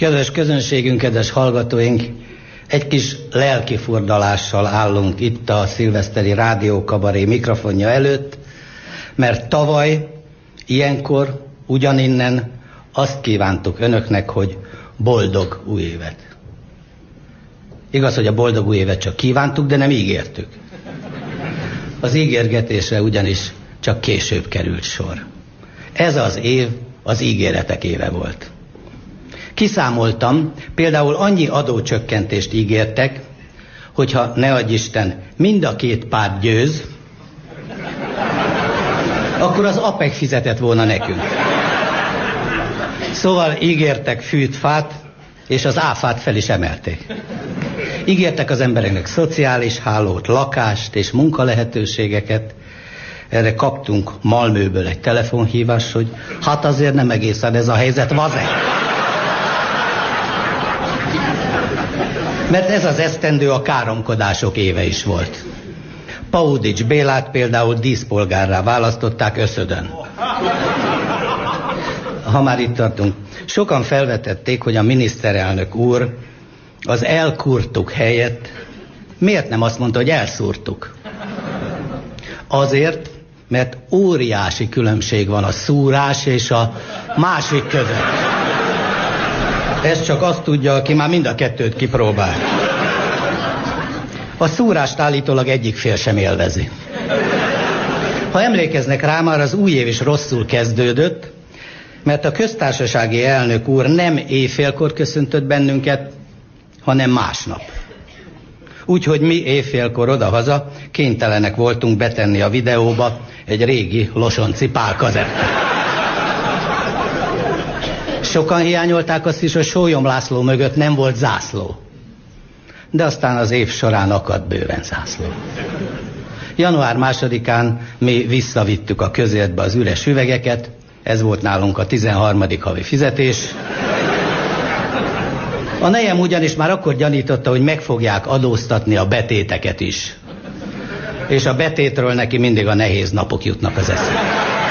Kedves közönségünk, kedves hallgatóink, egy kis lelkifurdalással állunk itt a szilveszteri rádiókabaré mikrofonja előtt, mert tavaly ilyenkor ugyaninnen azt kívántuk önöknek, hogy boldog új évet. Igaz, hogy a boldog új évet csak kívántuk, de nem ígértük. Az ígérgetésre ugyanis csak később került sor. Ez az év az ígéretek éve volt. Kiszámoltam, például annyi adócsökkentést ígértek, hogyha ne adj Isten, mind a két párt győz, akkor az APEC fizetett volna nekünk. Szóval ígértek fűt, fát, és az áfát fel is emelték. Ígértek az embereknek szociális hálót, lakást és munkalehetőségeket. Erre kaptunk Malmőből egy telefonhívást, hogy hát azért nem egészen ez a helyzet, vaze. Mert ez az esztendő a káromkodások éve is volt. Paudics Bélát például díszpolgárrá választották összödön. Ha már itt tartunk, sokan felvetették, hogy a miniszterelnök úr az elkurtuk helyett miért nem azt mondta, hogy elszúrtuk? Azért, mert óriási különbség van a szúrás és a másik között. Ez csak azt tudja, aki már mind a kettőt kipróbál. A szúrást állítólag egyik fél sem élvezi. Ha emlékeznek rá, már az új év is rosszul kezdődött, mert a köztársasági elnök úr nem éjfélkor köszöntött bennünket, hanem másnap. Úgyhogy mi éjfélkor odahaza kénytelenek voltunk betenni a videóba egy régi losonci pálkazettát. Sokan hiányolták azt is, hogy Sólyom László mögött nem volt zászló. De aztán az év során akadt bőven zászló. Január másodikán mi visszavittük a közértbe az üres üvegeket, ez volt nálunk a 13. havi fizetés. A nejem ugyanis már akkor gyanította, hogy meg fogják adóztatni a betéteket is. És a betétről neki mindig a nehéz napok jutnak az eszébe.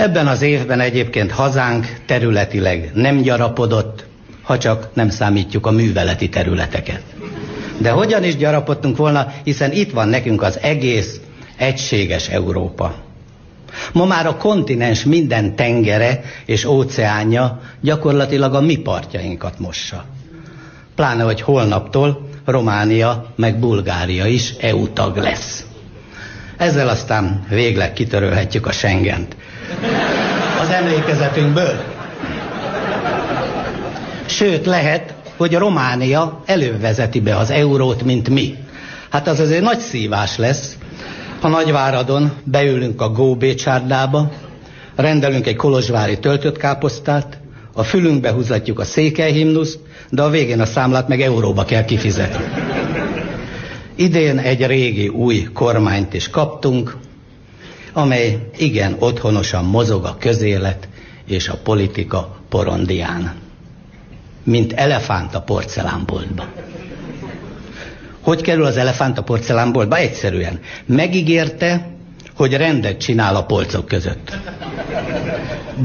Ebben az évben egyébként hazánk területileg nem gyarapodott, ha csak nem számítjuk a műveleti területeket. De hogyan is gyarapodtunk volna, hiszen itt van nekünk az egész egységes Európa. Ma már a kontinens minden tengere és óceánja gyakorlatilag a mi partjainkat mossa. Pláne, hogy holnaptól Románia meg Bulgária is EU tag lesz. Ezzel aztán végleg kitörölhetjük a Schengent az emlékezetünkből. Sőt, lehet, hogy Románia előbb vezeti be az eurót, mint mi. Hát az azért nagy szívás lesz, ha Nagyváradon beülünk a Góbé csárdába, rendelünk egy kolozsvári töltött káposztát, a fülünkbe húzatjuk a székelyhimnuszt, de a végén a számlát meg euróba kell kifizetni. Idén egy régi új kormányt is kaptunk, amely igen otthonosan mozog a közélet és a politika porondián. Mint elefánt a porcelánboltba. Hogy kerül az elefánt a porcelánboltba? Egyszerűen. Megígérte, hogy rendet csinál a polcok között.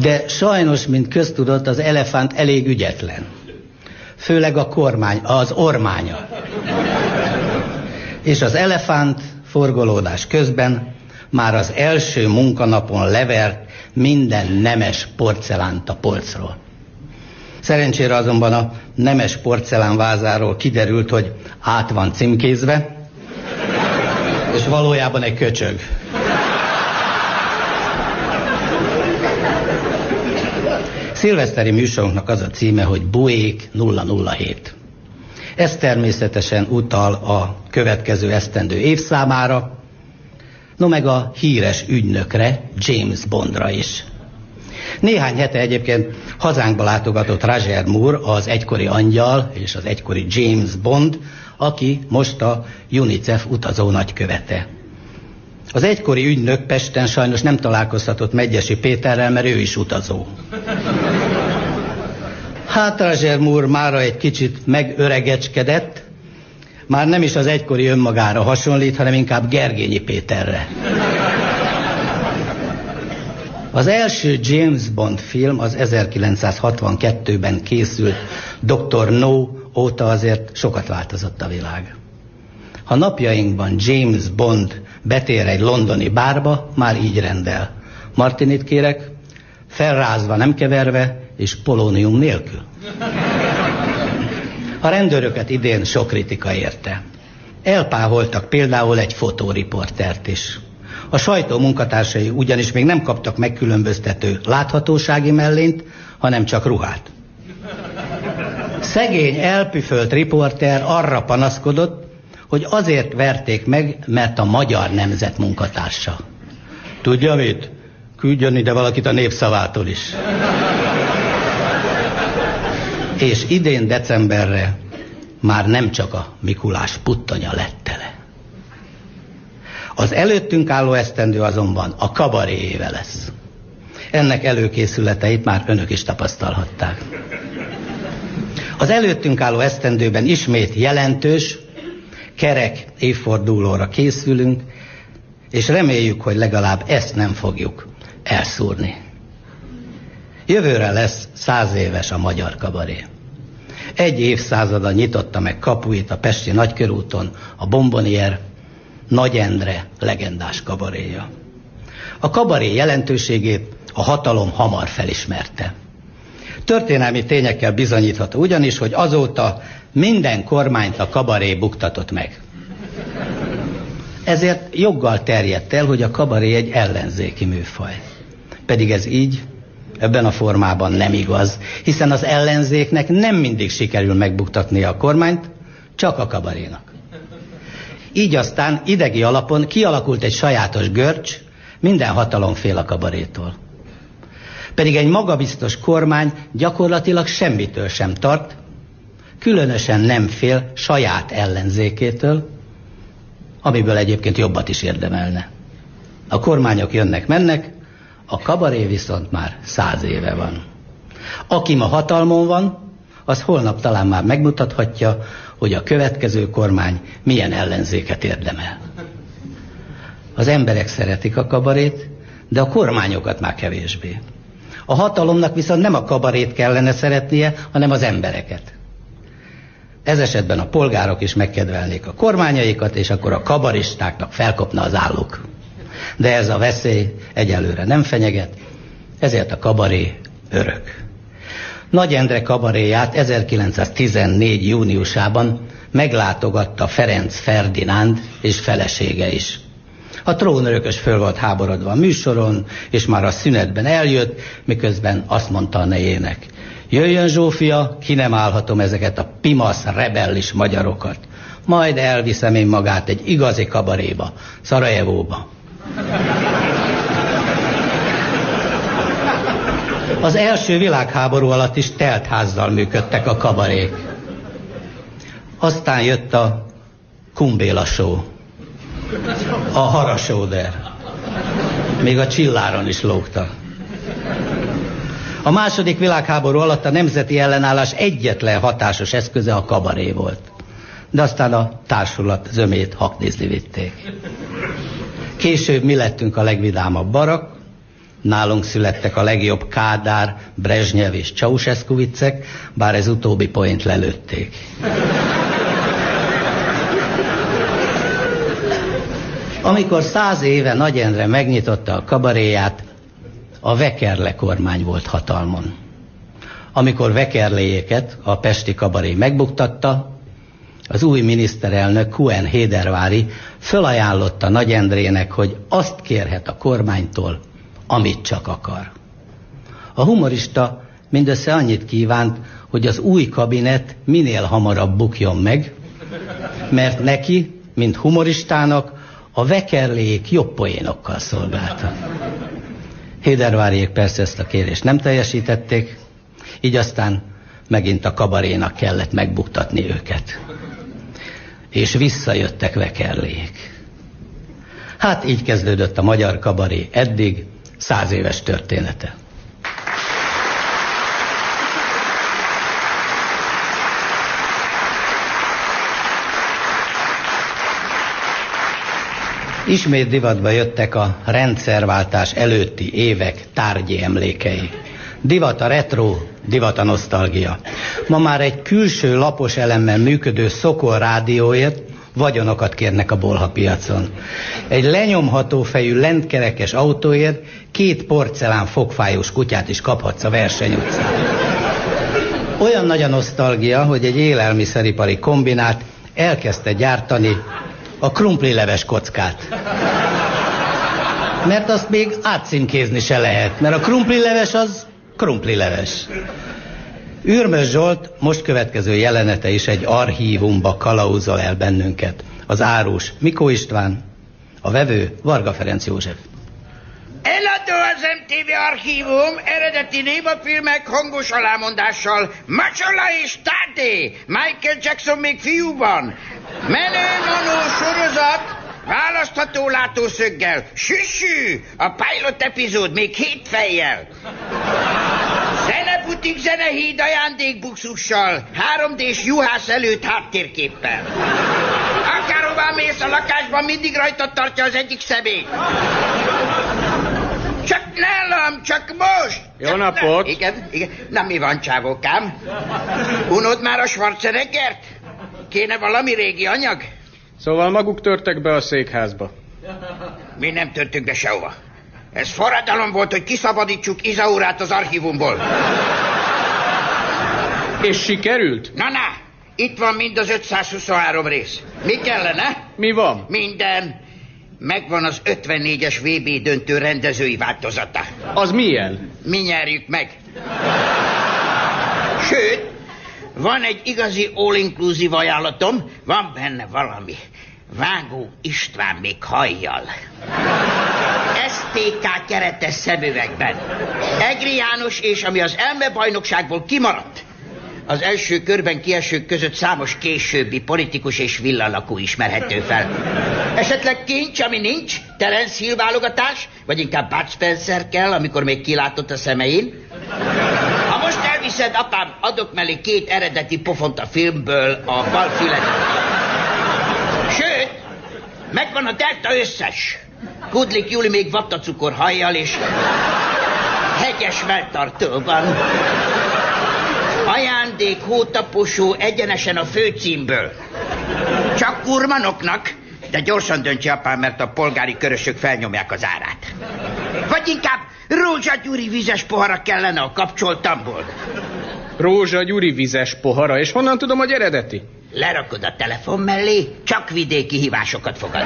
De sajnos, mint köztudott, az elefánt elég ügyetlen. Főleg a kormány, az ormánya. És az elefánt forgolódás közben már az első munkanapon levert minden nemes porcelánt a polcról. Szerencsére azonban a nemes porcelán vázáról kiderült, hogy át van címkézve, és valójában egy köcsög. Szilveszteri műsorunknak az a címe, hogy Buék 007. Ez természetesen utal a következő esztendő évszámára, no meg a híres ügynökre, James Bondra is. Néhány hete egyébként hazánkba látogatott Roger Moore, az egykori angyal és az egykori James Bond, aki most a UNICEF utazó nagykövete. Az egykori ügynök Pesten sajnos nem találkozhatott Megyesi Péterrel, mert ő is utazó. Hát Roger Moore mára egy kicsit megöregecskedett, már nem is az egykori önmagára hasonlít, hanem inkább Gergényi Péterre. Az első James Bond film az 1962-ben készült Dr. No óta azért sokat változott a világ. Ha napjainkban James Bond betér egy londoni bárba, már így rendel. Martinit kérek, felrázva, nem keverve, és polónium nélkül. A rendőröket idén sok kritika érte. Elpáholtak például egy fotóriportert is. A sajtó munkatársai ugyanis még nem kaptak megkülönböztető láthatósági mellényt, hanem csak ruhát. Szegény elpüfölt riporter arra panaszkodott, hogy azért verték meg, mert a magyar nemzet munkatársa. Tudja mit? Küldjön ide valakit a népszavától is. És idén decemberre már nem csak a Mikulás puttanya lett tele. Az előttünk álló esztendő azonban a kabaréjével lesz. Ennek előkészületeit már önök is tapasztalhatták. Az előttünk álló esztendőben ismét jelentős, kerek évfordulóra készülünk, és reméljük, hogy legalább ezt nem fogjuk elszúrni. Jövőre lesz száz éves a magyar kabaré. Egy évszázada nyitotta meg kapuit a Pesti Nagykörúton a Bombonier Nagy Endre legendás kabaréja. A kabaré jelentőségét a hatalom hamar felismerte. Történelmi tényekkel bizonyítható ugyanis, hogy azóta minden kormányt a kabaré buktatott meg. Ezért joggal terjedt el, hogy a kabaré egy ellenzéki műfaj. Pedig ez így, ebben a formában nem igaz, hiszen az ellenzéknek nem mindig sikerül megbuktatni a kormányt, csak a kabarénak. Így aztán idegi alapon kialakult egy sajátos görcs, minden hatalom fél a kabarétól. Pedig egy magabiztos kormány gyakorlatilag semmitől sem tart, különösen nem fél saját ellenzékétől, amiből egyébként jobbat is érdemelne. A kormányok jönnek-mennek, a kabaré viszont már száz éve van. Aki ma hatalmon van, az holnap talán már megmutathatja, hogy a következő kormány milyen ellenzéket érdemel. Az emberek szeretik a kabarét, de a kormányokat már kevésbé. A hatalomnak viszont nem a kabarét kellene szeretnie, hanem az embereket. Ez esetben a polgárok is megkedvelnék a kormányaikat, és akkor a kabaristáknak felkopna az álluk. De ez a veszély egyelőre nem fenyeget, ezért a kabaré örök. Nagy Endre kabaréját 1914. júniusában meglátogatta Ferenc Ferdinánd és felesége is. A trónörökös föl volt háborodva a műsoron, és már a szünetben eljött, miközben azt mondta a nejének. Jöjjön Zsófia, ki nem állhatom ezeket a pimasz, rebellis magyarokat. Majd elviszem én magát egy igazi kabaréba, Szarajevóba. Az első világháború alatt is teltházzal működtek a kabarék. Aztán jött a Kumbéla show, a Harasóder. Még a csilláron is lógtak. A második világháború alatt a nemzeti ellenállás egyetlen hatásos eszköze a kabaré volt. De aztán a társulat zömét haknézni vitték. Később mi lettünk a legvidámabb barak, nálunk születtek a legjobb Kádár, Brezsnyev és Ceausescu viccek, bár ez utóbbi point lelőtték. Amikor száz éve Nagy Endre megnyitotta a kabaréját, a Vekerle kormány volt hatalmon. Amikor Vekerléjéket a Pesti kabaré megbuktatta, az új miniszterelnök Kuen Hédervári fölajánlotta Nagy Endrének, hogy azt kérhet a kormánytól, amit csak akar. A humorista mindössze annyit kívánt, hogy az új kabinet minél hamarabb bukjon meg, mert neki, mint humoristának, a vekerlék jobb poénokkal szolgálta. Héderváriék persze ezt a kérést nem teljesítették, így aztán megint a kabarénak kellett megbuktatni őket. És visszajöttek vekerlék. Hát így kezdődött a magyar kabaré eddig, száz éves története. Ismét divatba jöttek a rendszerváltás előtti évek tárgyi emlékei. Divat a retro, divat a nosztalgia. Ma már egy külső lapos elemmel működő szokol rádióért vagyonokat kérnek a bolha piacon. Egy lenyomható fejű lentkerekes autóért két porcelán fogfájós kutyát is kaphatsz a verseny utcán. Olyan nagy a nosztalgia, hogy egy élelmiszeripari kombinát elkezdte gyártani a krumplileves kockát. Mert azt még átszínkézni se lehet, mert a krumplileves az krumplileves. Ürmös Zsolt most következő jelenete is egy archívumba kalauzol el bennünket. Az árus Mikó István, a vevő Varga Ferenc József. Eladó az MTV archívum, eredeti némafilmek hangos alámondással. Macsola és Táté, Michael Jackson még fiúban. Menő Manó sorozat, választható látószöggel. Süssű, a pilot epizód még hét fejjel. Zenebutik zenehíd ajándékbuxussal, 3D-s juhász előtt háttérképpel. Akárhová mész a lakásban, mindig rajta tartja az egyik szemét. Csak nálam, csak most! Jó csak napot! Na, igen, igen. Na mi van, csávókám? Unod már a Schwarzeneggert? Kéne valami régi anyag? Szóval maguk törtek be a székházba. Mi nem törtünk be sehova. Ez forradalom volt, hogy kiszabadítsuk Izaurát az archívumból. És sikerült? Na, na, itt van mind az 523 rész. Mi kellene? Mi van? Minden. Megvan az 54-es VB döntő rendezői változata. Az milyen? Mi nyerjük meg. Sőt, van egy igazi all-inclusive ajánlatom, van benne valami. Vágó István még hajjal. STK keretes szemüvegben. Egri János és ami az elmebajnokságból kimaradt. Az első körben kiesők között számos későbbi politikus és villalakú ismerhető fel. Esetleg kincs, ami nincs? Terence Hill válogatás? Vagy inkább Bud Spencer kell, amikor még kilátott a szemein? Elviszed, apám, adok mellé két eredeti pofont a filmből a bal fület. Sőt, megvan a delta összes. Kudlik Juli még vattacukor hajjal és hegyes melltartóban. Ajándék hótaposó egyenesen a főcímből. Csak kurmanoknak, de gyorsan döntse apám, mert a polgári körösök felnyomják az árát. Vagy inkább Rózsa Gyuri vizes pohara kellene a kapcsoltamból. Rózsa Gyuri vizes pohara, és honnan tudom, hogy eredeti? Lerakod a telefon mellé, csak vidéki hívásokat fogad.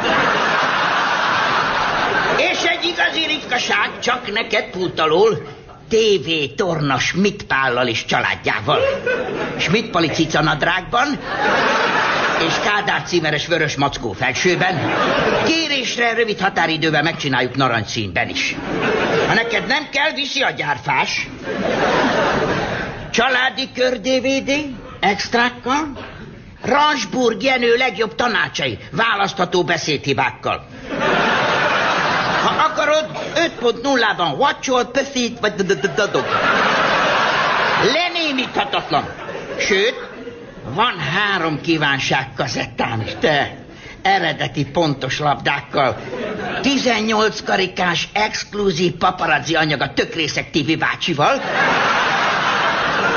És egy igazi ritkaság, csak neked pult alól, TV torna Schmidt Pállal és családjával. Schmidt Pali cicanadrágban, és Kádár címeres vörös mackó felsőben. Kérésre rövid határidővel megcsináljuk narancsszínben is. Ha neked nem kell, viszi a gyárfás. Családi kör DVD, extrákkal, Ransburg Jenő legjobb tanácsai, választható beszédhibákkal. Ha akarod, 5.0-ban watchol, pöfít, vagy dadog. Lenémíthatatlan. Sőt, van három kívánság kazettám is, te. Eredeti pontos labdákkal. 18 karikás exkluzív paparazzi anyag a tökrészek TV bácsival,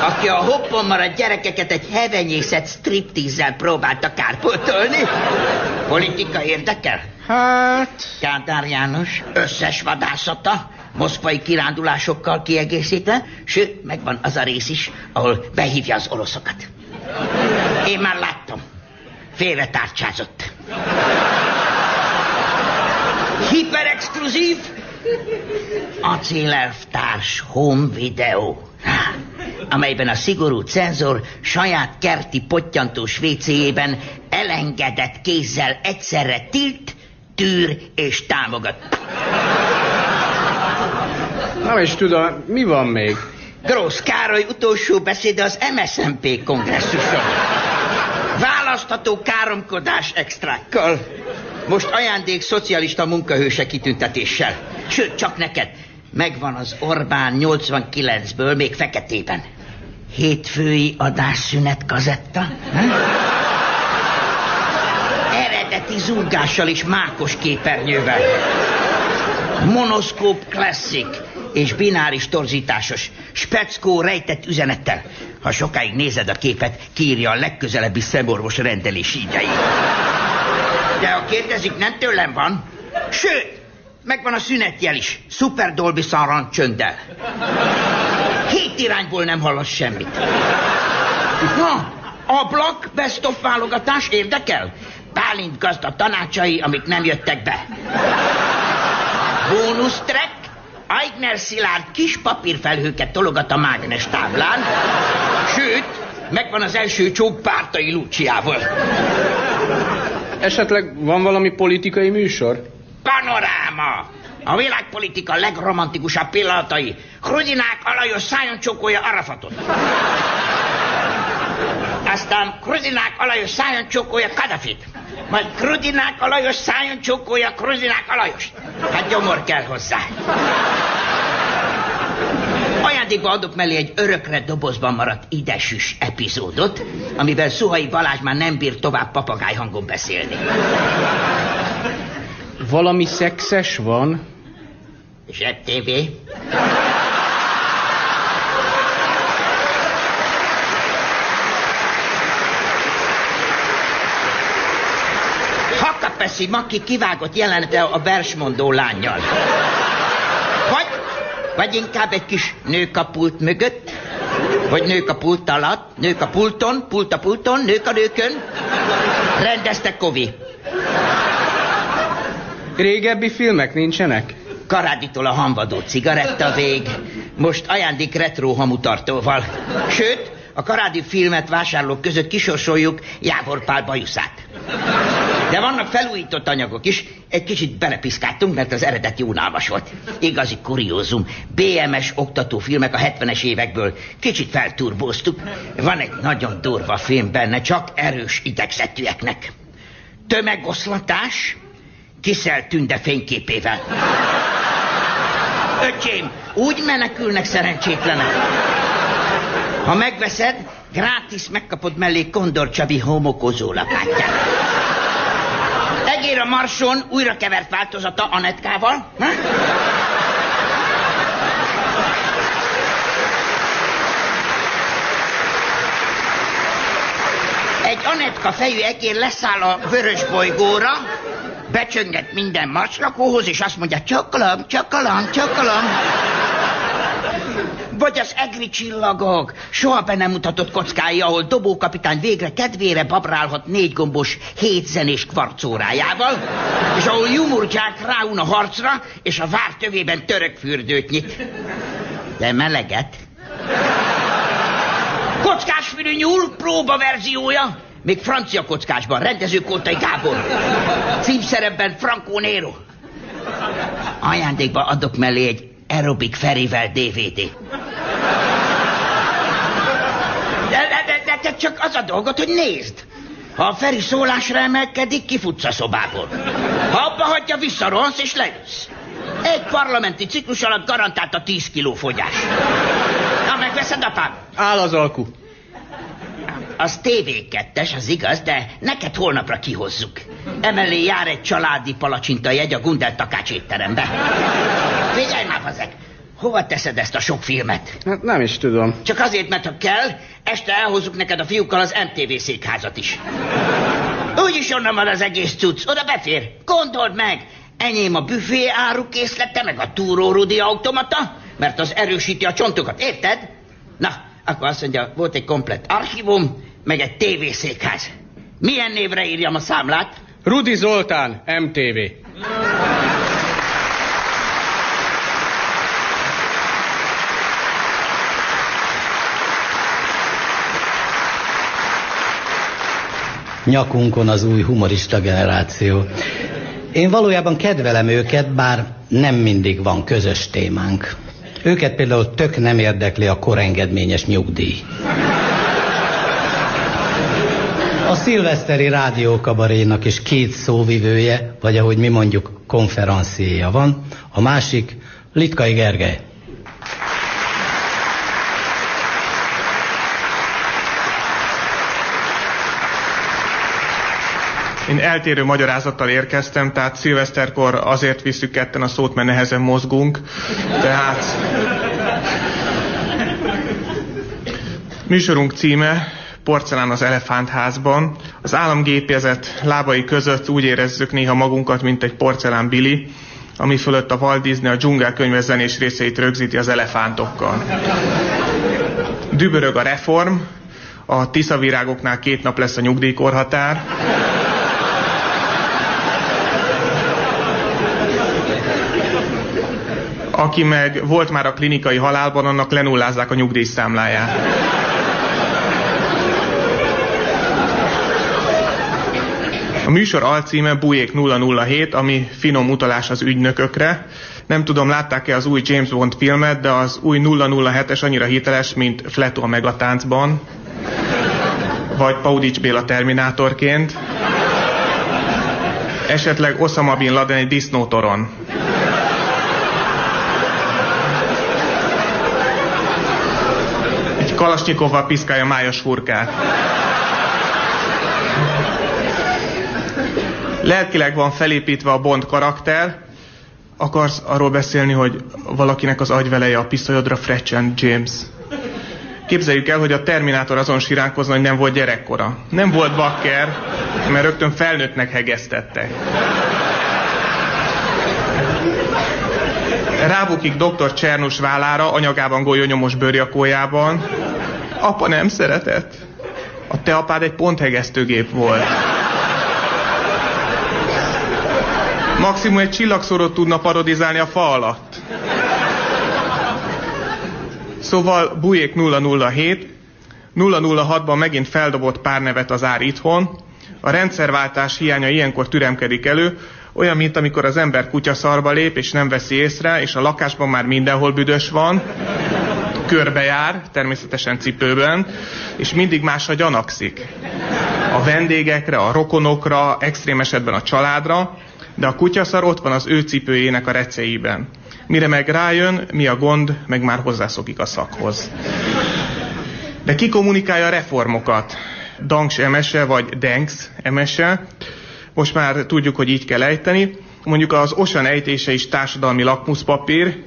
aki a hoppon maradt gyerekeket egy hevenyészet striptízzel próbálta kárpótolni. Politika érdekel? Hát... Kádár János összes vadászata, moszkvai kirándulásokkal kiegészítve, sőt, megvan az a rész is, ahol behívja az oroszokat. Én már láttam. Félre tárcsázott. Hiperexkluzív acélelvtárs home video, amelyben a szigorú cenzor saját kerti pottyantós WC-jében elengedett kézzel egyszerre tilt, tűr és támogat. Nem is tudom, mi van még? Grósz Károly utolsó beszéde az MSZMP kongresszuson. Választható káromkodás extrákkal. Most ajándék szocialista munkahőse kitüntetéssel. Sőt, csak neked. Megvan az Orbán 89-ből, még feketében. Hétfői adásszünet kazetta. Ha? keleti zúgással és mákos képernyővel. Monoszkóp klasszik és bináris torzításos, speckó rejtett üzenettel. Ha sokáig nézed a képet, kírja a legközelebbi szemorvos rendelés ígyei. De ha kérdezik, nem tőlem van. Sőt, megvan a szünetjel is. Super Dolby Surround csönddel. Hét irányból nem hallasz semmit. Na, ablak, best of válogatás érdekel? Bálint gazda tanácsai, amik nem jöttek be. Bónusz track, Aigner Szilárd kis papírfelhőket tologat a mágnes táblán, sőt, megvan az első csók pártai Luciával. Esetleg van valami politikai műsor? Panoráma! A világpolitika legromantikusabb pillanatai. Krudinák alajos szájon csókolja Arafatot. Aztán Krudinák alajos szájon csókolja Kadafit. Majd Krudinák alajos szájon csókolja Krudinák alajos. Hát gyomor kell hozzá. Ajándékba adok mellé egy örökre dobozban maradt idesüs epizódot, amiben Szuhai Balázs már nem bír tovább papagáj hangon beszélni. Valami szexes van? Zseb TV. Hakapeszi Maki kivágott jelenete a versmondó lányjal. Vagy, vagy inkább egy kis nők a pult mögött, vagy nők a pult alatt, nők a pulton, pult a pulton, nők a nőkön. Rendezte Kovi. Régebbi filmek nincsenek? Karáditól a hamvadó cigaretta vég, most ajándék retro hamutartóval. Sőt, a karádi filmet vásárlók között kisorsoljuk Jávor Pál bajuszát. De vannak felújított anyagok is, egy kicsit belepiszkáltunk, mert az eredet jónálmas volt. Igazi kuriózum, BMS oktatófilmek a 70-es évekből. Kicsit felturbóztuk. Van egy nagyon durva film benne, csak erős idegszetűeknek. Tömegoszlatás, Kiszel Tünde fényképével. Öcsém, úgy menekülnek szerencsétlenek. Ha megveszed, grátis megkapod mellé Kondor Csabi homokozó lapátját. Egér a Marson újra kevert változata Anetkával. Ha? Egy Anetka fejű egér leszáll a vörös bolygóra, becsönget minden marslakóhoz, és azt mondja, csokolom, csokolom, csokolom. Vagy az egri csillagok, soha be nem mutatott kockái, ahol dobókapitány végre kedvére babrálhat négy gombos, hétzenés kvarcórájával, és ahol jumurcsák ráun a harcra, és a vár tövében török fürdőt nyit. De meleget. Kockásfülű nyúl próba verziója, még francia kockásban, rendező Kótai Gábor. Címszerepben Franco Nero. Ajándékba adok mellé egy Aerobic Ferivel DVD. De, de, de, de, csak az a dolgot, hogy nézd. Ha a Feri szólásra emelkedik, kifutsz a szobából. Ha abba hagyja, visszarohansz és leülsz. Egy parlamenti ciklus alatt garantált a 10 kiló fogyás. Na, megveszed, apám? Áll az alku. Az TV2-es, az igaz, de neked holnapra kihozzuk. Emellé jár egy családi palacsinta jegy a Gundel Takács étterembe. Figyelj már, ezek! Hova teszed ezt a sok filmet? Hát nem is tudom. Csak azért, mert ha kell, este elhozzuk neked a fiúkkal az MTV székházat is. Úgyis onnan van az egész cucc, oda befér. Gondold meg, enyém a büfé árukészlete, meg a túrórudi automata, mert az erősíti a csontokat, érted? Na, akkor azt mondja, volt egy komplett archívum, meg egy tévészékház. Milyen névre írjam a számlát? Rudi Zoltán, MTV. Nyakunkon az új humorista generáció. Én valójában kedvelem őket, bár nem mindig van közös témánk. Őket például tök nem érdekli a korengedményes nyugdíj. A szilveszteri rádiókabarénak is két szóvivője, vagy ahogy mi mondjuk, konferenciéja van. A másik Litkai Gergely. Én eltérő magyarázattal érkeztem, tehát szilveszterkor azért visszük ketten a szót, mert nehezen mozgunk. Tehát... Műsorunk címe Porcelán az elefántházban. Az államgépezet lábai között úgy érezzük néha magunkat, mint egy porcelán bili, ami fölött a Walt Disney a dzsungel könyvezzenés részeit rögzíti az elefántokkal. Dübörög a reform, a tiszavirágoknál két nap lesz a nyugdíjkorhatár. Aki meg volt már a klinikai halálban, annak lenullázzák a nyugdíjszámláját. A műsor alcíme Bujék 007, ami finom utalás az ügynökökre. Nem tudom, látták-e az új James Bond filmet, de az új 007-es annyira hiteles, mint Fleto a Megatáncban, vagy Paudics Béla Terminátorként, esetleg Osama Bin Laden egy disznótoron. Kalasnyikovval piszkálja májas furkát. lelkileg van felépítve a Bond karakter, akarsz arról beszélni, hogy valakinek az agyveleje a pisztolyodra frecsen James. Képzeljük el, hogy a Terminátor azon siránkozna, hogy nem volt gyerekkora. Nem volt bakker, mert rögtön felnőttnek hegesztettek. Rábukik dr. Csernus vállára, anyagában golyonyomos bőrjakójában. Apa nem szeretett. A te apád egy ponthegesztőgép volt. Maximum egy csillagszorot tudna parodizálni a fa alatt. Szóval Bujék 007, 006-ban megint feldobott pár nevet az ár itthon, a rendszerváltás hiánya ilyenkor türemkedik elő, olyan, mint amikor az ember kutyaszarba lép, és nem veszi észre, és a lakásban már mindenhol büdös van, körbejár, természetesen cipőben, és mindig másra gyanakszik. A vendégekre, a rokonokra, extrém esetben a családra, de a kutyaszar ott van az ő cipőjének a receiben. Mire meg rájön, mi a gond, meg már hozzászokik a szakhoz. De ki kommunikálja a reformokat? Danks emese, vagy Denks emese. Most már tudjuk, hogy így kell ejteni. Mondjuk az Osan ejtése is társadalmi lakmuszpapír.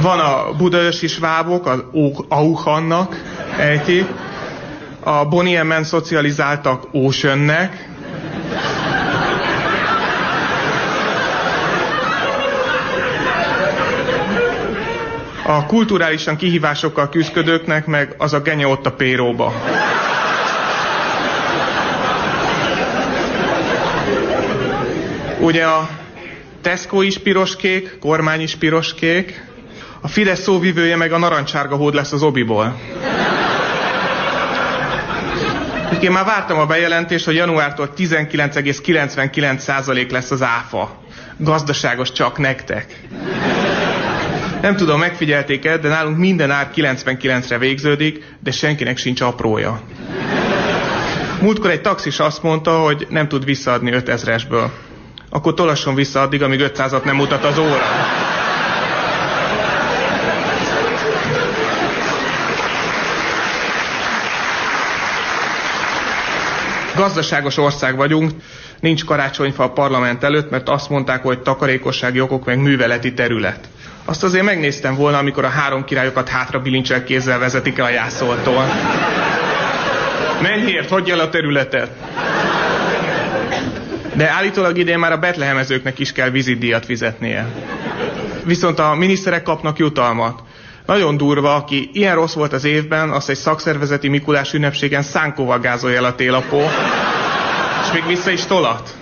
Van a budaörsi svábok, az Auchannak ejti. A Bonniemen szocializáltak Oceannek, A kulturálisan kihívásokkal küzdködőknek meg az a genye ott a péróba. Ugye a Tesco is piroskék, kormány is piroskék, a Fidesz szóvivője meg a narancsárga hód lesz az obiból. Én már vártam a bejelentést, hogy januártól 19,99% lesz az áfa. Gazdaságos csak nektek. Nem tudom, megfigyelték-e, de nálunk minden ár 99-re végződik, de senkinek sincs aprója. Múltkor egy taxis azt mondta, hogy nem tud visszaadni 5000-esből. Akkor tolasson vissza addig, amíg 500-at nem mutat az óra. Gazdaságos ország vagyunk, nincs karácsonyfa a parlament előtt, mert azt mondták, hogy takarékossági okok meg műveleti terület. Azt azért megnéztem volna, amikor a három királyokat hátra bilincsel kézzel vezetik el a jászoltól. Mennyiért, hagyj el a területet! De állítólag idén már a betlehemezőknek is kell vizitdíjat fizetnie. Viszont a miniszterek kapnak jutalmat. Nagyon durva, aki ilyen rossz volt az évben, azt egy szakszervezeti Mikulás ünnepségen szánkóval gázolja el a télapó, és még vissza is tolat.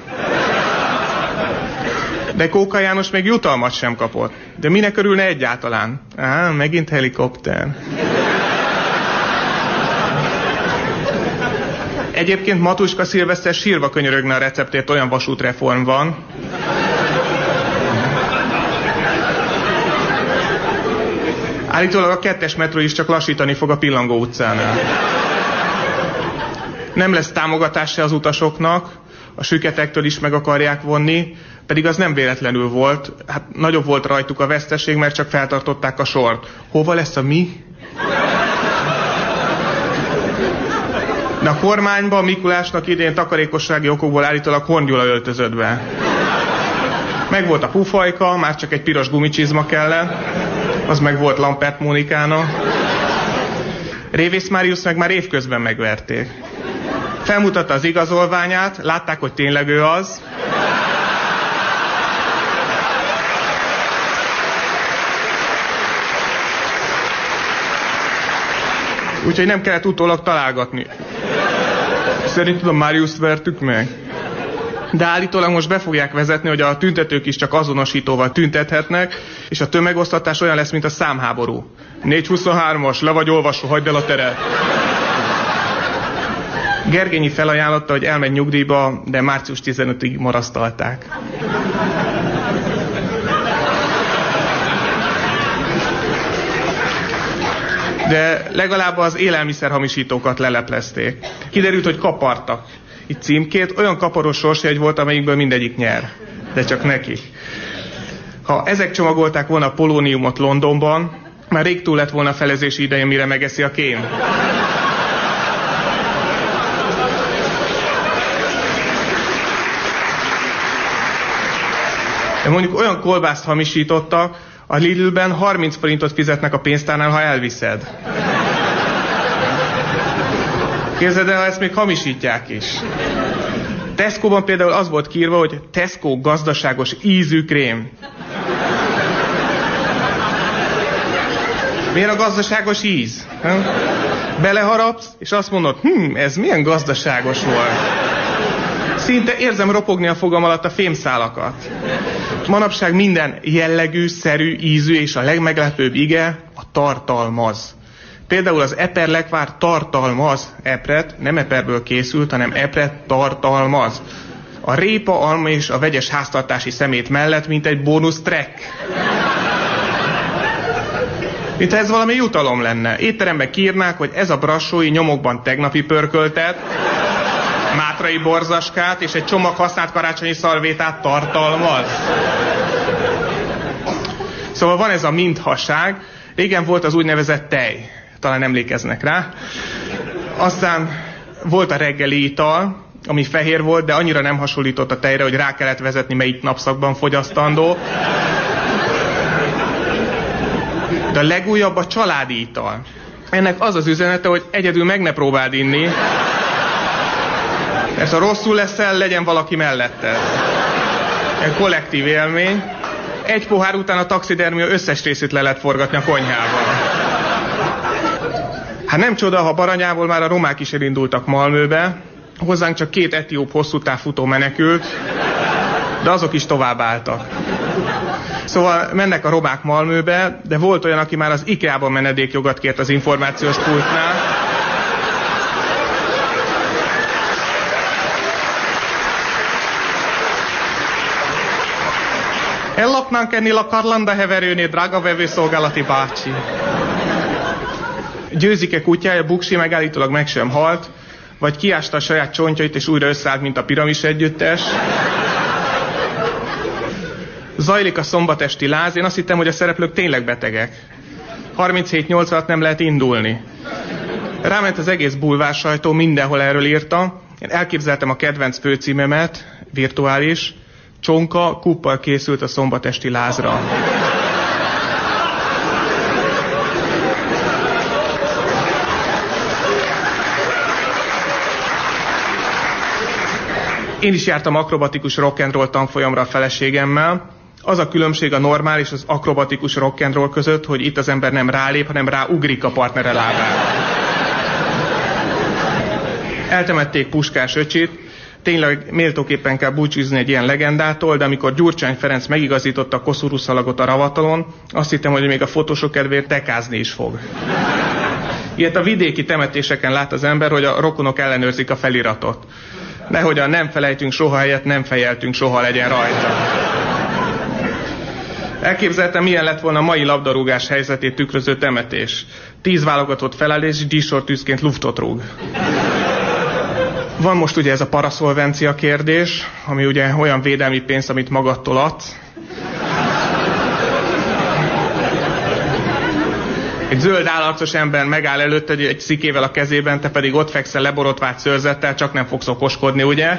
De Kóka János még jutalmat sem kapott. De minek örülne egyáltalán? Á, megint helikopter. Egyébként Matuska Szilveszter sírva könyörögne a receptért, olyan vasútreform van. Állítólag a kettes metró is csak lassítani fog a Pillangó utcánál. Nem lesz támogatás se az utasoknak, a süketektől is meg akarják vonni, pedig az nem véletlenül volt. Hát nagyobb volt rajtuk a veszteség, mert csak feltartották a sort. Hova lesz a mi? De a kormányban Mikulásnak idén takarékossági okokból állítólag Horngyula öltözött be. Meg volt a pufajka, már csak egy piros gumicsizma kellett, az meg volt Lampert Mónikána. Révész Máriusz meg már évközben megverték. Felmutatta az igazolványát, látták, hogy tényleg ő az. Úgyhogy nem kellett utólag találgatni. Szerinted a Marius vertük meg? De állítólag most be fogják vezetni, hogy a tüntetők is csak azonosítóval tüntethetnek, és a tömegosztatás olyan lesz, mint a számháború. 423-as, le vagy olvasó, hagyd el a teret. Gergényi felajánlotta, hogy elmegy nyugdíjba, de március 15-ig marasztalták. De legalább az élelmiszerhamisítókat leleplezték. Kiderült, hogy kapartak. Itt címkét olyan kaparos sorsjegy volt, amelyikből mindegyik nyer. De csak neki. Ha ezek csomagolták volna a polóniumot Londonban, már rég túl lett volna a felezési ideje, mire megeszi a kém. De mondjuk olyan kolbászt hamisítottak, a Lidlben 30 forintot fizetnek a pénztárnál, ha elviszed. Képzeld el, ha ezt még hamisítják is. Tesco-ban például az volt kírva, hogy Tesco gazdaságos ízű krém. Miért a gazdaságos íz? Beleharapsz, és azt mondod, hm, ez milyen gazdaságos volt. Szinte érzem ropogni a fogam alatt a fémszálakat. Manapság minden jellegű, szerű, ízű és a legmeglepőbb ige a tartalmaz. Például az eper lekvár tartalmaz epret, nem eperből készült, hanem epret tartalmaz. A répa, alma és a vegyes háztartási szemét mellett, mint egy bónusz track. Mint ez valami jutalom lenne. Étteremben kírnák, hogy ez a brassói nyomokban tegnapi pörköltet, mátrai borzaskát és egy csomag használt karácsonyi szalvétát tartalmaz. Szóval van ez a mindhasság. Régen volt az úgynevezett tej. Talán emlékeznek rá. Aztán volt a reggeli ital, ami fehér volt, de annyira nem hasonlított a tejre, hogy rá kellett vezetni, melyik napszakban fogyasztandó. De a legújabb a családi ital. Ennek az az üzenete, hogy egyedül meg ne próbáld inni, mert ha rosszul leszel, legyen valaki mellette. Egy kollektív élmény. Egy pohár után a taxidermia összes részét le lehet forgatni a konyhában. Hát nem csoda, ha Baranyából már a romák is elindultak Malmöbe, hozzánk csak két etióp hosszú távfutó menekült, de azok is tovább. Szóval mennek a romák Malmöbe, de volt olyan, aki már az IKEA-ban menedékjogat kért az információs pultnál, Ellopnánk ennél a Karlanda heverőnél, drága vevőszolgálati bácsi. Győzike kutyája, Buksi megállítólag meg sem halt, vagy kiásta a saját csontjait, és újra összeállt, mint a piramis együttes. Zajlik a szombatesti láz, én azt hittem, hogy a szereplők tényleg betegek. 37-8 alatt nem lehet indulni. Ráment az egész bulvár sajtó, mindenhol erről írta. Én elképzeltem a kedvenc főcímemet, virtuális, Csonka kuppal készült a szombatesti lázra. Én is jártam akrobatikus rock'n'roll tanfolyamra a feleségemmel. Az a különbség a normál és az akrobatikus rock'n'roll között, hogy itt az ember nem rálép, hanem ráugrik a partnere lábára. Eltemették Puskás öcsét, tényleg méltóképpen kell búcsúzni egy ilyen legendától, de amikor Gyurcsány Ferenc megigazította a koszorúszalagot a ravatalon, azt hittem, hogy még a fotósok kedvéért tekázni is fog. Ilyet a vidéki temetéseken lát az ember, hogy a rokonok ellenőrzik a feliratot. Nehogy a nem felejtünk soha helyet, nem fejeltünk soha legyen rajta. Elképzeltem, milyen lett volna a mai labdarúgás helyzetét tükröző temetés. Tíz válogatott feláll és díszsor tűzként luftot rúg. Van most ugye ez a paraszolvencia kérdés, ami ugye olyan védelmi pénz, amit magadtól adsz. Egy zöld állarcos ember megáll előtt egy, egy szikével a kezében, te pedig ott fekszel leborotvált szőrzettel, csak nem fogsz okoskodni, ugye?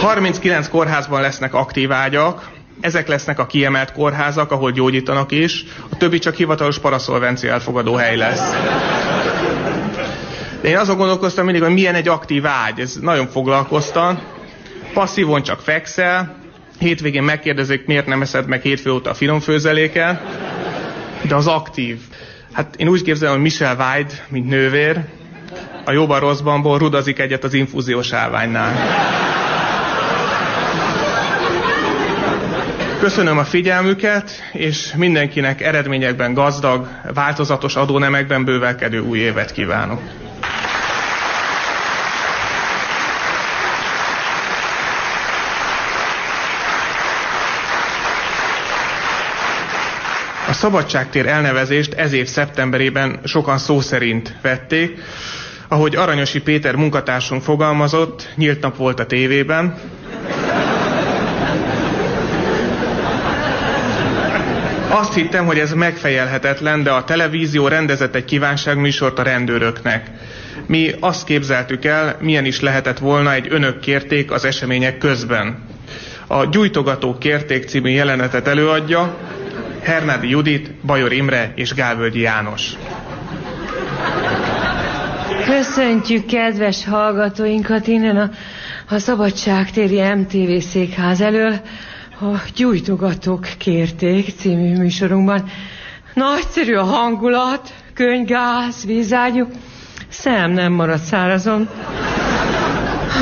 39 kórházban lesznek aktív ágyak, ezek lesznek a kiemelt kórházak, ahol gyógyítanak is, a többi csak hivatalos paraszolvencia elfogadó hely lesz. De én azon gondolkoztam mindig, hogy milyen egy aktív ágy, ez nagyon foglalkoztan. Passzívon csak fekszel, hétvégén megkérdezik, miért nem eszed meg hétfő óta a finom főzeléken, de az aktív. Hát én úgy képzelem, hogy Michel White, mint nővér, a jobban rosszbanból rudazik egyet az infúziós állványnál. Köszönöm a figyelmüket, és mindenkinek eredményekben gazdag, változatos adónemekben bővelkedő új évet kívánok. Szabadságtér elnevezést ez év szeptemberében sokan szó szerint vették. Ahogy Aranyosi Péter munkatársunk fogalmazott, nyílt nap volt a tévében, Azt hittem, hogy ez megfejelhetetlen, de a televízió rendezett egy kívánságműsort a rendőröknek. Mi azt képzeltük el, milyen is lehetett volna egy önök kérték az események közben. A Gyújtogató kérték című jelenetet előadja Hernádi Judit, Bajor Imre és Gálvölgyi János. Köszöntjük kedves hallgatóinkat innen a, a Szabadságtéri MTV székház elől a Gyújtogatók kérték című műsorunkban. Nagyszerű a hangulat, könygáz, vízágyú, szem nem maradt szárazon.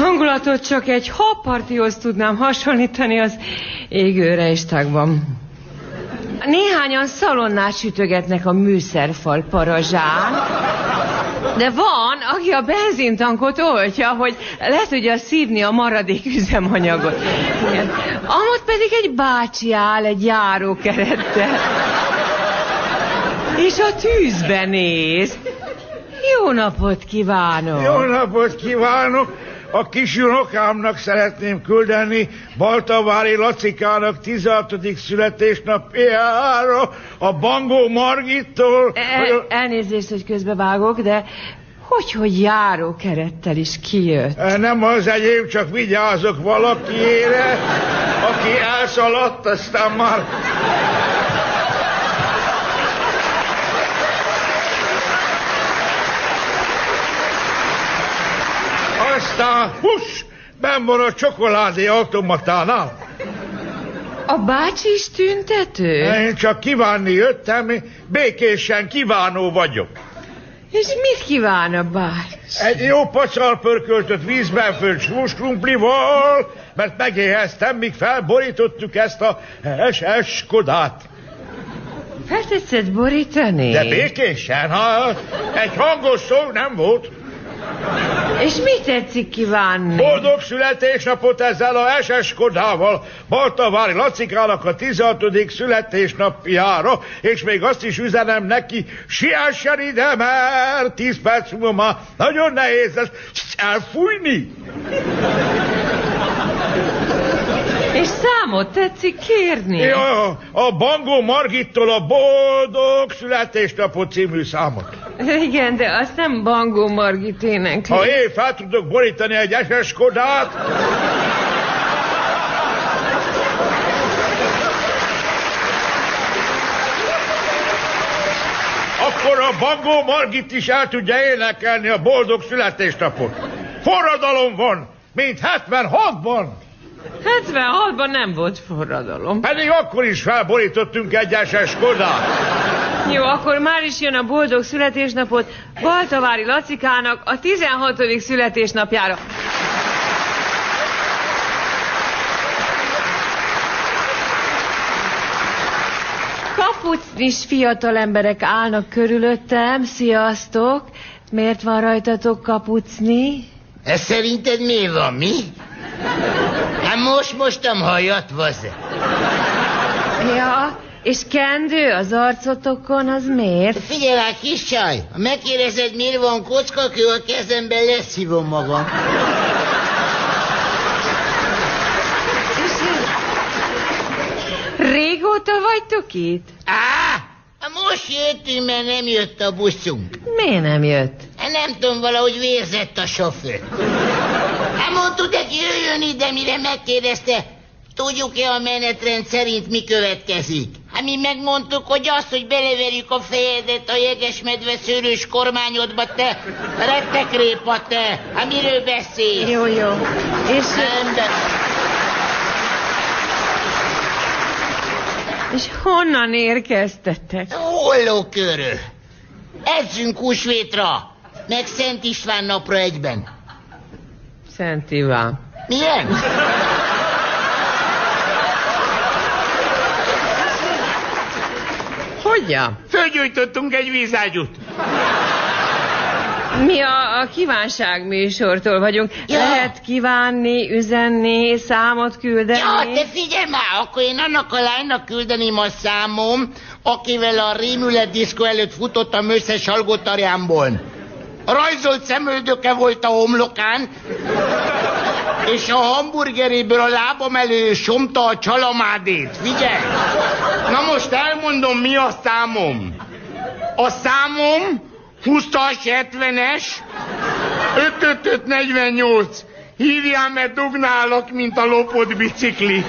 Hangulatot csak egy happartihoz tudnám hasonlítani az égőre és tagban. Néhányan szalonnát sütögetnek a műszerfal parazsán, de van, aki a benzintankot oltja, hogy le tudja szívni a maradék üzemanyagot. Igen. Amott pedig egy bácsi áll egy járókerettel. És a tűzbe néz. Jó napot kívánok! Jó napot kívánok! A kis unokámnak szeretném küldeni Baltavári Lacikának 16. születésnapjára a Bangó Margittól. El, elnézést, hogy közbevágok, de hogy, hogy járó kerettel is kijött? E, nem az egyéb, csak vigyázok valakiére, aki elszaladt, aztán már... Aztán, hús, ben van a csokoládé automatánál. A bácsi is tüntető? Én csak kívánni jöttem, békésen kívánó vagyok. És mit kíván a bácsi? Egy jó pacsal pörköltött vízben fölt húskrumplival, mert megéheztem, míg felborítottuk ezt a SS Kodát. Feltetszett borítani? De békésen, ha egy hangos szó nem volt. És mit tetszik kívánni? Boldog születésnapot ezzel a SS Kodával, Baltavári Lacikának a 16. születésnapjára, és még azt is üzenem neki, siessen ide, mert 10 perc múlva már nagyon nehéz lesz elfújni. És számot tetszik kérni? Ja, a Bangó Margittól a Boldog Születésnapot című számot. Igen, de azt nem Bangó Margit énekli. Ha én fel tudok borítani egy SS Kodát, akkor a Bangó Margit is el tudja énekelni a boldog születésnapot. Forradalom van, mint 76-ban. 76-ban nem volt forradalom. Pedig akkor is felborítottunk egy SS Kodát. Jó, akkor már is jön a boldog születésnapot Baltavári Lacikának a 16. születésnapjára. Kapucnis fiatal emberek állnak körülöttem. Sziasztok! Miért van rajtatok kapucni? Ez szerinted mi van, mi? Hát most mostam hajat, vaze. Ja, és kendő az arcotokon, az miért? Figyelj már, kis csaj, ha megkérdezed, miért van kockakő a kezemben, leszívom magam. Régóta vagytok itt? Á, most jöttünk, mert nem jött a buszunk. Miért nem jött? Hát nem tudom, valahogy vérzett a sofőr. Hát mondtuk neki, jöjjön ide, mire megkérdezte, tudjuk-e a menetrend szerint mi következik? Hát mi megmondtuk, hogy azt, hogy beleverjük a fejedet a jegesmedve szőrös kormányodba, te rettekrépa, te. Hát miről beszélsz? Jó, jó. És, Nem, de... és honnan érkeztetek? Hollókörő. Edzünk húsvétra, meg Szent István napra egyben. Szent Iván. Milyen? Hogyan? Fölgyújtottunk egy vízágyút. Mi a, a kívánságműsortól vagyunk. Ja. Lehet kívánni, üzenni, számot küldeni. Ja, te figyelj már, akkor én annak a lánynak küldeném a számom, akivel a rémület diszkó előtt futottam össze Salgótarjánból. Rajzolt szemöldöke volt a homlokán, és a hamburgeréből a lábam elő somta a csalamádét. Figyelj! Na most elmondom, mi a számom. A számom 20-as, 70-es, 5-5-5-48. Hívjál, mert dugnálok, mint a lopott bicikli.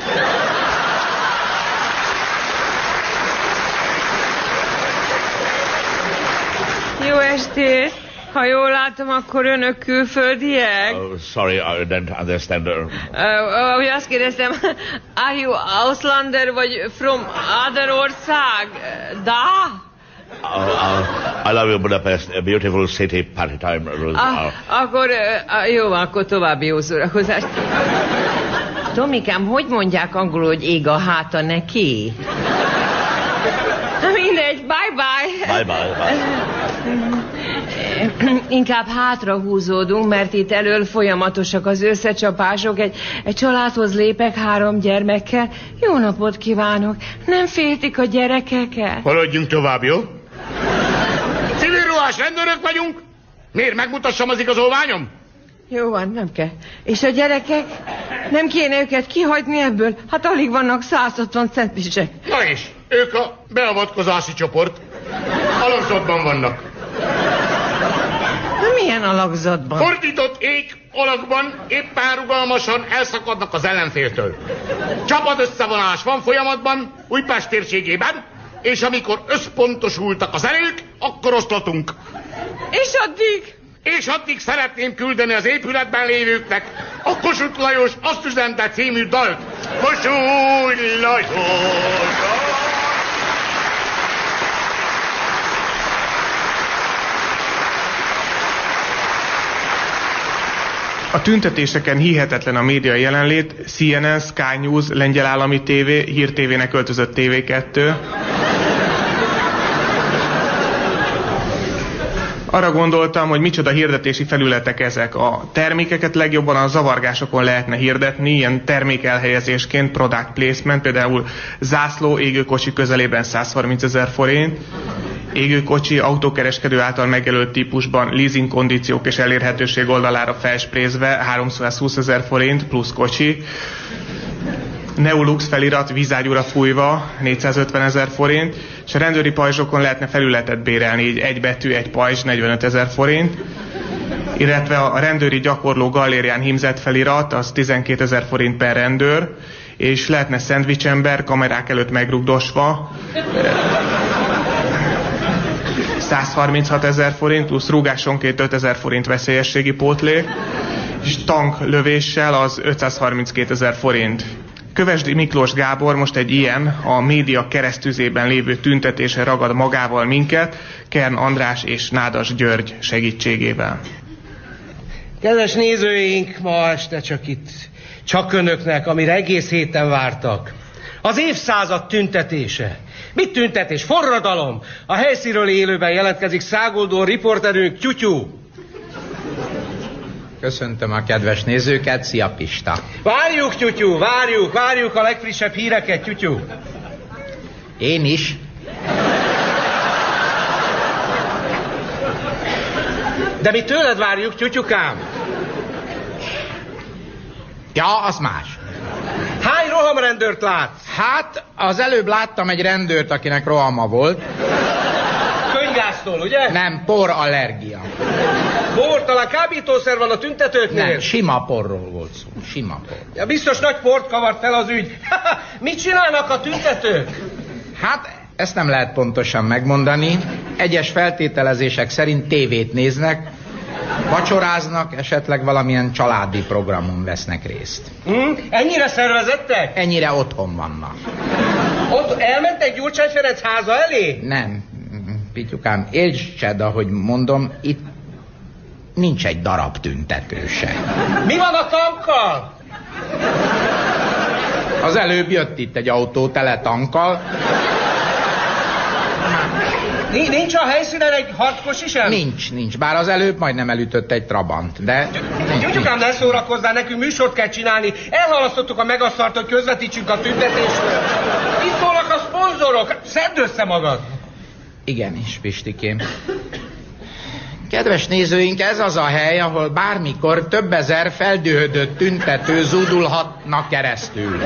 Jó estét! Ha jól látom, akkor önök külföldiek? Oh, sorry, I don't understand. Uh, uh, azt kérdeztem, are you Auslander vagy from other ország? Da? Uh, I love you, Budapest, a beautiful city, party time. Uh, Ah, akkor uh, jó, akkor további jó szórakozást. Tomikám, hogy mondják angolul, hogy ég a háta neki? Mindegy, bye-bye. bye bye. bye. Inkább hátra húzódunk, mert itt elől folyamatosak az összecsapások. Egy, egy családhoz lépek három gyermekkel. Jó napot kívánok! Nem féltik a gyerekeket? Haladjunk tovább, jó? Civil ruhás rendőrök vagyunk. Miért megmutassam az igazolványom? Jó van, nem kell. És a gyerekek? Nem kéne őket kihagyni ebből? Hát alig vannak 160 centisek. Na és, ők a beavatkozási csoport. Alapzatban vannak. Na milyen alakzatban? Fordított ég alakban éppen rugalmasan elszakadnak az ellenféltől. Csapat összevonás van folyamatban Újpest térségében, és amikor összpontosultak az erők, akkor oszlatunk. És addig? És addig szeretném küldeni az épületben lévőknek a Kossuth Lajos azt üzente című dalt. Kossuth Lajos! A tüntetéseken hihetetlen a média jelenlét, CNN, Sky News, Lengyel Állami TV, Hír TV-nek öltözött TV2. Arra gondoltam, hogy micsoda hirdetési felületek ezek. A termékeket legjobban a zavargásokon lehetne hirdetni, ilyen termékelhelyezésként, product placement, például zászló égőkocsi közelében 130 ezer forint, égőkocsi autókereskedő által megjelölt típusban leasing kondíciók és elérhetőség oldalára felsprézve 320 ezer forint plusz kocsi, Neolux felirat vízágyúra fújva 450 ezer forint, és a rendőri pajzsokon lehetne felületet bérelni, így egy betű, egy pajzs 45 ezer forint, illetve a rendőri gyakorló galérián hímzett felirat, az 12 ezer forint per rendőr, és lehetne szendvicsember kamerák előtt megrugdosva, 136 ezer forint, plusz rúgásonként 5 ezer forint veszélyességi pótlék, és tanklövéssel az 532 ezer forint. Kövesdi Miklós Gábor most egy ilyen, a média keresztüzében lévő tüntetése ragad magával minket, Kern András és Nádas György segítségével. Kedves nézőink, ma este csak itt, csak önöknek, amire egész héten vártak. Az évszázad tüntetése. Mit tüntetés? Forradalom! A helyszínről élőben jelentkezik szágoldó riporterünk Tyutyú. Köszöntöm a kedves nézőket, szia Pista! Várjuk, Tyutyú, várjuk, várjuk a legfrissebb híreket, Tyutyú. Én is. De mi tőled várjuk, Tyutyukám? Ja, az más. Hány rohan malomrendőrt lát? Hát, az előbb láttam egy rendőrt, akinek rohama volt. Könygásztól, ugye? Nem, porallergia. Bor, talán kábítószer van a tüntetőknél? Nem, sima porról volt szó. Sima por. Ja, biztos nagy port kavart fel az ügy. Mit csinálnak a tüntetők? Hát, ezt nem lehet pontosan megmondani. Egyes feltételezések szerint tévét néznek, vacsoráznak, esetleg valamilyen családi programon vesznek részt. Hm? Ennyire szervezettek? Ennyire otthon vannak. Ott elmentek Gyurcsány Ferenc háza elé? Nem, Pityukám, értsed, ahogy mondom, itt nincs egy darab tüntető. Mi van a tankkal? Az előbb jött itt egy autó tele tankkal. Nincs, a helyszínen egy harckos is sem? Nincs, nincs. Bár az előbb majdnem elütött egy Trabant, de... Gyugyukám, ne szórakozzál, nekünk műsort kell csinálni. Elhalasztottuk a megasztart, hogy közvetítsünk a tüntetésről. Itt szólnak a szponzorok. Szedd össze magad. Igenis, Pistikém. Kedves nézőink, ez az a hely, ahol bármikor több ezer feldühödött tüntető zúdulhatnak keresztül.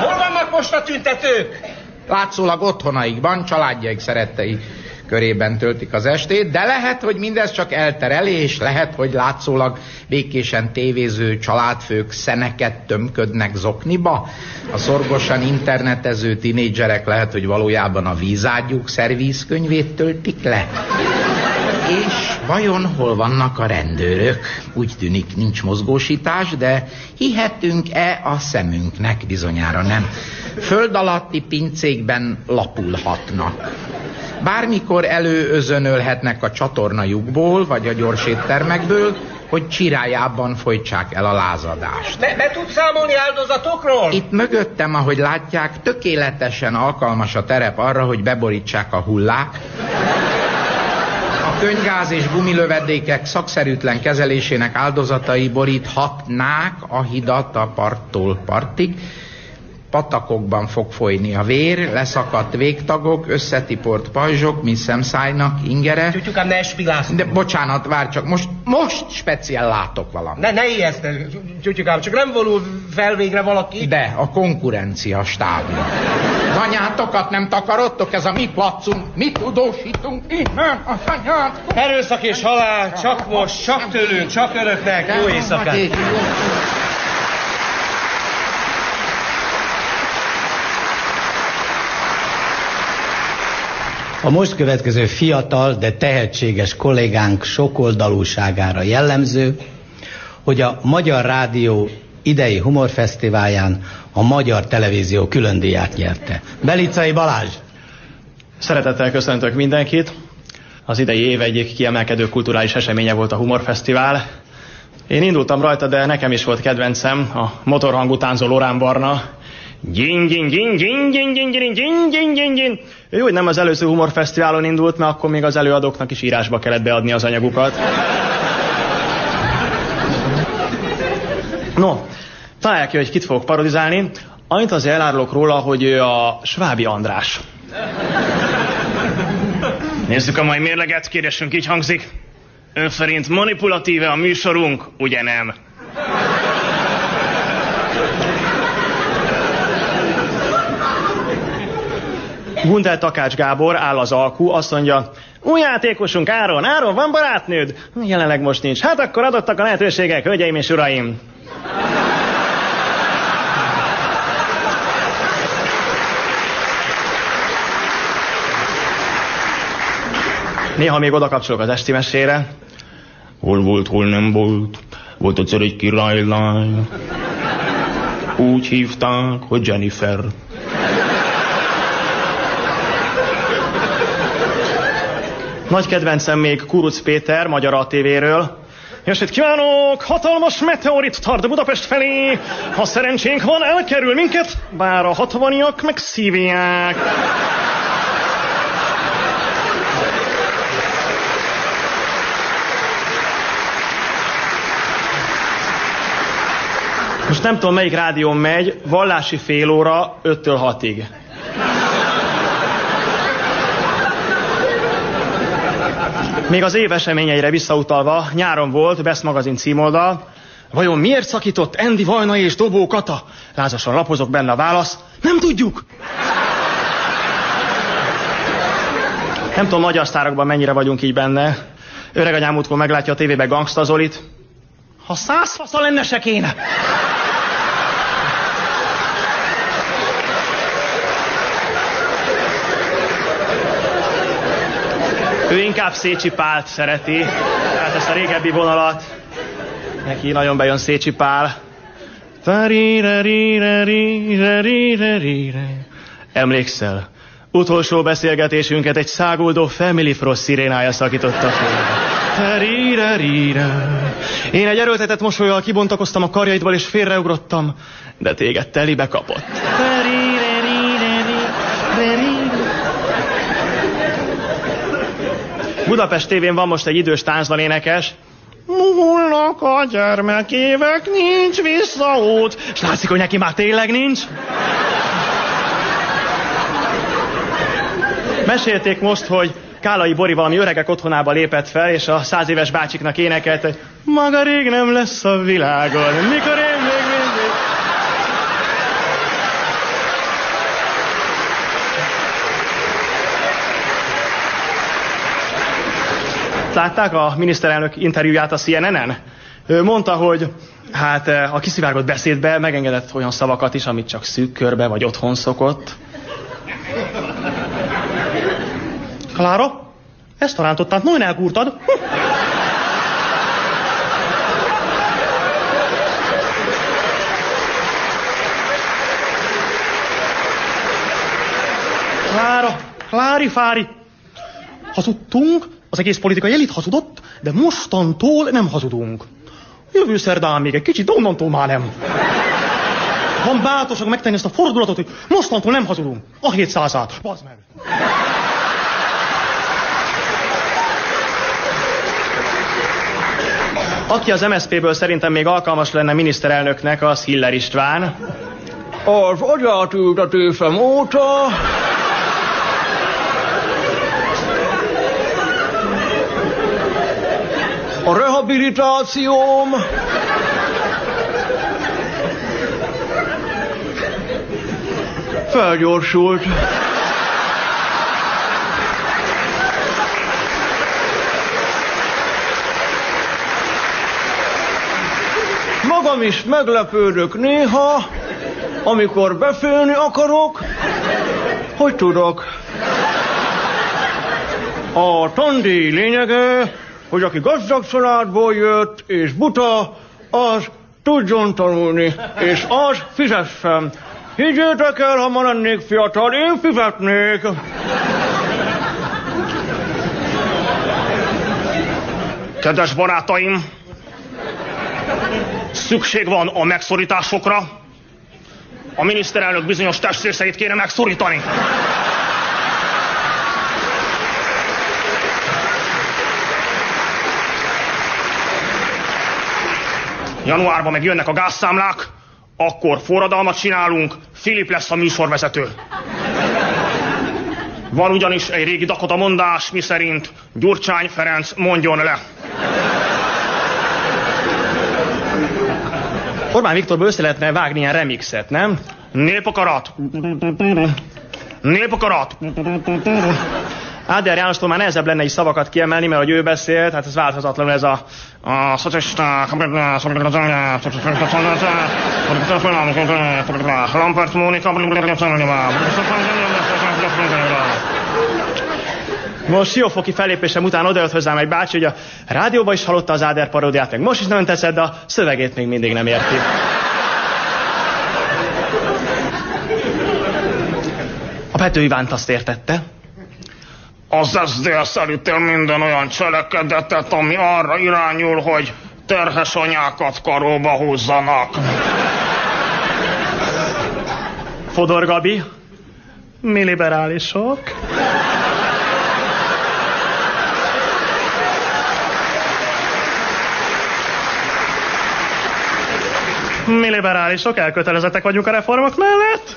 Hol vannak most a tüntetők? Látszólag otthonaikban, családjaik szerettei körében töltik az estét, de lehet, hogy mindez csak eltereli, és lehet, hogy látszólag békésen tévéző családfők szeneket tömködnek zokniba. A szorgosan internetező tinédzserek lehet, hogy valójában a vízágyúk szervízkönyvét töltik le. És vajon hol vannak a rendőrök? Úgy tűnik nincs mozgósítás, de hihetünk-e a szemünknek? Bizonyára nem. Föld alatti pincékben lapulhatnak. Bármikor előözönölhetnek a csatornajukból, vagy a gyors éttermekből, hogy csirájában folytsák el a lázadást. Be, be tudsz számolni áldozatokról? Itt mögöttem, ahogy látják, tökéletesen alkalmas a terep arra, hogy beborítsák a hullák. A könygáz és gumilövedékek szakszerűtlen kezelésének áldozatai boríthatnák a hidat a parttól partig, patakokban fog folyni a vér, leszakadt végtagok, összetiport pajzsok, mint szemszájnak ingere. Tyutyukám, ne espilász. De bocsánat, vár csak, most, most speciál látok valamit. Ne, ne ijeszte, Tyutyukám, csak nem vonul fel végre valaki. De, a konkurencia stábja. Anyátokat nem takarodtok, ez a mi placunk, mi tudósítunk innen az anyát. Erőszak és halál, csak most, csak tőlünk, csak önöknek, jó éjszakát. A most következő fiatal, de tehetséges kollégánk sokoldalúságára jellemző, hogy a Magyar Rádió idei humorfesztiválján a Magyar Televízió külön díját nyerte. Belicai Balázs! Szeretettel köszöntök mindenkit. Az idei év egyik kiemelkedő kulturális eseménye volt a Humorfesztivál. Én indultam rajta, de nekem is volt kedvencem a motorhangú tánzó Lorán Barna. Gyin, gyin, gyin, gyin, gyin, gyin, gyin, gyin, gyin, gyin, gyin. Jó, hogy nem az előző humorfesztiválon indult, mert akkor még az előadóknak is írásba kellett beadni az anyagukat. No, találják ki, hogy kit fogok parodizálni. Annyit azért elárulok róla, hogy ő a Svábi András. Nézzük a mai mérleget, kérdésünk így hangzik. Ön szerint manipulatíve a műsorunk, ugye nem? Gundel Takács Gábor áll az alkú, azt mondja, új játékosunk Áron, Áron, van barátnőd? Jelenleg most nincs. Hát akkor adottak a lehetőségek, hölgyeim és uraim. Néha még oda kapcsolok az esti mesére. Hol volt, hol nem volt. Volt egyszer egy királylány. Úgy hívták, hogy Jennifer. Nagy kedvencem még Kuruc Péter, Magyar ATV-ről. Jösét kívánok! Hatalmas meteorit tart Budapest felé! Ha szerencsénk van, elkerül minket, bár a hatvaniak megszívják. Most nem tudom, melyik rádión megy, vallási fél óra 5-től 6-ig. Még az év eseményeire visszautalva, nyáron volt, Best magazin címoldal, Vajon miért szakított Endi Vajna és Dobó Kata? Lázasan lapozok benne a válasz. Nem tudjuk! Nem tudom, magyar sztárokban mennyire vagyunk így benne. Öreg anyám útkor meglátja a tévében Gangsta Zolit. Ha száz fasza lenne, se kéne. Ő inkább Szécsi Pált szereti, tehát ezt a régebbi vonalat. Neki nagyon bejön Szécsi Pál. Emlékszel? Utolsó beszélgetésünket egy száguldó Family Frost szirénája szakította fel. Én egy erőltetett mosolyal kibontakoztam a karjaidból és félreugrottam, de téged telibe kapott. Budapest tévén van most egy idős táncdalénekes. Múlnak a gyermekévek, nincs visszaút. És látszik, hogy neki már tényleg nincs. Mesélték most, hogy Kálai Bori valami öregek otthonába lépett fel, és a száz éves bácsiknak énekelt, hogy maga rég nem lesz a világon, mikor én még mindig. Látták a miniszterelnök interjúját a CNN-en? Ő mondta, hogy hát a kiszivárgott beszédbe megengedett olyan szavakat is, amit csak szűk körbe vagy otthon szokott. Klára, ezt a rántottát nagyon elgúrtad. Klára, Klári Fári, hazudtunk, az egész politikai elit hazudott, de mostantól nem hazudunk. Jövő szerdán még egy kicsit, de onnantól már nem. Van bátorság megtenni ezt a fordulatot, hogy mostantól nem hazudunk. A 700-át. Bazd meg. Aki az MSZP-ből szerintem még alkalmas lenne miniszterelnöknek, az Hiller István. Az agyátültetésem óta a rehabilitációm felgyorsult. Magam is meglepődök néha, amikor befélni akarok, hogy tudok. A tandíj lényege, hogy aki gazdag családból jött és buta, az tudjon tanulni, és az fizessen. Higgyétek el, ha ma lennék fiatal, én fizetnék. Kedves barátaim, szükség van a megszorításokra. A miniszterelnök bizonyos testrészeit kéne megszorítani. Januárban meg jönnek a gázszámlák, akkor forradalmat csinálunk, Filip lesz a műsorvezető. Van ugyanis egy régi Dakota mondás, miszerint Gyurcsány Ferenc mondjon le. Orbán Viktorból össze lehetne vágni ilyen remixet, nem? Népakarat! Népakarat! Áder Jánostól már nehezebb lenne is szavakat kiemelni, mert hogy ő beszélt, hát ez változatlanul ez a, a szocialisták, Lampert Mónika, most siófoki fellépésem után odajött hozzám egy bácsi, hogy a rádióban is hallotta az Áder paródiát, meg most is nagyon tetszett, de a szövegét még mindig nem érti. A Pető Ivánt azt értette. Az SZDSZ elítél minden olyan cselekedetet, ami arra irányul, hogy terhes anyákat karóba húzzanak. Fodor Gabi, mi liberálisok. Mi liberálisok elkötelezettek vagyunk a reformok mellett.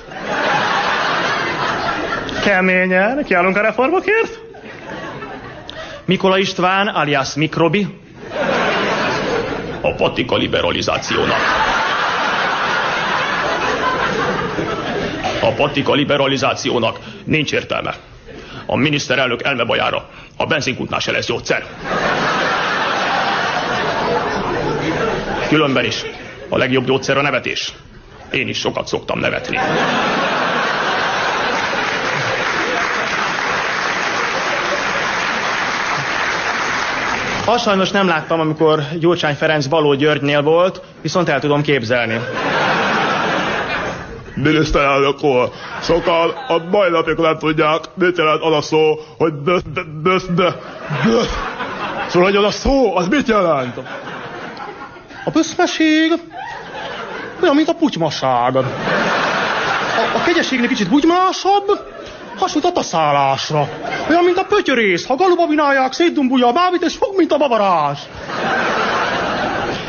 Keményen kiállunk a reformokért. Mikola István alias Mikrobi. a patika liberalizációnak. A patika liberalizációnak nincs értelme. A miniszterelnök elmebajára a benzinkútnál se lesz gyógyszer. Különben is a legjobb gyógyszer a nevetés. Én is sokat szoktam nevetni. Azt sajnos nem láttam, amikor Gyurcsány Ferenc Baló Györgynél volt, viszont el tudom képzelni. Miniszterelnök úr, sokan a mai napig nem tudják, mit jelent az a szó, hogy bösz, bösz, bösz, bösz. Szóval, hogy az a szó, az mit jelent? A böszmeség olyan, mint a putymaság. A, a kegyességnél kicsit bugymásabb, hasonlít a taszálásra. Olyan, mint a pötyörész, ha galubabinálják, szétdumbulja a bábit, és fog, mint a babarás.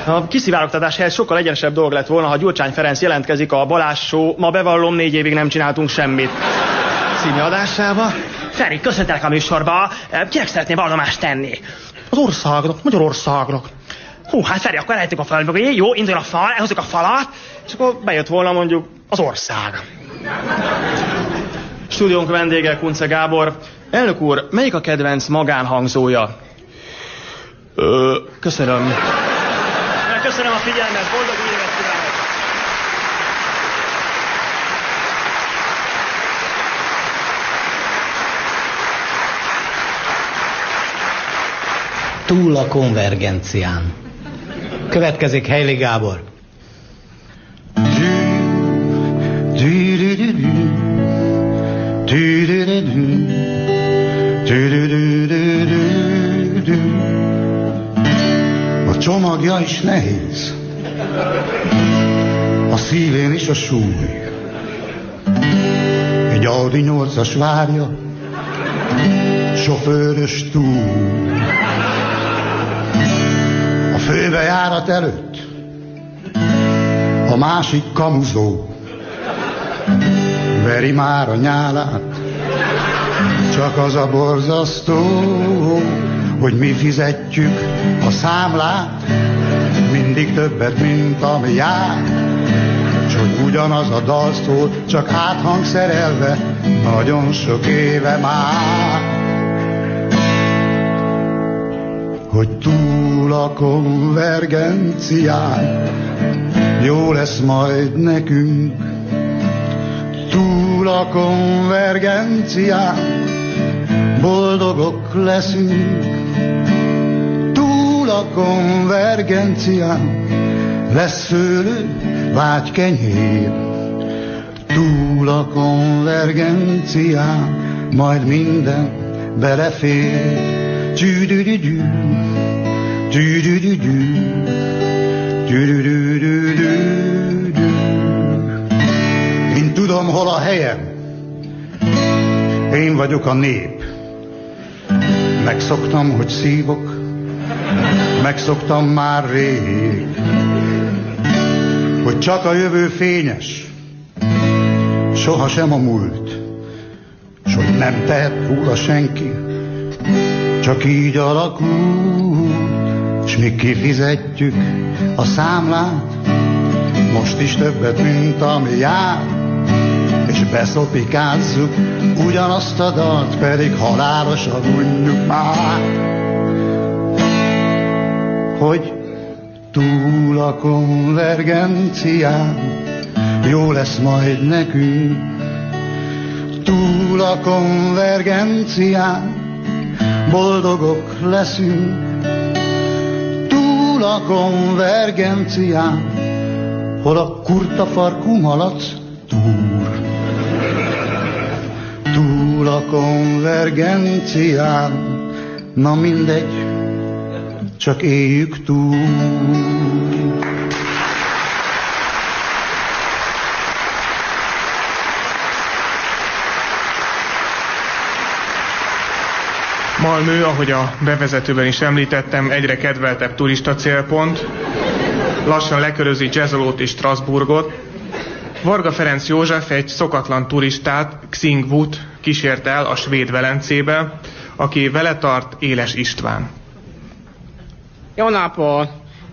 A kiszivárogtatás helyett sokkal egyenesebb dolog lett volna, ha Gyurcsány Ferenc jelentkezik a Balázs Show, ma bevallom, négy évig nem csináltunk semmit. Című adásába. Feri, köszöntelek a műsorba. Kinek szeretné vallomást tenni? Az országnak, Magyarországnak. Hú, hát Feri, akkor elejtjük a fal mögé, jó, indul a fal, elhozzuk a falat. És akkor bejött volna mondjuk az ország. Stúdiónk vendége Kunce Gábor. Elnök úr, melyik a kedvenc magánhangzója? Ö... Köszönöm. Köszönöm a figyelmet, boldog új évet kívánok! Túl a konvergencián. Következik Heili Gábor. A csomagja is nehéz, a szívén is a súly. Egy Audi 8-as várja, sofőrös túl. A főbejárat előtt a másik kamuzó veri már a nyálát, csak az a borzasztó, hogy mi fizetjük a számlát, mindig többet, mint ami jár, hogy ugyanaz a dal csak áthangszerelve, nagyon sok éve már. Hogy túl a konvergencián, jó lesz majd nekünk, túl a konvergencián, boldogok leszünk, túl a konvergencián, lesz főlő, vágy kenyér, túl a konvergencián, majd minden belefér. Csüdüdüdü, csüdüdüdü, csüdüdüdüdü. Tudom, hol a helyem. Én vagyok a nép. Megszoktam, hogy szívok, megszoktam már rég, hogy csak a jövő fényes, soha sem a múlt, s hogy nem tehet róla senki, csak így alakul, s mi kifizetjük a számlát, most is többet, mint ami jár, és beszopikázzuk ugyanazt a dalt, pedig halálosan unjuk már. Hogy túl a konvergencián, jó lesz majd nekünk, túl a konvergencián, boldogok leszünk, túl a konvergencián, hol a kurta farkú malac túr. Túl a konvergencián, na mindegy, csak éljük túl. Malmö, ahogy a bevezetőben is említettem, egyre kedveltebb turista célpont. Lassan lekörözi Jazzolót és Strasbourgot. Varga Ferenc József egy szokatlan turistát, Xing Wut kísért el a svéd Velencébe, aki vele tart Éles István. Jó napot!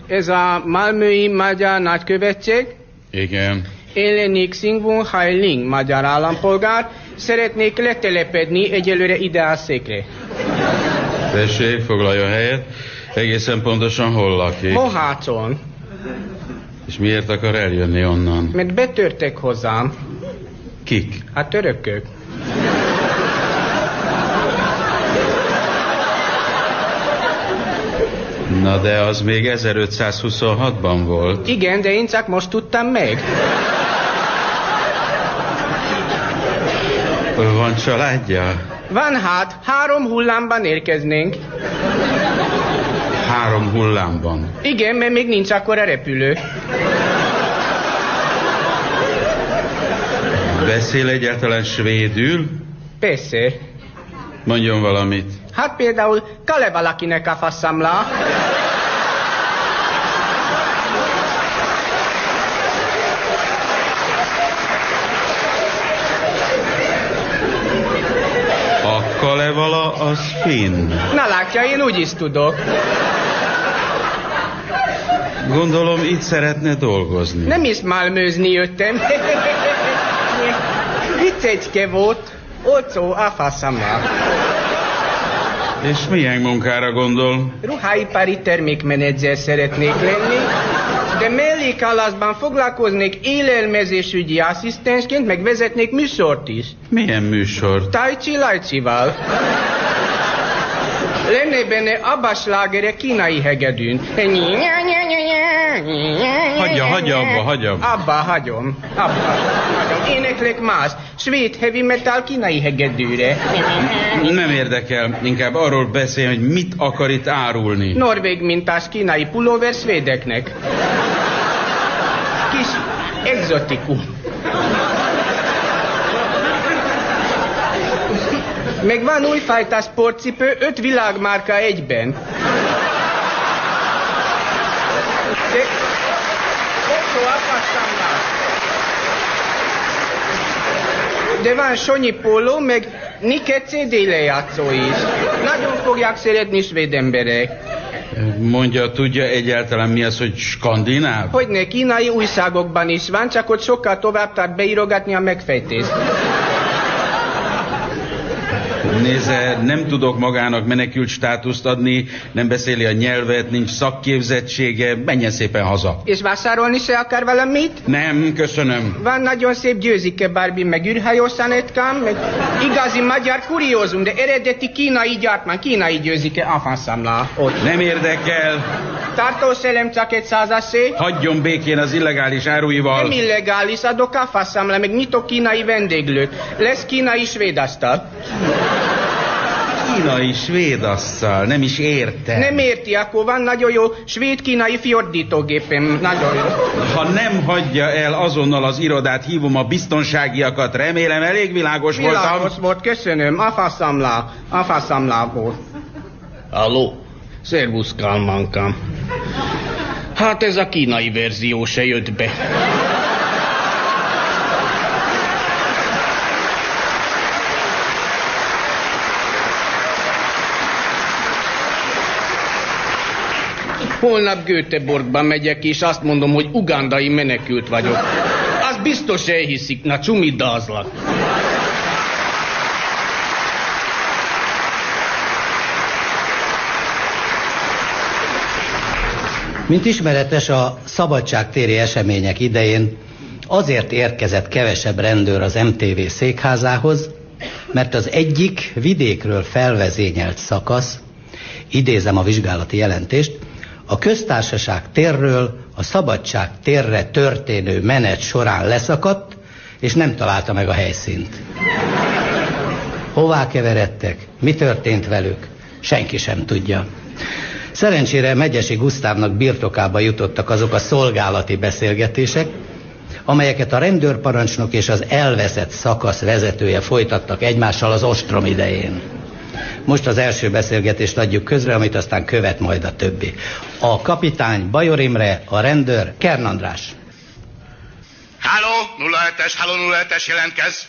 Ez a Malmöi Magyar Nagykövetség. Igen. Én lennék Singvun Hailing, magyar állampolgár. Szeretnék letelepedni egyelőre ide a székre. Tessék, foglaljon helyet. Egészen pontosan hol lakik? Mohácon, És miért akar eljönni onnan? mert betörtek hozzám. Kik? Hát törökök. Na de az még 1526-ban volt. Igen, de én csak most tudtam meg. Van családja? Van hát, három hullámban érkeznénk. Három hullámban. Igen, mert még nincs akkor a repülő. Beszél egyáltalán svédül? Persze. Mondjon valamit. Hát például Kalevalakinek a faszamla. A Kalevala az finn. Na látja, én úgy is tudok. Gondolom itt szeretne dolgozni. Nem is malmőzni jöttem. Viccecske volt. Olcsó a faszamla. És milyen munkára gondol? Ruháipari termékmenedzser szeretnék lenni, de mellékállásban foglalkoznék élelmezésügyi asszisztensként, meg vezetnék műsort is. Milyen műsor? Tajcsi Lajcsival. Lenne benne Abba slágere kínai hegedűn. Hagyja, hagyja abba, hagyja abba. Abba hagyom. Abba hagyom. Éneklek más. Svéd heavy metal kínai hegedűre. Nem érdekel, inkább arról beszél, hogy mit akar itt árulni. Norvég mintás kínai pulóver svédeknek. Kis exotikum. Meg van újfajta sportcipő, öt világmárka egyben. De... Otto, akasztamlás. De van Sonyi póló, meg Nike CD lejátszó is. Nagyon fogják szeretni svéd emberek. Mondja, tudja egyáltalán mi az, hogy skandináv? Hogyne, kínai újságokban is van, csak ott sokkal tovább tart beírogatni a megfejtést. Nézze, nem tudok magának menekült státuszt adni, nem beszéli a nyelvet, nincs szakképzettsége, menjen szépen haza. És vásárolni se akar valamit? Nem, köszönöm. Van nagyon szép győzike Barbie, meg űrhajó szanetkám, meg igazi magyar kuriózum, de eredeti kínai gyártmány, kínai győzike, afánszámlá. Ott. Nem érdekel, Tartószelem csak egy százasé. hagyjon békén az illegális áruival. Nem illegális, adok a faszámla, meg nyitok kínai vendéglőt. Lesz kínai svéd asztal. Kínai svéd asszal, nem is értem. Nem érti, akkor van nagyon jó svéd-kínai fiordítógépem. Nagyon jó. Ha nem hagyja el azonnal az irodát, hívom a biztonságiakat, remélem elég világos, Világos voltam. volt, köszönöm. A faszámlá, a faszámlá volt. Halló? Szervusz, Kálmánkám. Hát ez a kínai verzió se jött be. Holnap Göteborgba megyek, és azt mondom, hogy ugandai menekült vagyok. Az biztos elhiszik, na csumidázlak. Mint ismeretes, a szabadságtéri események idején azért érkezett kevesebb rendőr az MTV székházához, mert az egyik vidékről felvezényelt szakasz, idézem a vizsgálati jelentést, a köztársaság térről a szabadság térre történő menet során leszakadt, és nem találta meg a helyszínt. Hová keveredtek? Mi történt velük? Senki sem tudja. Szerencsére Megyesi Gusztávnak birtokába jutottak azok a szolgálati beszélgetések, amelyeket a rendőrparancsnok és az elveszett szakasz vezetője folytattak egymással az ostrom idején. Most az első beszélgetést adjuk közre, amit aztán követ majd a többi. A kapitány Bajor Imre, a rendőr Kern András. Háló, 07-es, háló 07-es, jelentkez.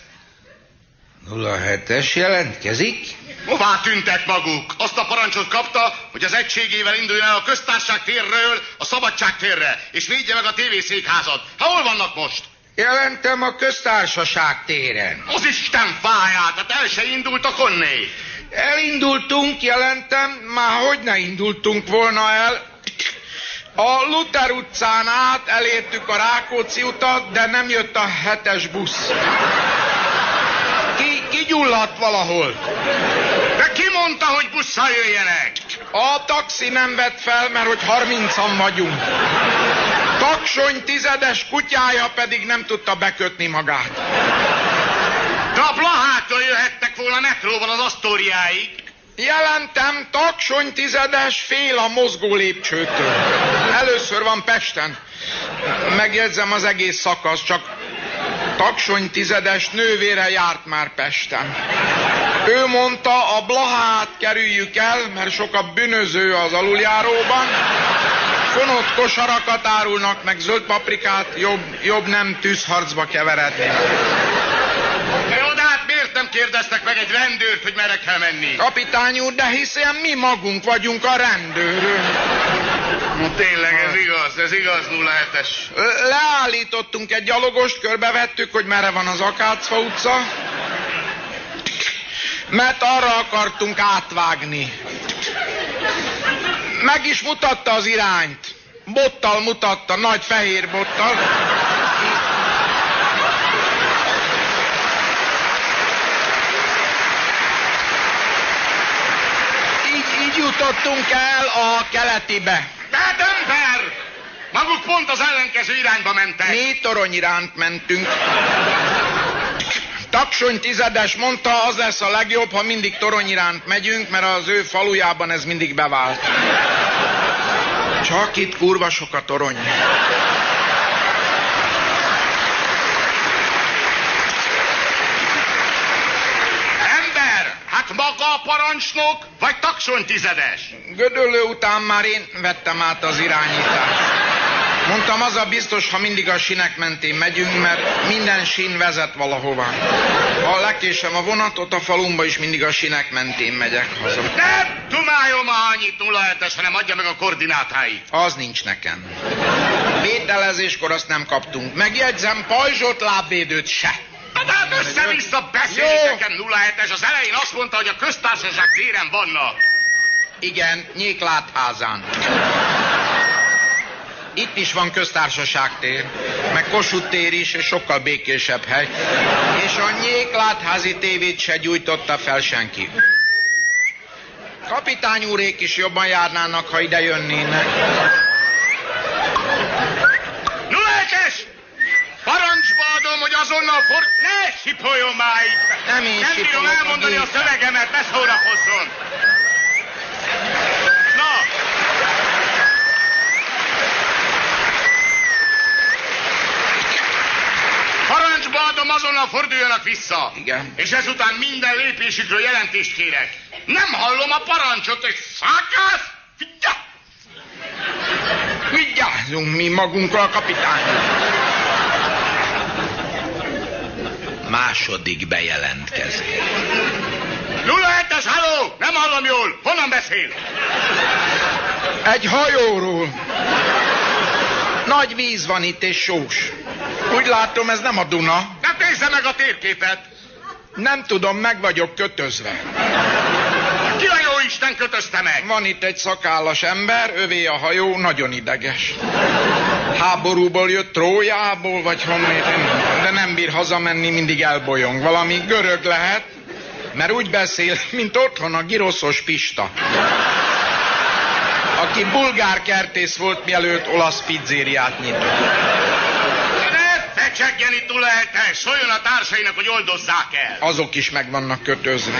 07-es jelentkezik. Hová tűntek maguk? Azt a parancsot kapta, hogy az egységével induljon el a köztársaság térről a szabadság térre, és védje meg a tévészékházat. Hát hol vannak most? Jelentem a köztársaság téren. Az Isten fáját, hát el se indultak onné. Elindultunk, jelentem, már hogy ne indultunk volna el. A Luther utcán át elértük a Rákóczi utat, de nem jött a hetes busz. Ki, kigyulladt valahol. De ki mondta, hogy busszal jöjjenek? A taxi nem vett fel, mert hogy harmincan vagyunk. Taksony tizedes kutyája pedig nem tudta bekötni magát. A Blahától jöhettek volna metróval az Asztóriáig. Jelentem, taksony tizedes fél a mozgó lépcsőtől. Először van Pesten. Megjegyzem az egész szakasz, csak taksony tizedes nővére járt már Pesten. Ő mondta, a Blahát kerüljük el, mert sok a bűnöző az aluljáróban. Fonott kosarakat árulnak, meg zöld paprikát, jobb, jobb nem tűzharcba keveredni. Jó, de hát miért nem kérdeztek meg egy rendőrt, hogy merre kell menni? Kapitány úr, de hiszen mi magunk vagyunk a rendőrök. No, tényleg, ez igaz, ez igaz, 07-es. Leállítottunk egy gyalogost, körbevettük, hogy merre van az Akácfa utca. Mert arra akartunk átvágni. Meg is mutatta az irányt. Bottal mutatta, nagy fehér bottal. Így jutottunk el a keletibe. De hát ember! Maguk pont az ellenkező irányba mentek. Mi torony iránt mentünk. Taksony tizedes mondta, az lesz a legjobb, ha mindig torony iránt megyünk, mert az ő falujában ez mindig bevált. Csak itt kurva sok a torony. Ember! Hát maga a parancsnok, vagy taksony tizedes? Gödöllő után már én vettem át az irányítást. Mondtam, az a biztos, ha mindig a sinek mentén megyünk, mert minden sín vezet valahova. Ha lekésem a vonatot, a falumba is mindig a sinek mentén megyek haza. Nem dumáljon már annyit 07-es, hanem adja meg a koordinátáit. Az nincs nekem. Vételezéskor azt nem kaptunk. Megjegyzem, pajzsot lábvédőt se. De hát össze-vissza beszélj nekem 07-es. Az elején azt mondta, hogy a köztársaság téren vannak. Igen, Nyéklátházán. Itt is van köztársaságtér, meg Kossuth tér is, és sokkal békésebb hely. És a nyéklátházi tévét se gyújtotta fel senki. Kapitány úrék is jobban járnának, ha ide jönnének. 07-es! Parancsba adom, hogy azonnal for... Ne sipoljon már itt! Nem én Nem bírom elmondani a a szövegemet, ne szórakozzon! Na! Parancsba adom, azonnal forduljanak vissza. Igen. És ezután minden lépésükről jelentést kérek. Nem hallom a parancsot, és szákász! Figyelj! Vigyázzunk mi magunkra, kapitány. Második bejelentkezés. 07-es, halló! Nem hallom jól! Honnan beszél? Egy hajóról. Nagy víz van itt és sós. Úgy látom, ez nem a Duna. Ne nézze meg a térképet! Nem tudom, meg vagyok kötözve. Isten kötözte meg? Van itt egy szakállas ember, övé a hajó, nagyon ideges. Háborúból jött Trójából, vagy honnét, de nem bír hazamenni, mindig elbolyong. Valami görög lehet, mert úgy beszél, mint otthon a giroszos Pista. Aki bulgár kertész volt, mielőtt olasz pizzériát nyitott. Fecsegjen itt 07-es! Szóljon a társainak, hogy oldozzák el! Azok is meg vannak kötözve.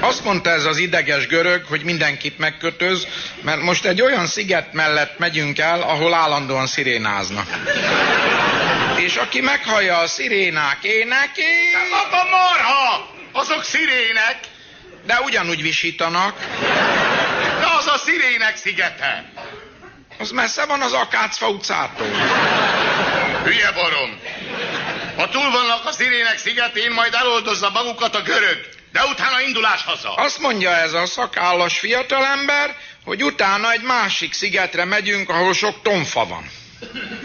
Azt mondta ez az ideges görög, hogy mindenkit megkötöz, mert most egy olyan sziget mellett megyünk el, ahol állandóan szirénáznak. És aki meghallja a szirénák énekét... Nem a marha! Azok szirének! De ugyanúgy visítanak. De az a szirének szigete! Az messze van az Akácfa utcától. Hülye barom! Ha túl vannak a szirének szigetén, majd eloldozza magukat a görög. De utána indulás haza. Azt mondja ez a szakállas fiatalember, hogy utána egy másik szigetre megyünk, ahol sok tomfa van.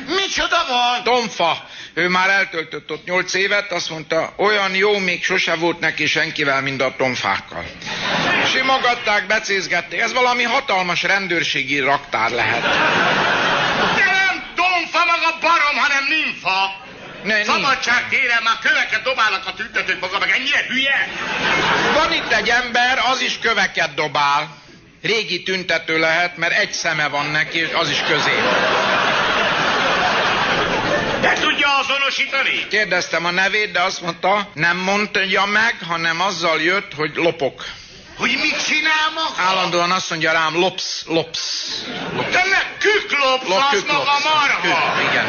Micsoda van? Tomfa. Ő már eltöltött ott nyolc évet, azt mondta, olyan jó még sose volt neki senkivel, mint a tomfákkal. Simogatták, becézgették. Ez valami hatalmas rendőrségi raktár lehet. De nem domfa maga barom, hanem nimfa. Ne, Szabadság téren már köveket dobálnak a tüntetők maga, meg ennyire hülye? Van itt egy ember, az is köveket dobál. Régi tüntető lehet, mert egy szeme van neki, és az is közé. De tudja azonosítani? Kérdeztem a nevét, de azt mondta, nem mondja meg, hanem azzal jött, hogy lopok. Hogy mit csinál maga? Állandóan azt mondja rám, lopsz, lopsz. De ne küklopsz, Lop, az küklopsz. maga marha. Kük, igen.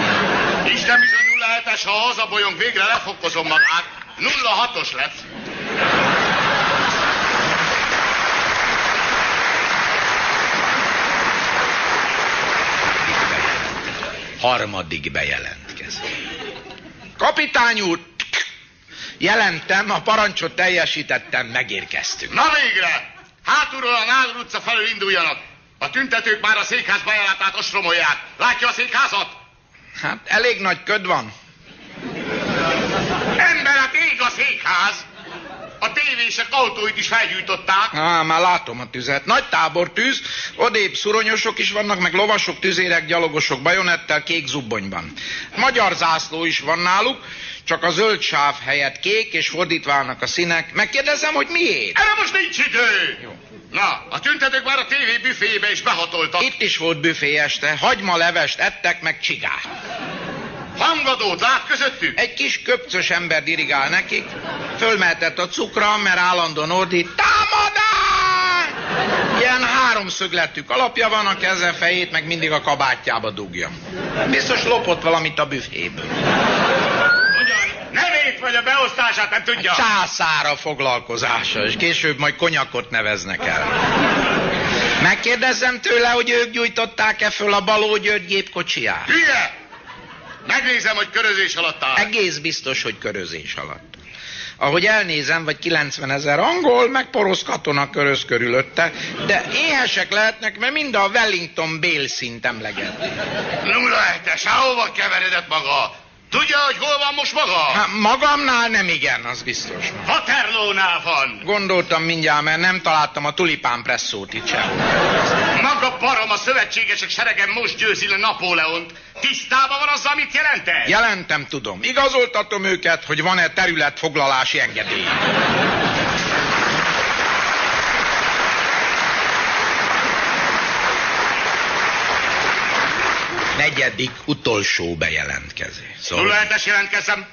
Isten bizonyul lehetes, ha hazabolyong, végre lefokozom magát. 06-os lett. Harmadik bejelentkező. Kapitány úr, jelentem, a parancsot teljesítettem, megérkeztünk. Na végre! Hátulról a Nádor utca felől induljanak. A tüntetők már a székház bejáratát ostromolják. Látja a székházat? Hát elég nagy köd van. Ember, hát ég a székház! A tévések autóit is felgyújtották. Á, már látom a tüzet. Nagy tábortűz, odébb szuronyosok is vannak, meg lovasok, tüzérek, gyalogosok bajonettel, kék zubbonyban. Magyar zászló is van náluk, csak a zöld sáv helyett kék, és fordítva állnak a színek. Megkérdezem, hogy miért? Erre most nincs idő! Jó. Na, a tüntetők már a tévé büfébe is behatoltak. Itt is volt büfé este, hagyma levest ettek, meg csigát. Hangadót lát közöttük? Egy kis köpcös ember dirigál nekik, fölmehetett a cukra, mert állandóan ordít, támadás! Ilyen háromszögletű alapja van, a keze fejét meg mindig a kabátjába dugja. Biztos lopott valamit a büféből. Nevét vagy a beosztását nem tudja. Császára foglalkozása, és később majd konyakot neveznek el. Megkérdezem tőle, hogy ők gyújtották-e föl a Baló György gépkocsiját? Hülye! Megnézem, hogy körözés alatt áll. Egész biztos, hogy körözés alatt. Ahogy elnézem, vagy 90 ezer angol, meg porosz katona köröz körülötte, de éhesek lehetnek, mert mind a Wellington bélszint emlegetni. 07-es, hova keveredett maga? Tudja, hogy hol van most maga? Hát magamnál nem igen, az biztos. Waterloo-nál van. Gondoltam mindjárt, mert nem találtam a tulipán presszót itt sem. Maga barom a szövetségesek seregen most győzi le Napóleont. Tisztában van azzal, mit jelentett? Jelentem, tudom. Igazoltatom őket, hogy van-e területfoglalási engedély. Negyedik, utolsó bejelentkező. Szóval... 07-es jelentkezem.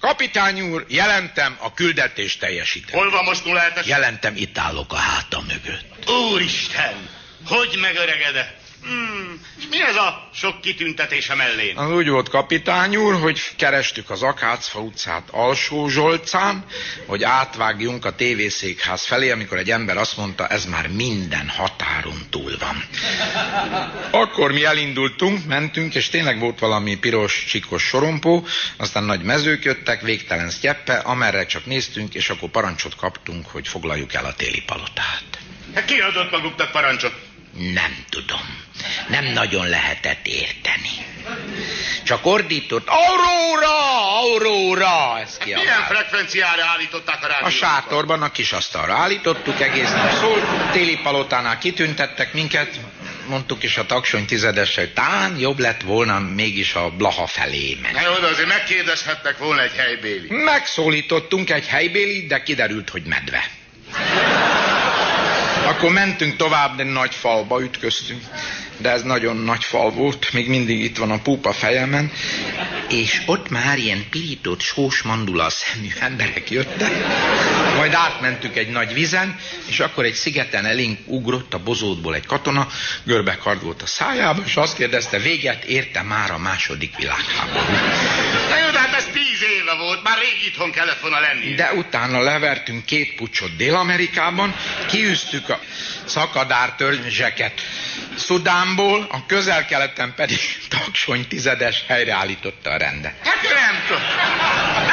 Kapitány úr, jelentem, a küldetés teljesítem. Hol van most 07-es? Jelentem, itt állok a háta mögött. Úristen! Hogy megöregedett? Hmm, és mi ez a sok kitüntetése mellén? Az úgy volt kapitány úr, hogy kerestük az Akácfa utcát Alsó Zsolcán, hogy átvágjunk a tévészékház felé, amikor egy ember azt mondta, ez már minden határon túl van. Akkor mi elindultunk, mentünk, és tényleg volt valami piros, csikos sorompó, aztán nagy mezők jöttek, végtelen sztyeppe, amerre csak néztünk, és akkor parancsot kaptunk, hogy foglaljuk el a téli palotát. Hát ki adott maguknak parancsot? Nem tudom. Nem nagyon lehetett érteni. Csak ordított, Aurora, Aurora! Ez ki Milyen frekvenciára állították a rádiót? A sátorban a kis asztalra állítottuk, egész nap szólt, téli palotánál kitüntettek minket, mondtuk is a taksony tizedessel, hogy talán jobb lett volna mégis a Blaha felé menni. Na jó, de azért megkérdezhettek volna egy helybéli. Megszólítottunk egy helybéli, de kiderült, hogy medve. Akkor mentünk tovább, de nagy falba ütköztünk. De ez nagyon nagy fal volt, még mindig itt van a púpa fejemen. És ott már ilyen pirított, sós mandula szemű emberek jöttek. Majd átmentük egy nagy vizen, és akkor egy szigeten elénk ugrott a bozótból egy katona, görbekard volt a szájába, és azt kérdezte, véget érte már a második világháború. Na jó, de hát ez tíz éve volt, már rég itthon kellett volna lenni. De utána levertünk két pucsot Dél-Amerikában, kiűztük a szakadár törzseket Szudánból, a közel-keleten pedig taksony tizedes helyreállította a rendet. Hát nem tudom.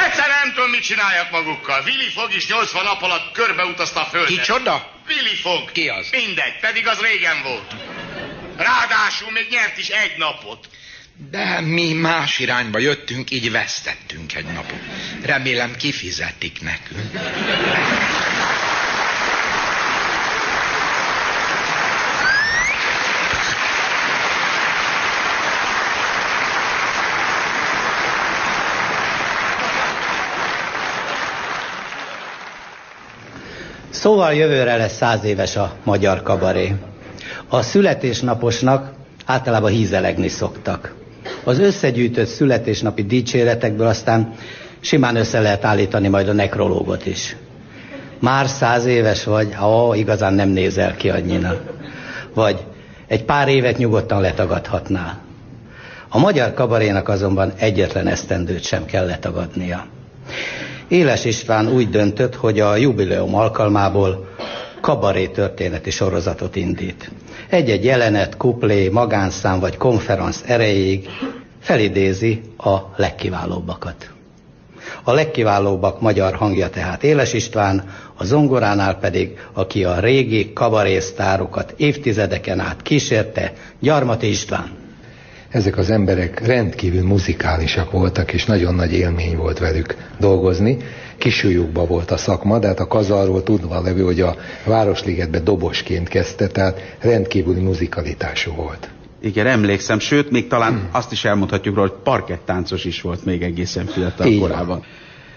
Egyszer nem tudom, mit csinálják magukkal. Willy Fog is 80 nap alatt körbeutazta a földet. Kicsoda? Willy Fog. Ki az? Mindegy, pedig az régen volt. Ráadásul még nyert is egy napot. De mi más irányba jöttünk, így vesztettünk egy napot. Remélem kifizetik nekünk. Szóval jövőre lesz száz éves a magyar kabaré. A születésnaposnak általában hízelegni szoktak. Az összegyűjtött születésnapi dicséretekből aztán simán össze lehet állítani majd a nekrológot is. Már száz éves vagy, ó, igazán nem nézel ki annyira. Vagy egy pár évet nyugodtan letagadhatnál. A magyar kabarénak azonban egyetlen esztendőt sem kell letagadnia. Éles István úgy döntött, hogy a jubileum alkalmából kabaré történeti sorozatot indít. Egy-egy jelenet, kuplé, magánszám vagy konferenc erejéig felidézi a legkiválóbbakat. A legkiválóbbak magyar hangja tehát Éles István, a zongoránál pedig, aki a régi kabarésztárokat évtizedeken át kísérte, Gyarmati István. Ezek az emberek rendkívül muzikálisak voltak, és nagyon nagy élmény volt velük dolgozni. Kisújukba volt a szakma, de hát a kazarról tudva levő, hogy a Városligetbe dobosként kezdte, tehát rendkívüli muzikalitású volt. Igen, emlékszem, sőt, még talán hmm. azt is elmondhatjuk róla, hogy parkettáncos is volt még egészen fiatal Így korában.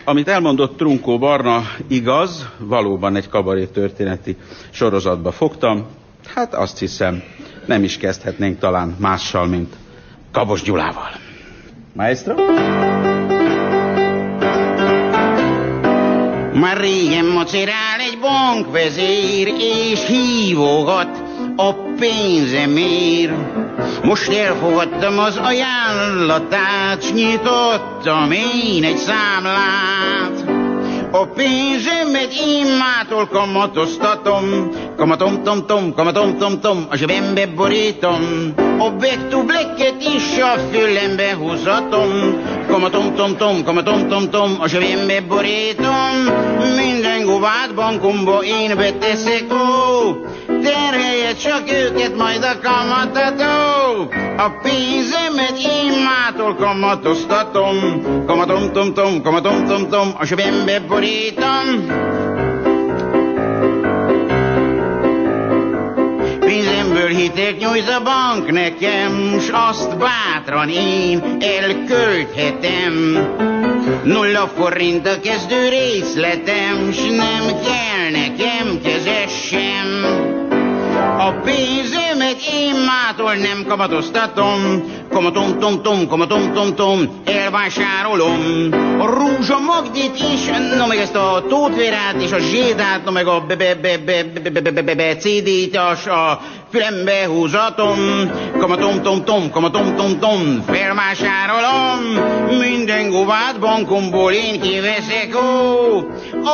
Amit elmondott Trunkó Barna igaz, valóban egy kabaré történeti sorozatba fogtam. Hát azt hiszem, nem is kezdhetnénk talán mással, mint Kabos Gyulával. Maestro? Már régen macerál egy bankvezér, és hívogat a pénzemért. Most elfogadtam az ajánlatát, s nyitottam én egy számlát. A pénzemet én mától kamatoztatom, kamatom tom tom, kamatom tom tom, a zsebembe borítom. A back to blacket is a fülembe húzatom, kamatom tom tom, kamatom tom tom, a zsebembe borítom. Minden govát bankomba én beteszek, ó, terhelje csak őket majd a kamatató. A pénzemet én mától kamatoztatom, kamatom tom tom, kamatom tom tom, a zsebembe borítom. Pénzemből hitek nyújt a bank nekem, s azt bátran én elkölthetem. Nulla forint a kezdő részletem, s nem kell nekem kezes sem. A pénzemet én mától nem kamatoztatom, kamatom tom tom, komatom tom tom, elvásárolom. A Rúzsa Magdit is, na meg ezt a tótvérát és a Zsédát, na meg a CD-t, a fülembe húzatom, kamatom-tom-tom, kamatom-tom-tom, felvásárolom, minden gubát bankomból én kiveszek, ó,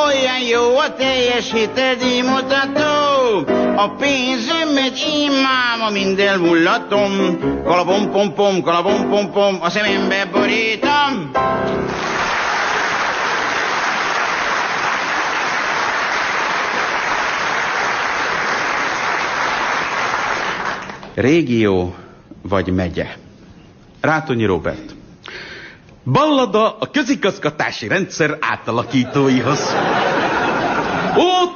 olyan jó a teljesítedi mutató, a pénzömet én máma minden mullatom, kalabom-pom-pom, kalabom-pom-pom, a szemembe borítom. Régió vagy megye? Rátonyi Robert. Ballada a közigazgatási rendszer átalakítóihoz.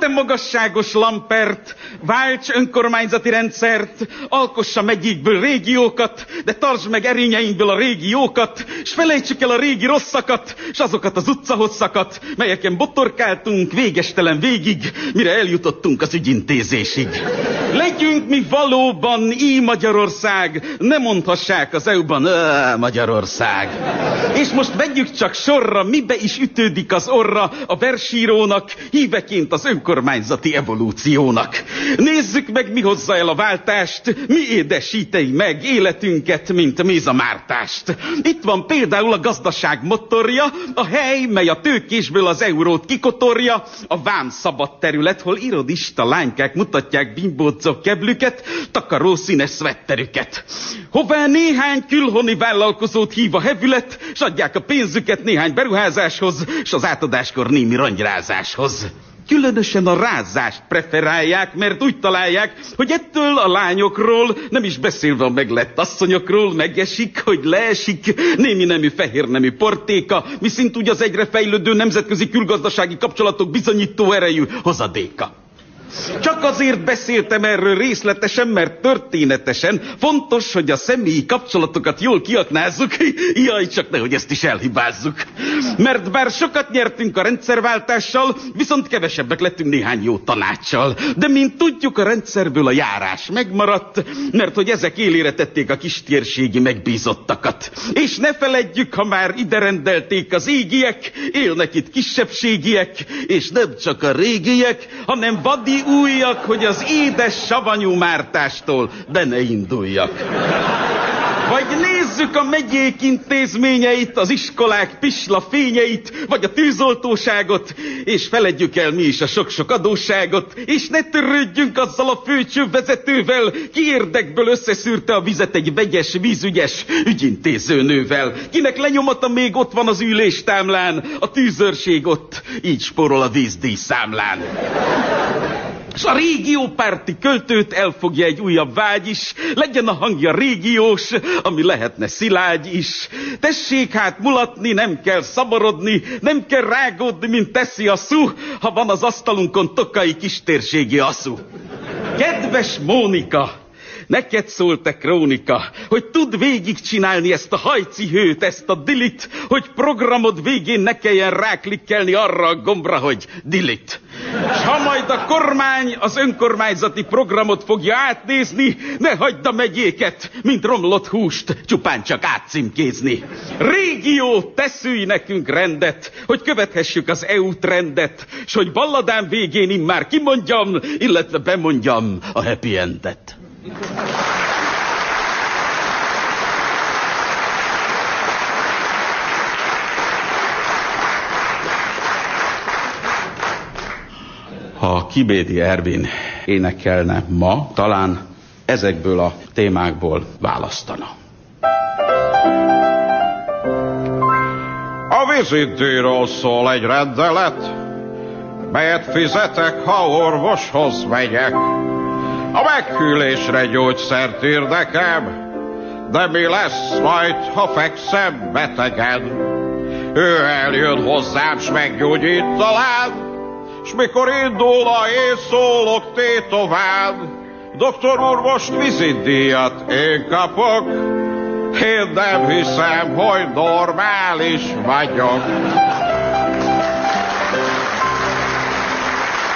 Te magasságos Lampert, válts önkormányzati rendszert, alkossa megyékből régiókat, de tartsd meg erényeinkből a régiókat, s felejtsük el a régi rosszakat, s azokat az utcahosszakat, melyeken botorkáltunk végestelen végig, mire eljutottunk az ügyintézésig. Legyünk mi valóban így Magyarország, ne mondhassák az EU-ban, "Ö, Magyarország. És most vegyük csak sorra, mibe is ütődik az orra a versírónak, híveként az önkormányzati evolúciónak. Nézzük meg, mi hozza el a váltást, mi édesítei meg életünket, mint mézamártást. Itt van például a gazdaság motorja, a hely, mely a tőkésből az eurót kikotorja, a vám szabad terület, hol irodista lánykák mutatják bimbócok keblüket, takaró színes szvetterüket. Hová néhány külhoni vállalkozót hív a hevület, s adják a pénzüket néhány beruházáshoz, s az átadáskor némi rongyrázáshoz. Különösen a rázást preferálják, mert úgy találják, hogy ettől a lányokról, nem is beszélve a meglett asszonyokról, megesik, hogy leesik némi nemű fehér nemű portéka, miszint úgy az egyre fejlődő nemzetközi külgazdasági kapcsolatok bizonyító erejű hozadéka. Csak azért beszéltem erről részletesen, mert történetesen fontos, hogy a személyi kapcsolatokat jól kiaknázzuk. Jaj, csak nehogy ezt is elhibázzuk. Mert bár sokat nyertünk a rendszerváltással, viszont kevesebbek lettünk néhány jó tanácssal. De mint tudjuk, a rendszerből a járás megmaradt, mert hogy ezek élére tették a kistérségi megbízottakat. És ne feledjük, ha már ide rendelték az égiek, élnek itt kisebbségiek, és nem csak a régiek, hanem vadi újak, hogy az édes savanyú mártástól be ne induljak. Vagy nézzük a megyék intézményeit, az iskolák pisla fényeit, vagy a tűzoltóságot, és feledjük el mi is a sok-sok adósságot, és ne törődjünk azzal a főcső vezetővel, ki érdekből összeszűrte a vizet egy vegyes, vízügyes ügyintézőnővel, kinek lenyomata még ott van az üléstámlán, a tűzőrség ott, így spórol a vízdíj számlán. S a régiópárti költőt elfogja egy újabb vágy is, legyen a hangja régiós, ami lehetne szilágy is. Tessék hát mulatni, nem kell szaborodni, nem kell rágódni, mint teszi a szú, ha van az asztalunkon tokai kistérségi aszú. Kedves Mónika, Neked szólt-e krónika, hogy tud végigcsinálni ezt a hajcihőt, ezt a dilit, hogy programod végén ne kelljen ráklikkelni arra a gombra, hogy dilit. S ha majd a kormány az önkormányzati programot fogja átnézni, ne hagyd a megyéket, mint romlott húst, csupán csak átcímkézni. Régió, teszülj nekünk rendet, hogy követhessük az EU trendet, s hogy balladám végén immár kimondjam, illetve bemondjam a happy endet. Ha Kibédi Ervin énekelne ma, talán ezekből a témákból választana. A vizitdíjról szól egy rendelet, melyet fizetek, ha orvoshoz megyek. A meghűlésre gyógyszert ír de mi lesz majd, ha fekszem betegen? Ő eljön hozzám, s meggyógyít talán, s mikor indul a én szólok tétován, doktor úr, most vizitdíjat én kapok, én nem hiszem, hogy normális vagyok.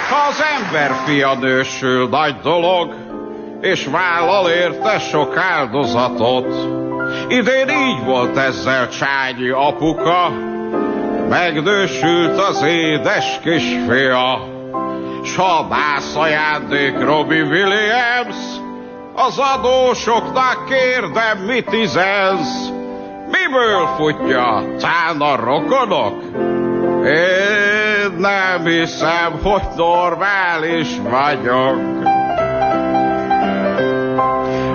Ha az ember fia nősül, nagy dolog, és vállal érte sok áldozatot. Idén így volt ezzel Csányi apuka, megnősült az édes kisfia. S ha ajándék Robbie Williams, az adósoknak kérdem, mit izensz? Miből futja? Tán a rokonok? Én nem hiszem, hogy normális vagyok.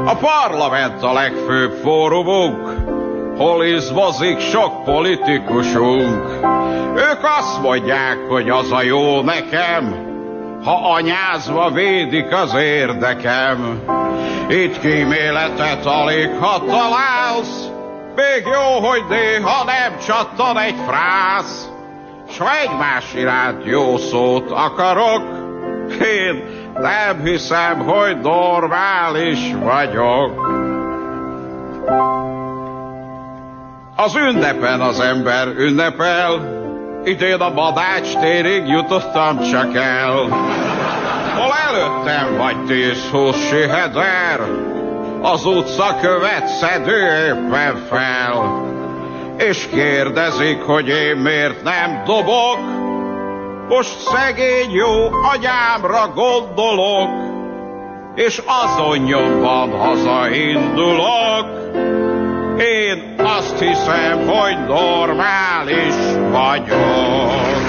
A parlament a legfőbb fórumunk, hol izmozik sok politikusunk. Ők azt mondják, hogy az a jó nekem, ha anyázva védik az érdekem. Itt kíméletet alig, ha találsz, még jó, hogy néha nem csattan egy frász, s ha egymás iránt jó szót akarok, én nem hiszem, hogy normális vagyok. Az ünnepen az ember ünnepel, idén a Badács térig jutottam csak el. A ahol előttem vagy tíz-húsz siheder, az utca követ szedő éppen fel. És kérdezik, hogy én miért nem dobok, most szegény jó anyámra gondolok, és azon nyomban hazaindulok. Én azt hiszem, hogy normális vagyok.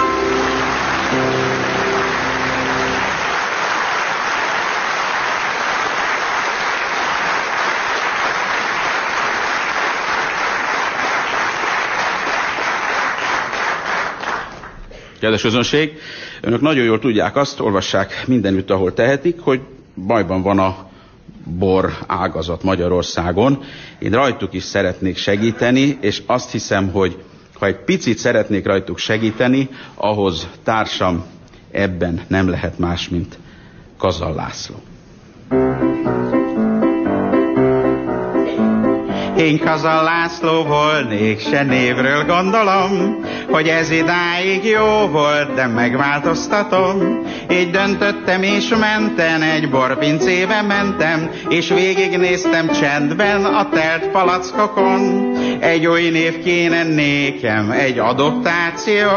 Kedves közönség, önök nagyon jól tudják azt, olvassák mindenütt, ahol tehetik, hogy bajban van a bor ágazat Magyarországon. Én rajtuk is szeretnék segíteni, és azt hiszem, hogy ha egy picit szeretnék rajtuk segíteni, ahhoz társam ebben nem lehet más, mint Kazal László. Én Kazal László volnék, se névről gondolom, hogy ez idáig jó volt, de megváltoztatom. Így döntöttem és mentem, egy borpincébe mentem, és végignéztem csendben a telt palackokon. Egy új név kéne nékem, egy adoptáció,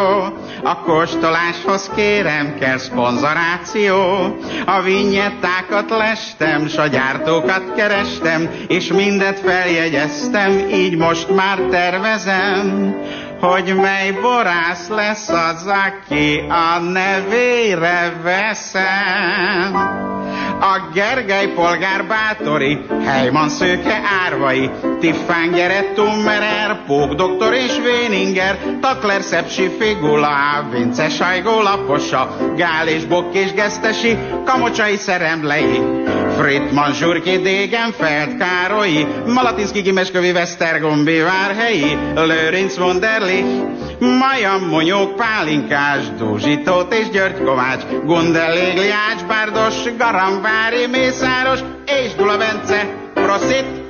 a kóstoláshoz kérem, kell szponzoráció. A vinyettákat lestem, s a gyártókat kerestem, és mindet feljegyeztem, így most már tervezem, hogy mely borász lesz az, aki a nevére veszem. A Gergely polgár bátori, Helyman szőke árvai, Tiffán Gerett Tummerer, Pók doktor és Véninger, Takler Szepsi Figula, Vince Sajgó laposa, Gál és Bokk és Gesztesi, Kamocsai szeremlei, Fritman Zsurki Dégenfeld Károlyi, Malatinszki Gimeskövi Vesztergombi Várhelyi, Lőrinc Monderlich, Maja Monyók Pálinkás, Dózsi és György Kovács, Gundel Liács Bárdos, Garamvári Mészáros és Dula Bence. Proszit!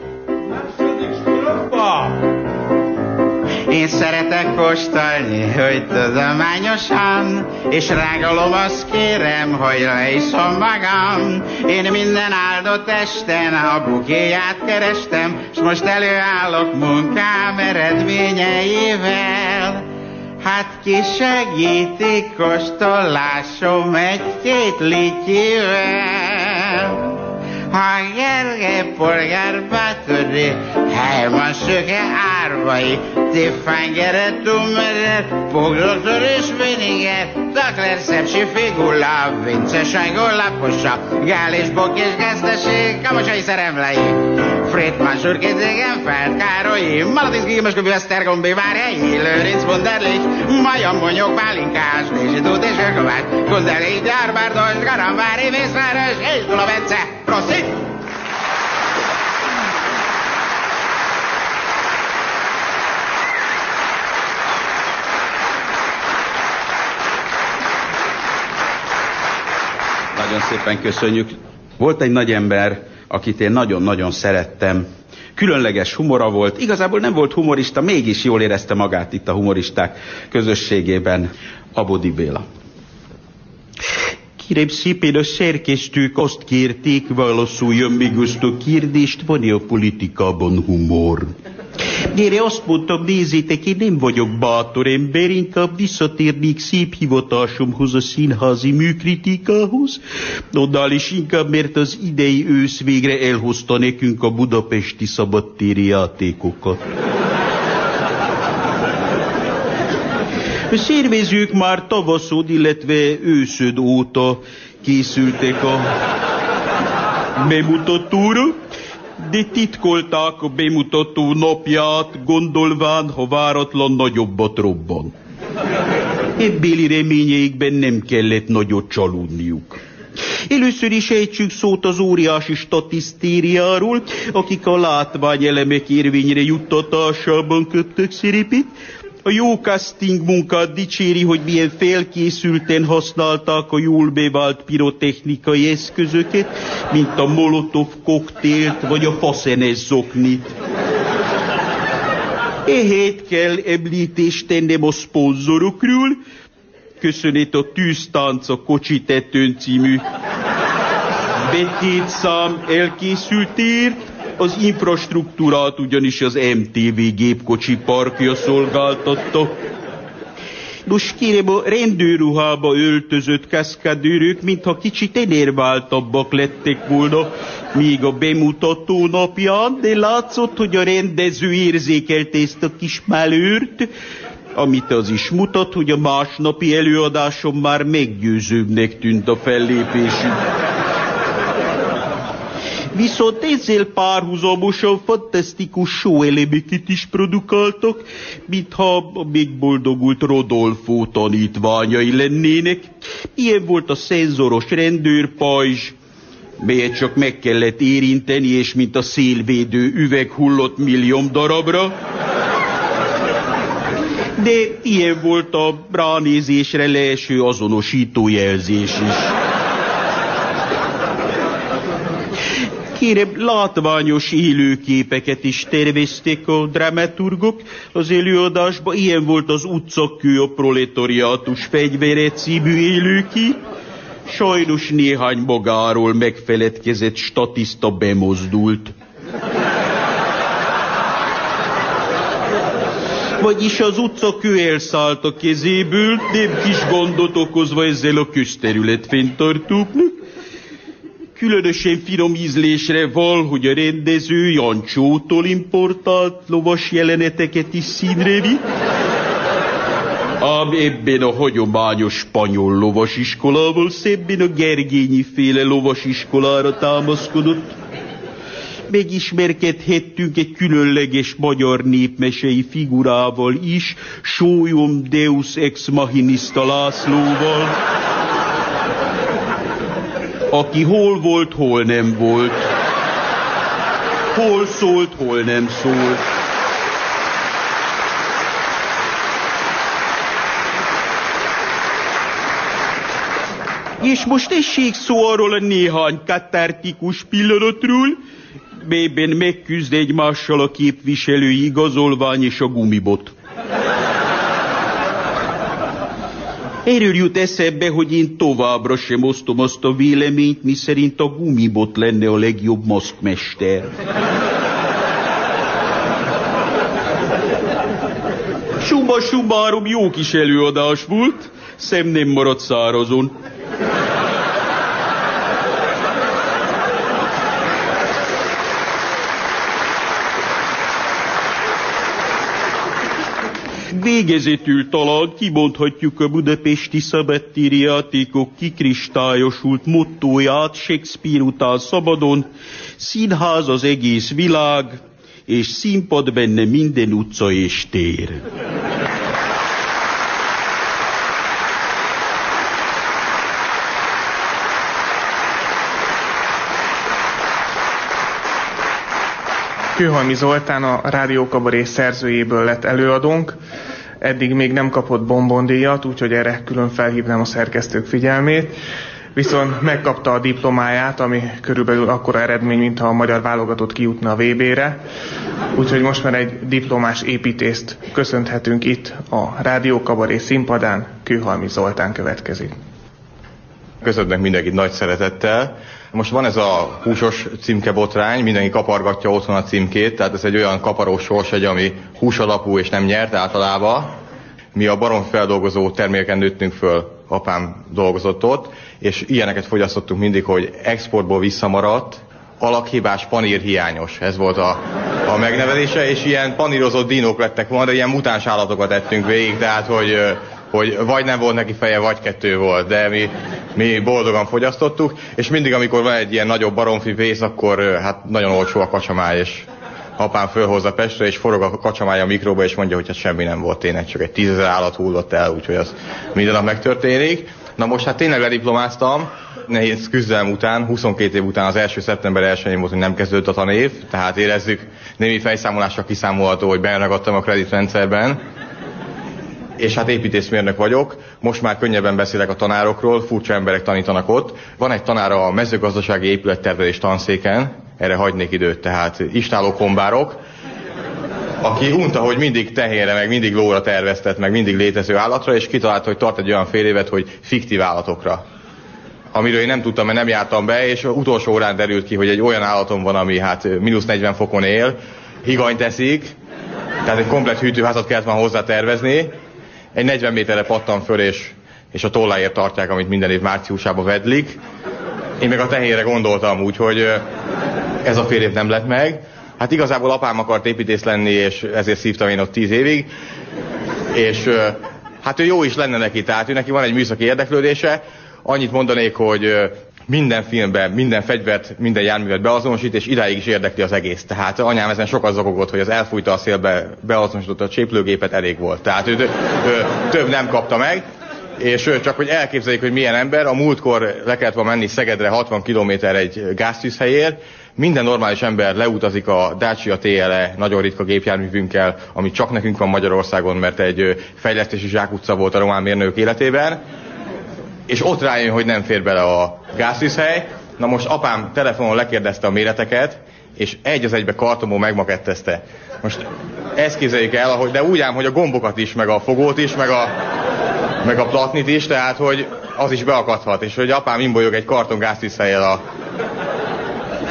Én szeretek kóstolni, hogy tudományosan, és rágalom azt kérem, hogy leiszom magam. Én minden áldott esten a bukéját kerestem, s most előállok munkám eredményeivel. Hát ki segítik kóstolásom egy-két lityivel. Ha Gergely polgár bátori, Helyman szöke árvai, Tiffángere, Tummerer, Pogdoktor és Véniger, Takler Szepsi Figula, Vince Sajgó Gál és Bok és Geszteség, Kamocsai Szeremlei, Fritman Zsurkézégen, Felt Károlyi, Malatinszki Gimesköbi Vesztergombi Várhelyi, Lőrinc Bonderlich, Maja Monyok, Pálinkás, Dézsi Tóth és Görkovács, Gondelé, Gyárbárdos, Garamvári, Mészváros és Dula Bence. Nagyon szépen köszönjük. Volt egy nagy ember, akit én nagyon-nagyon szerettem. Különleges humora volt, igazából nem volt humorista, mégis jól érezte magát itt a humoristák közösségében. Abodi Béla. Kérem szépen, a szerkesztők azt kérték, válaszoljon még azt a kérdést, van-e a politikában humor? Gyere, azt mondtam, nézzétek, én nem vagyok bátor ember, inkább visszatérnék szép hivatásomhoz a színházi műkritikához. Annál is inkább, mert az idei ősz végre elhozta nekünk a budapesti szabadtéri játékokat. A szervezők már tavaszod, illetve őszöd óta készültek a bemutatóra, de titkolták a bemutató napját, gondolván, ha váratlan nagyobbat robban. Ebbéli reményeikben nem kellett nagyot csalódniuk. Először is ejtsük szót az óriási statisztériáról, akik a látványelemek érvényre juttatásában köptek szerepét, a jó casting munkát dicséri, hogy milyen felkészülten használták a jól bevált pirotechnikai eszközöket, mint a molotov koktélt vagy a faszenes zoknit. Ehét kell említést tennem a szponzorokról. Köszönet a Tűztánc a Kocsi tetőn című Betétszám elkészültért, az infrastruktúrát ugyanis az MTV gépkocsi parkja szolgáltatta. Nos kérem, a rendőrruhába öltözött kaszkadőrök, mintha kicsit enerváltabbak lettek volna, míg a bemutató napján, de látszott, hogy a rendező érzékelte ezt a kis malőrt, amit az is mutat, hogy a másnapi előadásom már meggyőzőbbnek tűnt a fellépésük. Viszont ezzel párhuzamosan fantasztikus show elemeket is produkáltak, mintha a megboldogult Rodolfo tanítványai lennének. Ilyen volt a szenzoros rendőrpajzs, melyet csak meg kellett érinteni, és mint a szélvédő üveg hullott millióm darabra. De ilyen volt a ránézésre leeső azonosító jelzés is. Kérem, látványos élőképeket is tervezték a dramaturgok az előadásba. Ilyen volt az utcakő a proletariátus fegyvere című élőkép. Sajnos néhány magáról megfeledkezett statiszta bemozdult. Vagyis az utcakő elszállt a kezéből, nem kis gondot okozva ezzel a közterület fenntartóknak. Különösen finom ízlésre val, hogy a rendező Jancsótól importált lovas jeleneteket is színre vitt. Ám ebben a hagyományos spanyol lovasiskolával szebben a Gergényi féle lovasiskolára támaszkodott. Megismerkedhettünk egy különleges magyar népmesei figurával is, Sólyom Deus Ex Machinista Lászlóval aki hol volt, hol nem volt. Hol szólt, hol nem szólt. És most essék szó arról a néhány katartikus pillanatról, melyben megküzd egymással a képviselői igazolvány és a gumibot. Erről jut eszembe, hogy én továbbra sem osztom azt a véleményt, miszerint a gumibot lenne a legjobb maszkmester. Summa summarum jó kis előadás volt, szem nem maradt szárazon. Végezetül talán kimondhatjuk a budapesti szabadtéri játékok kikristályosult mottóját Shakespeare után szabadon, színház az egész világ, és színpad benne minden utca és tér. Kőhalmi Zoltán a Rádiókabaré szerzőjéből lett előadónk. Eddig még nem kapott bombondíjat, úgyhogy erre külön felhívnám a szerkesztők figyelmét. Viszont megkapta a diplomáját, ami körülbelül akkora eredmény, mintha a magyar válogatott kijutna a VB-re. Úgyhogy most már egy diplomás építést köszönhetünk itt a Rádiókabaré színpadán. Kőhalmi Zoltán következik. Köszönnek mindenkit nagy szeretettel. Most van ez a húsos címkebotrány, mindenki kapargatja otthon a címkét, tehát ez egy olyan kaparós sorsegy, ami hús alapú és nem nyert általában. Mi a baromfeldolgozó terméken nőttünk föl, apám dolgozott ott, és ilyeneket fogyasztottunk mindig, hogy exportból visszamaradt, alakhibás, panír hiányos. Ez volt a, a megnevezése, és ilyen panírozott dinók lettek volna, de ilyen mutáns állatokat ettünk végig, tehát hogy hogy vagy nem volt neki feje, vagy kettő volt, de mi, mi boldogan fogyasztottuk, és mindig, amikor van egy ilyen nagyobb baromfi vész, akkor hát nagyon olcsó a kacsamáj, és apám fölhozza Pestre, és forog a kacsamája a mikróba, és mondja, hogy hát semmi nem volt tényleg, csak egy tízezer állat hullott el, úgyhogy az minden nap megtörténik. Na most hát tényleg lediplomáztam, nehéz küzdelem után, 22 év után az első szeptember 1 volt, hogy nem kezdődött a tanév, tehát érezzük némi fejszámolásra kiszámolható, hogy benragadtam a kreditrendszerben, és hát építészmérnök vagyok, most már könnyebben beszélek a tanárokról, furcsa emberek tanítanak ott. Van egy tanár a mezőgazdasági épülettervezés tanszéken, erre hagynék időt, tehát istáló kombárok, aki unta, hogy mindig tehére, meg mindig lóra terveztet, meg mindig létező állatra, és kitalálta, hogy tart egy olyan fél évet, hogy fiktív állatokra. amiről én nem tudtam, mert nem jártam be, és utolsó órán derült ki, hogy egy olyan állatom van, ami hát mínusz 40 fokon él, higany teszik, tehát egy komplet hűtőházat kellett már hozzá tervezni. Egy 40 méterre pattan föl, és, és a tolláért tartják, amit minden év márciusában vedlik. Én meg a tehére gondoltam, úgyhogy ez a fél év nem lett meg. Hát igazából apám akart építész lenni, és ezért szívtam én ott tíz évig. És hát ő jó is lenne neki, tehát ő neki van egy műszaki érdeklődése. Annyit mondanék, hogy minden filmben, minden fegyvert, minden járművet beazonosít, és idáig is érdekli az egész. Tehát anyám ezen sokat zokogott, hogy az elfújta a szélbe, beazonosította a cséplőgépet, elég volt. Tehát ő, ő, több nem kapta meg. És csak hogy elképzeljék, hogy milyen ember, a múltkor le kellett volna menni Szegedre 60 km egy gáztűzhelyért, minden normális ember leutazik a Dacia TLE nagyon ritka gépjárművünkkel, ami csak nekünk van Magyarországon, mert egy fejlesztési zsákutca volt a román mérnök életében, és ott rájön, hogy nem fér bele a gáztűzhely. Na most apám telefonon lekérdezte a méreteket, és egy az egybe kartomó megmakettezte. Most ezt képzeljük el, ahogy, de úgy ám, hogy a gombokat is, meg a fogót is, meg a, meg a platnit is, tehát hogy az is beakadhat, és hogy apám imbolyog egy karton gáztűzhelyel a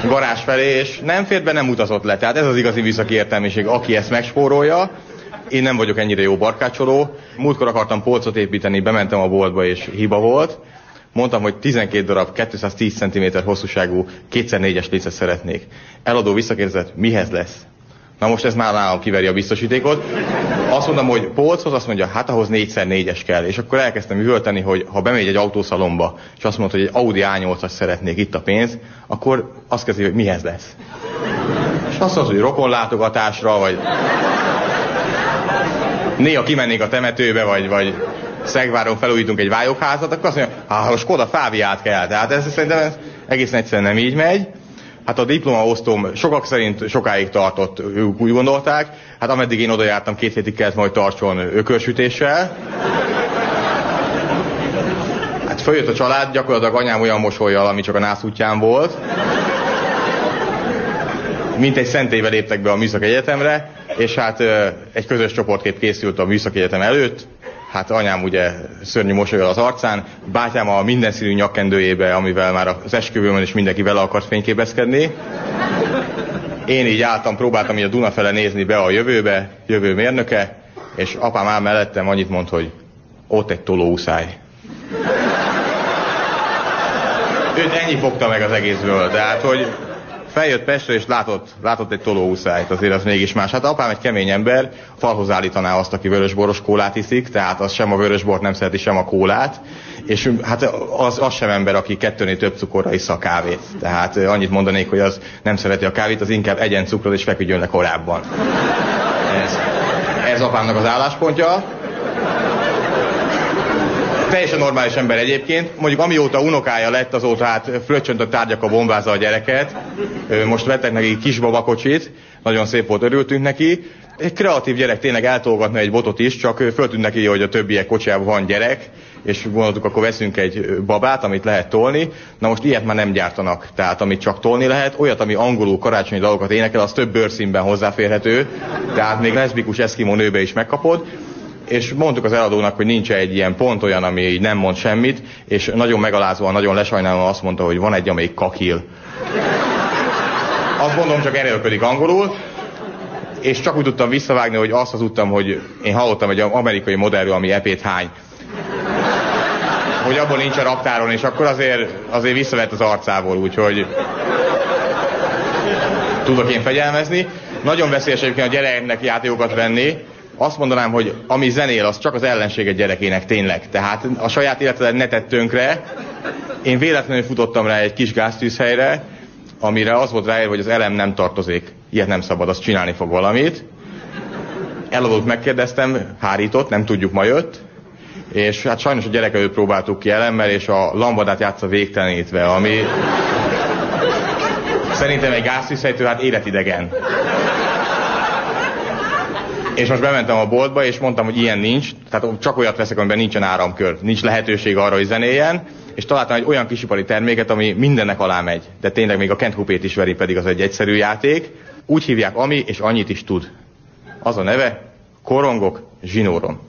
garázs felé, és nem fért be, nem utazott le. Tehát ez az igazi műszaki értelmiség, aki ezt megspórolja. Én nem vagyok ennyire jó barkácsoló. Múltkor akartam polcot építeni, bementem a boltba, és hiba volt. Mondtam, hogy 12 darab 210 cm hosszúságú 2x4-es lécet szeretnék. Eladó visszakérdezett, mihez lesz? Na most ez már nálam kiveri a biztosítékot. Azt mondom, hogy polchoz, azt mondja, hát ahhoz 4x4-es kell. És akkor elkezdtem üvölteni, hogy ha bemegy egy autószalomba, és azt mondta, hogy egy Audi A8-as szeretnék, itt a pénz, akkor azt kezdi, hogy mihez lesz. És azt mondta, hogy rokonlátogatásra, vagy néha kimennék a temetőbe, vagy, vagy Szegváron felújítunk egy vályokházat, akkor azt mondja, hát a Skoda Fáviát kell. Tehát ez szerintem ez egészen egyszerűen nem így megy. Hát a diplomaosztóm sokak szerint sokáig tartott, ők úgy gondolták. Hát ameddig én oda jártam, két hétig kellett majd tartson ökörsütéssel. Hát följött a család, gyakorlatilag anyám olyan mosolyjal, ami csak a nász útján volt. Mint egy szentélybe léptek be a Műszaki Egyetemre, és hát egy közös csoportkép készült a Műszaki Egyetem előtt, hát anyám ugye szörnyű mosolyol az arcán, bátyám a minden színű nyakkendőjébe, amivel már az esküvőmön is mindenki vele akart fényképezkedni. Én így álltam, próbáltam így a Duna fele nézni be a jövőbe, jövő mérnöke, és apám áll mellettem annyit mond, hogy ott egy tolóuszály. Őt ennyi fogta meg az egészből, tehát hogy feljött Pestre, és látott, látott egy tolóuszályt, azért az mégis más. Hát apám egy kemény ember, falhoz állítaná azt, aki vörösboros kólát iszik, tehát az sem a vörösbort nem szereti, sem a kólát, és hát az, az sem ember, aki kettőnél több cukorra isz a kávét. Tehát annyit mondanék, hogy az nem szereti a kávét, az inkább egyen cukrot és feküdjön le korábban. Ez, ez apámnak az álláspontja teljesen normális ember egyébként. Mondjuk amióta unokája lett, azóta hát fröccsönt a tárgyak a bombázza a gyereket. Most vettek neki kisbabakocsit, nagyon szép volt, örültünk neki. Egy kreatív gyerek tényleg eltolgatna egy botot is, csak föltűnt neki, hogy a többiek kocsiában van gyerek, és gondoltuk, akkor veszünk egy babát, amit lehet tolni. Na most ilyet már nem gyártanak, tehát amit csak tolni lehet, olyat, ami angolul karácsonyi dalokat énekel, az több bőrszínben hozzáférhető, tehát még leszbikus eszkimó nőbe is megkapod és mondtuk az eladónak, hogy nincs egy ilyen pont olyan, ami így nem mond semmit, és nagyon megalázóan, nagyon lesajnálóan azt mondta, hogy van egy, amelyik kakil. Azt mondom, csak erőlködik angolul, és csak úgy tudtam visszavágni, hogy azt tudtam, hogy én hallottam egy amerikai modellről, ami epét hány. Hogy abból nincs a raptáron, és akkor azért, azért visszavett az arcából, úgyhogy tudok én fegyelmezni. Nagyon veszélyes egyébként a gyereknek játékokat venni, azt mondanám, hogy ami zenél, az csak az ellenséget gyerekének tényleg. Tehát a saját életedet ne tett tönkre. Én véletlenül futottam rá egy kis gáztűzhelyre, amire az volt ráírva, hogy az elem nem tartozik. Ilyet nem szabad, azt csinálni fog valamit. Eladót megkérdeztem, hárított, nem tudjuk, ma jött. És hát sajnos a gyerek előtt próbáltuk ki elemmel, és a lambadát játsza végtelenítve, ami szerintem egy gáztűzhelytől hát életidegen. És most bementem a boltba, és mondtam, hogy ilyen nincs, tehát csak olyat veszek, amiben nincsen áramkör, nincs lehetőség arra, hogy zenéljen, és találtam egy olyan kisipari terméket, ami mindennek alá megy. De tényleg még a Kent Hupét is veri, pedig az egy egyszerű játék. Úgy hívják, ami, és annyit is tud. Az a neve, korongok zsinóron.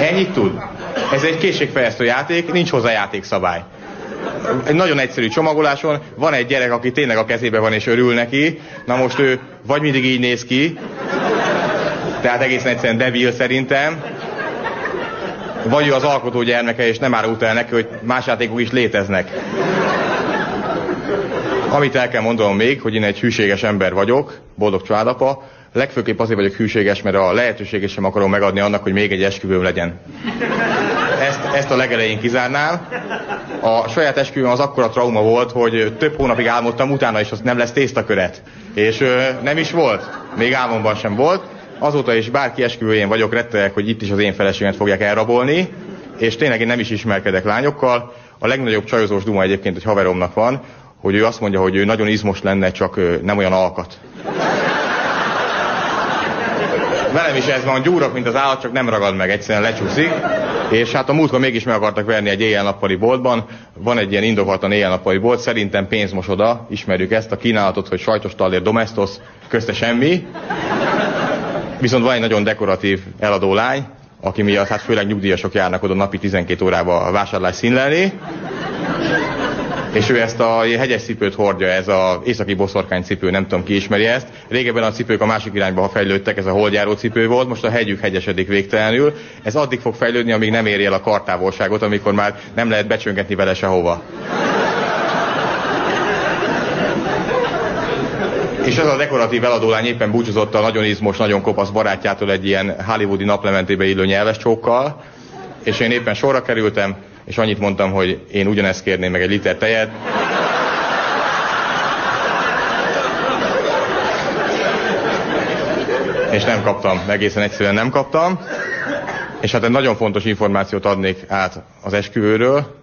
Ennyit tud. Ez egy készségfejlesztő játék, nincs hozzá játékszabály. Egy nagyon egyszerű csomagoláson van egy gyerek, aki tényleg a kezébe van és örül neki, na most ő vagy mindig így néz ki, tehát egészen egyszerűen devil szerintem, vagy ő az alkotó gyermeke, és nem árult el neki, hogy más játékok is léteznek. Amit el kell mondanom még, hogy én egy hűséges ember vagyok, boldog családapa, legfőképp azért vagyok hűséges, mert a lehetőséget sem akarom megadni annak, hogy még egy esküvőm legyen. Ezt, ezt a legelején kizárnám. A saját esküvőm az akkora trauma volt, hogy több hónapig álmodtam utána is, hogy nem lesz tésztaköret. És ö, nem is volt. Még álmomban sem volt. Azóta is bárki esküvőjén vagyok, rettegek, hogy itt is az én feleségemet fogják elrabolni. És tényleg én nem is ismerkedek lányokkal. A legnagyobb csajozós duma egyébként egy haveromnak van, hogy ő azt mondja, hogy ő nagyon izmos lenne, csak nem olyan alkat. Velem is ez van, gyúrok, mint az állat, csak nem ragad meg, egyszerűen lecsúszik. És hát a múltkor mégis meg akartak verni egy éjjel-nappali boltban. Van egy ilyen indokoltan éjjel-nappali bolt, szerintem pénzmosoda, ismerjük ezt a kínálatot, hogy sajtos talér domestos, közte semmi. Viszont van egy nagyon dekoratív eladó lány, aki miatt hát főleg nyugdíjasok járnak oda napi 12 órába a vásárlás színlelni. És ő ezt a hegyes cipőt hordja, ez a északi boszorkány cipő, nem tudom ki ismeri ezt. Régebben a cipők a másik irányba, ha fejlődtek, ez a holdjáró cipő volt, most a hegyük hegyesedik végtelenül. Ez addig fog fejlődni, amíg nem éri el a kartávolságot, amikor már nem lehet becsöngetni vele sehova. És ez a dekoratív eladólány éppen búcsúzott a nagyon izmos, nagyon kopasz barátjától egy ilyen hollywoodi naplementébe illő nyelves csókkal, és én éppen sorra kerültem, és annyit mondtam, hogy én ugyanezt kérném meg egy liter tejet. És nem kaptam, egészen egyszerűen nem kaptam. És hát egy nagyon fontos információt adnék át az esküvőről.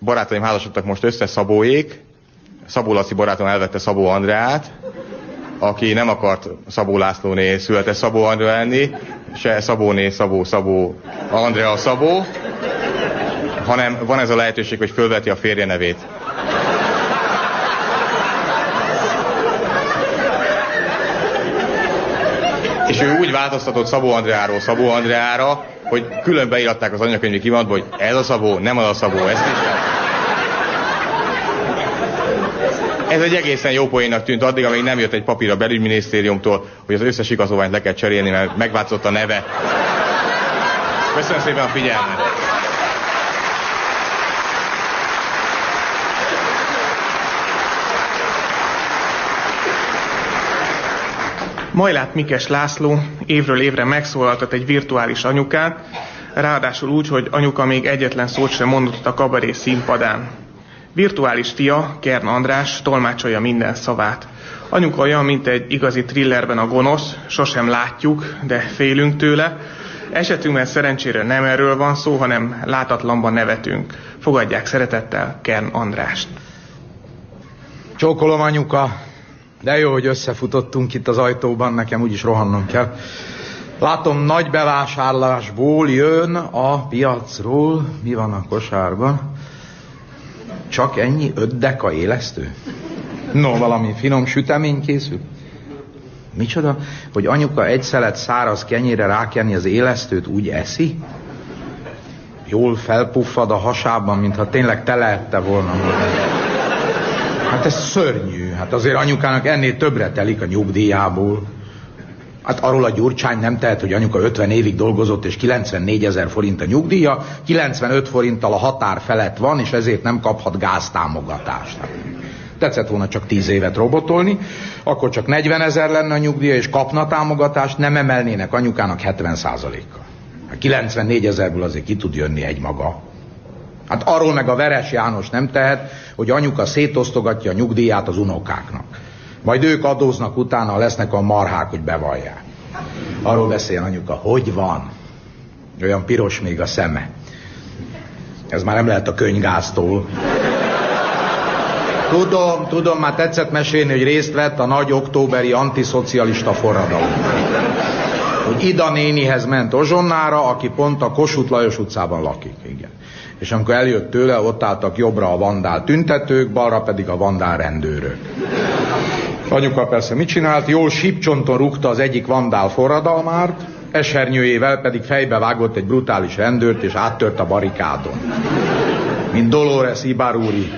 Barátaim házasodtak most össze, Szabóék. Szabó Laci barátom elvette Szabó Andreát, aki nem akart Szabó Lászlóné született Szabó Andrea lenni, se Szabóné, Szabó, Szabó, Andrea Szabó, hanem van ez a lehetőség, hogy fölveti a férje nevét. És ő úgy változtatott Szabó Andreáról Szabó Andreára, hogy külön beíratták az anyakönyvi kivonatba, hogy ez a Szabó, nem az a Szabó, ezt is. Ez egy egészen jó poénnak tűnt addig, amíg nem jött egy papír a belügyminisztériumtól, hogy az összes igazolványt le kell cserélni, mert megváltozott a neve. Köszönöm szépen a figyelmet! Majlát Mikes László évről évre megszólaltat egy virtuális anyukát, ráadásul úgy, hogy anyuka még egyetlen szót sem mondott a kabaré színpadán. Virtuális fia, Kern András tolmácsolja minden szavát. Anyuka olyan, mint egy igazi thrillerben a gonosz, sosem látjuk, de félünk tőle. Esetünkben szerencsére nem erről van szó, hanem látatlanban nevetünk. Fogadják szeretettel Kern Andrást. Csókolom anyuka, de jó, hogy összefutottunk itt az ajtóban, nekem úgyis rohannom kell. Látom, nagy bevásárlásból jön a piacról. Mi van a kosárban? Csak ennyi öt deka élesztő? No, valami finom sütemény készül? Micsoda? Hogy anyuka egy szelet száraz kenyére rákenni az élesztőt úgy eszi? Jól felpuffad a hasában, mintha tényleg teleette volna. Hát ez szörnyű. Hát azért anyukának ennél többre telik a nyugdíjából. Hát arról a Gyurcsány nem tehet, hogy anyuka 50 évig dolgozott, és 94 ezer forint a nyugdíja, 95 forinttal a határ felett van, és ezért nem kaphat gáztámogatást. Hát, tetszett volna csak 10 évet robotolni, akkor csak 40 ezer lenne a nyugdíja, és kapna támogatást, nem emelnének anyukának 70 százalékkal. 94 ezerből azért ki tud jönni egy maga. Hát arról meg a Veres János nem tehet, hogy anyuka szétosztogatja a nyugdíját az unokáknak. Majd ők adóznak utána, lesznek a marhák, hogy bevallják. Arról beszél anyuka, hogy van. Olyan piros még a szeme. Ez már nem lehet a könyvgáztól. Tudom, tudom, már tetszett mesélni, hogy részt vett a nagy októberi antiszocialista forradalom. Hogy Ida nénihez ment Ozsonnára, aki pont a Kossuth Lajos utcában lakik. Igen. És amikor eljött tőle, ott álltak jobbra a vandál tüntetők, balra pedig a vandál rendőrök. Anyuka persze mit csinált? Jól sípcsonton rúgta az egyik vandál forradalmát, Esernyőjével pedig fejbe vágott egy brutális rendőrt, és áttört a barikádon. Mint Dolores Ibaruri.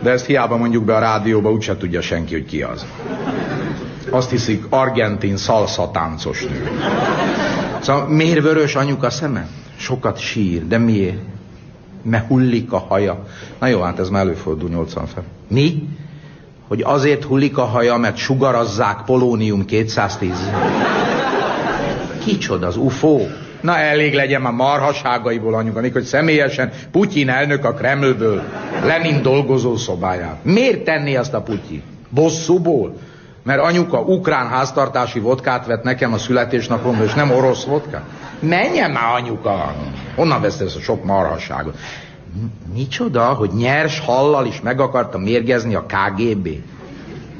De ezt hiába mondjuk be a rádióba, úgyse tudja senki, hogy ki az. Azt hiszik, argentin szalsza táncos nő. Szóval miért vörös anyuka szeme? Sokat sír, de miért? Mert hullik a haja. Na jó, hát ez már előfordul 80 fel. Mi? Hogy azért hullik a haja, mert sugarazzák polónium 210. Kicsoda az UFO? Na elég legyen már marhaságaiból anyuka, hogy személyesen Putyin elnök a Kremlből, Lenin dolgozó szobáján. Miért tenni azt a Putyin? Bosszúból? Mert anyuka ukrán háztartási vodkát vett nekem a születésnapomra, és nem orosz vodkát? Menjen már anyuka! Honnan veszte ezt a sok marhasságot? Micsoda, hogy nyers hallal is meg akarta mérgezni a KGB?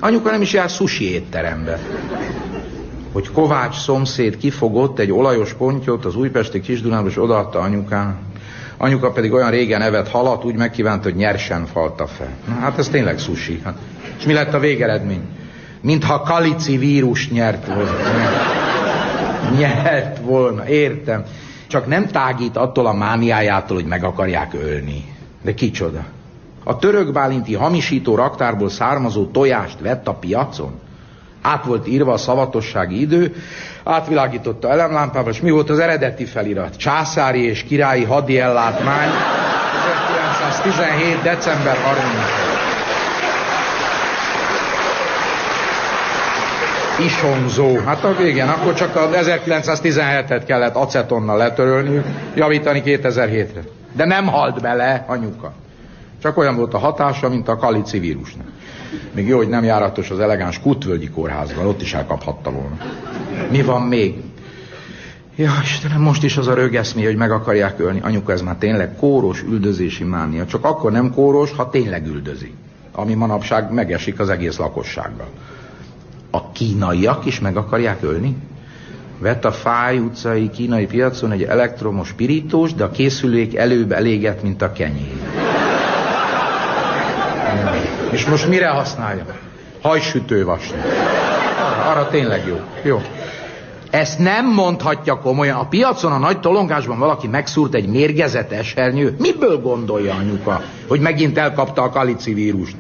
Anyuka nem is jár sushi étterembe. Hogy Kovács szomszéd kifogott egy olajos pontyot az újpesti kisdunában, és odaadta anyukán. Anyuka pedig olyan régen evett halat, úgy megkívánt, hogy nyersen falta fel. Na, hát ez tényleg sushi. Hát. És mi lett a végeredmény? Mintha kalici vírus nyert volna. Nyert volna, értem. Csak nem tágít attól a mániájától, hogy meg akarják ölni. De kicsoda? A török bálinti hamisító raktárból származó tojást vett a piacon? Át volt írva a szavatossági idő, átvilágította elemlámpával, és mi volt az eredeti felirat? Császári és királyi hadi ellátmány 1917. december 30. Isonzó. Hát a végén, akkor csak a 1917-et kellett acetonnal letörölni, javítani 2007-re. De nem halt bele, anyuka. Csak olyan volt a hatása, mint a kalici vírusnak. Még jó, hogy nem járatos az elegáns Kutvölgyi kórházban, ott is elkaphatta volna. Mi van még? Ja, Istenem, most is az a rögeszmé, hogy meg akarják ölni. Anyuka, ez már tényleg kóros üldözési mánia. Csak akkor nem kóros, ha tényleg üldözi. Ami manapság megesik az egész lakossággal. A kínaiak is meg akarják ölni? Vett a Fáj utcai kínai piacon egy elektromos pirítós, de a készülék előbb eléget, mint a kenyér. És most mire használja? Hajsütővasni. Arra, arra tényleg jó. Jó. Ezt nem mondhatja komolyan. A piacon a nagy tolongásban valaki megszúrt egy mérgezett esernyő. Miből gondolja anyuka, hogy megint elkapta a kalici vírust?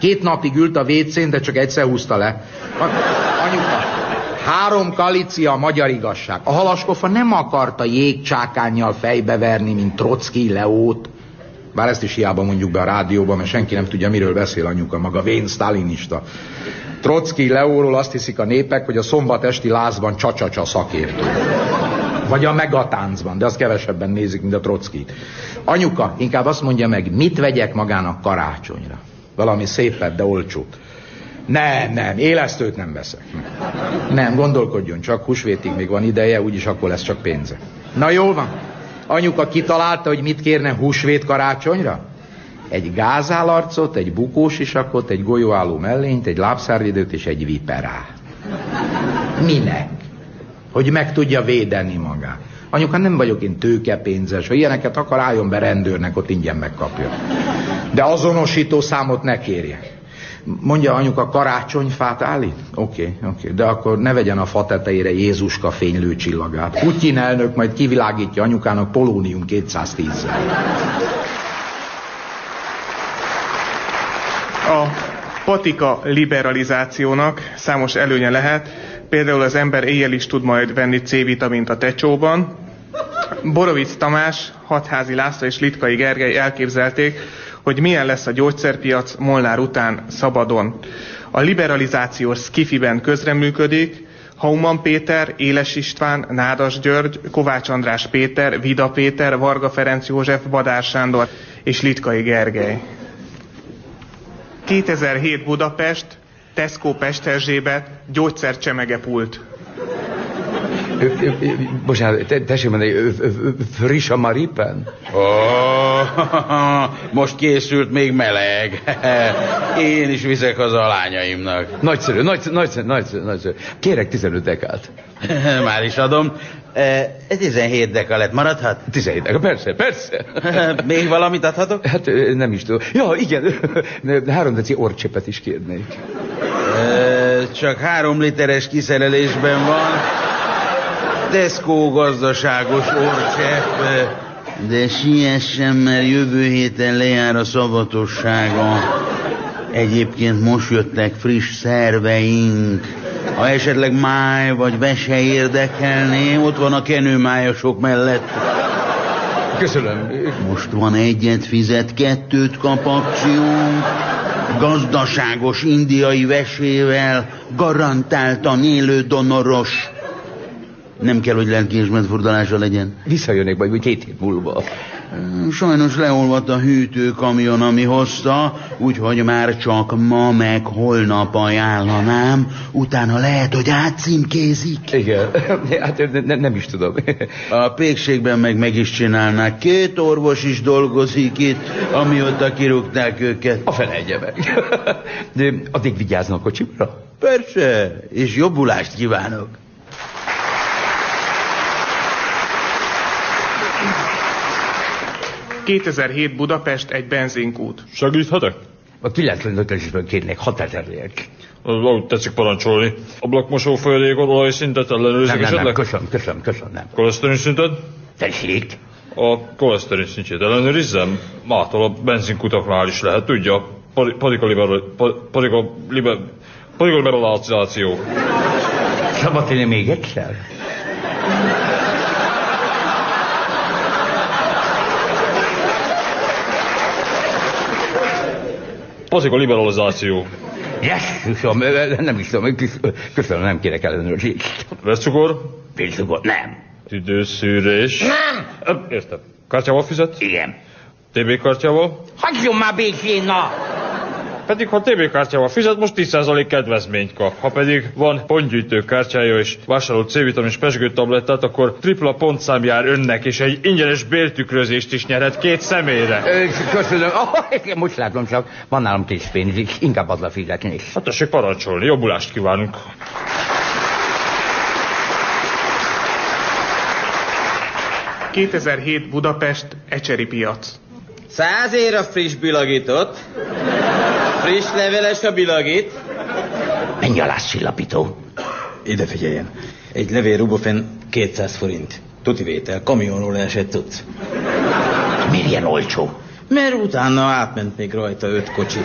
Két napig ült a vécén, de csak egyszer húzta le. Anyuka, három kalici a magyar igazság. A halaskofa nem akarta jégcsákányjal fejbeverni, mint Trocki Leót. Bár ezt is hiába mondjuk be a rádióban, mert senki nem tudja, miről beszél anyuka, maga vén sztálinista. Trocki Leóról azt hiszik a népek, hogy a szombat esti lázban csacsacsa szakértő. Vagy a megatáncban, de azt kevesebben nézik, mint a Trockit. Anyuka, inkább azt mondja meg, mit vegyek magának karácsonyra. Valami szépet, de olcsót. Nem, nem, élesztőt nem veszek. Nem, gondolkodjon csak, húsvétig még van ideje, úgyis akkor lesz csak pénze. Na jó van. Anyuka kitalálta, hogy mit kérne húsvét karácsonyra? Egy gázálarcot, egy bukós isakot, egy golyóálló mellényt, egy lábszárvédőt és egy viperá. Minek? Hogy meg tudja védeni magát. Anyuka, nem vagyok én tőkepénzes, ha ilyeneket akar, álljon be rendőrnek, ott ingyen megkapja. De azonosító számot ne kérje. Mondja anyuka, karácsonyfát állít? Oké, okay, oké, okay. de akkor ne vegyen a fa tetejére Jézuska fénylő csillagát. Putyin elnök majd kivilágítja anyukának polónium 210 A patika liberalizációnak számos előnye lehet, például az ember éjjel is tud majd venni C-vitamint a tecsóban. Borovic Tamás, Hatházi László és Litkai Gergely elképzelték, hogy milyen lesz a gyógyszerpiac Molnár után szabadon. A liberalizáció Skifiben közreműködik, Hauman Péter, Éles István, Nádas György, Kovács András Péter, Vida Péter, Varga Ferenc József, Badár Sándor és Litkai Gergely. 2007 Budapest, Tesco Pesterzsébet, gyógyszercsemegepult. Bocsánat, te, tessék mondani, friss a maripen? Oh, most készült még meleg. Én is vizek az alányaimnak. Nagyszerű, nagyszerű, nagyszerű, nagyszerű, nagyszerű. Kérek 15 dekát. Már is adom. E, 17 deka lett, maradhat? 17 deka, persze, persze. Még valamit adhatok? Hát nem is tudom. Ja, igen, három deci orcsepet is kérnék. E, csak három literes kiszerelésben van. Tesco gazdaságos orcsepp. De siessen, mert jövő héten lejár a szavatossága. Egyébként most jöttek friss szerveink. Ha esetleg máj vagy vese érdekelné, ott van a kenőmájasok mellett. Köszönöm. Most van egyet fizet, kettőt kap akciónk. Gazdaságos indiai vesével, garantáltan élő donoros. Nem kell, hogy lelkiismert furdalása legyen. Visszajönnék majd úgy két hét múlva. Sajnos leolvadt a hűtőkamion, ami hozta, úgyhogy már csak ma meg holnap ajánlanám, utána lehet, hogy átcímkézik. Igen, hát ne, nem is tudom. A pékségben meg meg is csinálnák. Két orvos is dolgozik itt, amióta kirúgták őket. A felejtje meg. De addig vigyáznak a kocsimra? Persze, és jobbulást kívánok. – 2007 Budapest egy benzinkút. Segíthetek? A 95-esben kérnék hatáterliek. Ahogy tetszik parancsolni. Ablakmosó folyadékot, olajszintet ellenőrzik Nem, nem, nem, esetleg? köszönöm, köszönöm, köszönöm, nem. Koleszterin szinted? Tessék? A koleszterin szintjét ellenőrizzem. Mától a benzinkutaknál is lehet, tudja. Pari- Parika liberal... pa- Parika liber... Parika liberalizáció. Szabad még egyszer? Parika liberalizáció. Jesszusom, nem is tudom, kösz- köszönöm, nem kérek ellenőrzést. Veszcukor? Vércukor, nem. Tüdőszűrés. Nem! Értem. Kártyával fizet? Igen. TB kártyával? Hagyjon már békén, na! Pedig ha TB kártyával fizet, most 10% kedvezményt kap. Ha pedig van pontgyűjtő kártyája és vásárolt C-vitamin pesgő tablettát, akkor tripla pontszám jár önnek, és egy ingyenes bértükrözést is nyerhet két személyre. Köszönöm. Oh, most látom csak, van nálam készpénz, így inkább adla fizetni. Hát tessék parancsolni, jobbulást kívánunk. – 2007 Budapest Ecseri piac. Száz ér a friss bilagított. Friss leveles a bilagít. Mennyi a lázcsillapító? Ide figyeljen. Egy levél Rubofen 200 forint. Tuti vétel, kamionról esett tudsz. Miért ilyen olcsó? Mert utána átment még rajta öt kocsi.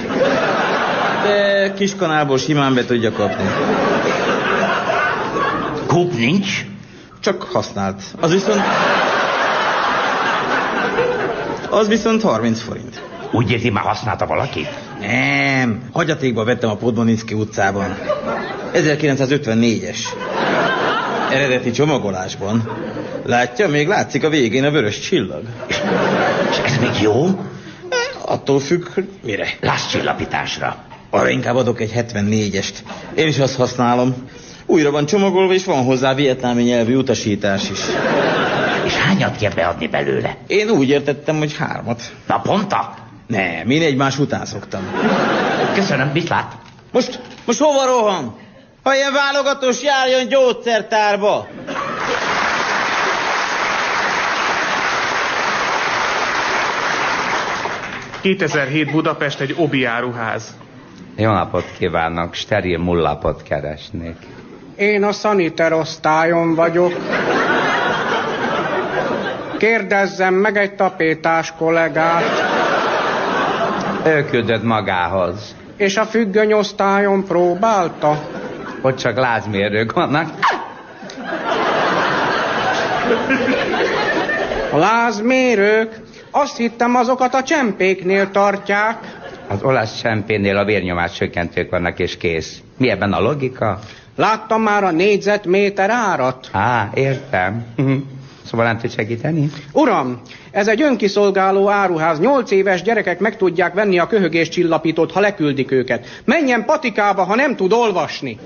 De kiskanából simán be tudja kapni. Kúp nincs? Csak használt. Az viszont... Az viszont 30 forint. Úgy érzi, már használta valaki? Nem, hagyatékba vettem a Podmanicki utcában. 1954-es. Eredeti csomagolásban. Látja, még látszik a végén a vörös csillag. És ez még jó? Attól függ, mire. Lázcsillapításra. Arra inkább adok egy 74-est. Én is azt használom. Újra van csomagolva, és van hozzá vietnámi nyelvű utasítás is. És hányat kell beadni belőle? Én úgy értettem, hogy hármat. Naponta? Nem, én egymás után szoktam. Köszönöm, viszlát. Most, most hova rohan? Ha ilyen válogatós járjon gyógyszertárba. – 2007 Budapest egy obi áruház. Jó napot kívánok, steril mullapot keresnék. Én a szaniter osztályon vagyok. Kérdezzem meg egy tapétás kollégát. Ő küldött magához. És a függöny osztályon próbálta? Ott csak lázmérők vannak. A lázmérők? Azt hittem azokat a csempéknél tartják. Az olasz csempénél a vérnyomás csökkentők vannak és kész. Mi ebben a logika? Láttam már a négyzetméter árat. Á, értem. Szóval nem tud segíteni? Uram, ez egy önkiszolgáló áruház. Nyolc éves gyerekek meg tudják venni a köhögés csillapítót, ha leküldik őket. Menjen patikába, ha nem tud olvasni. –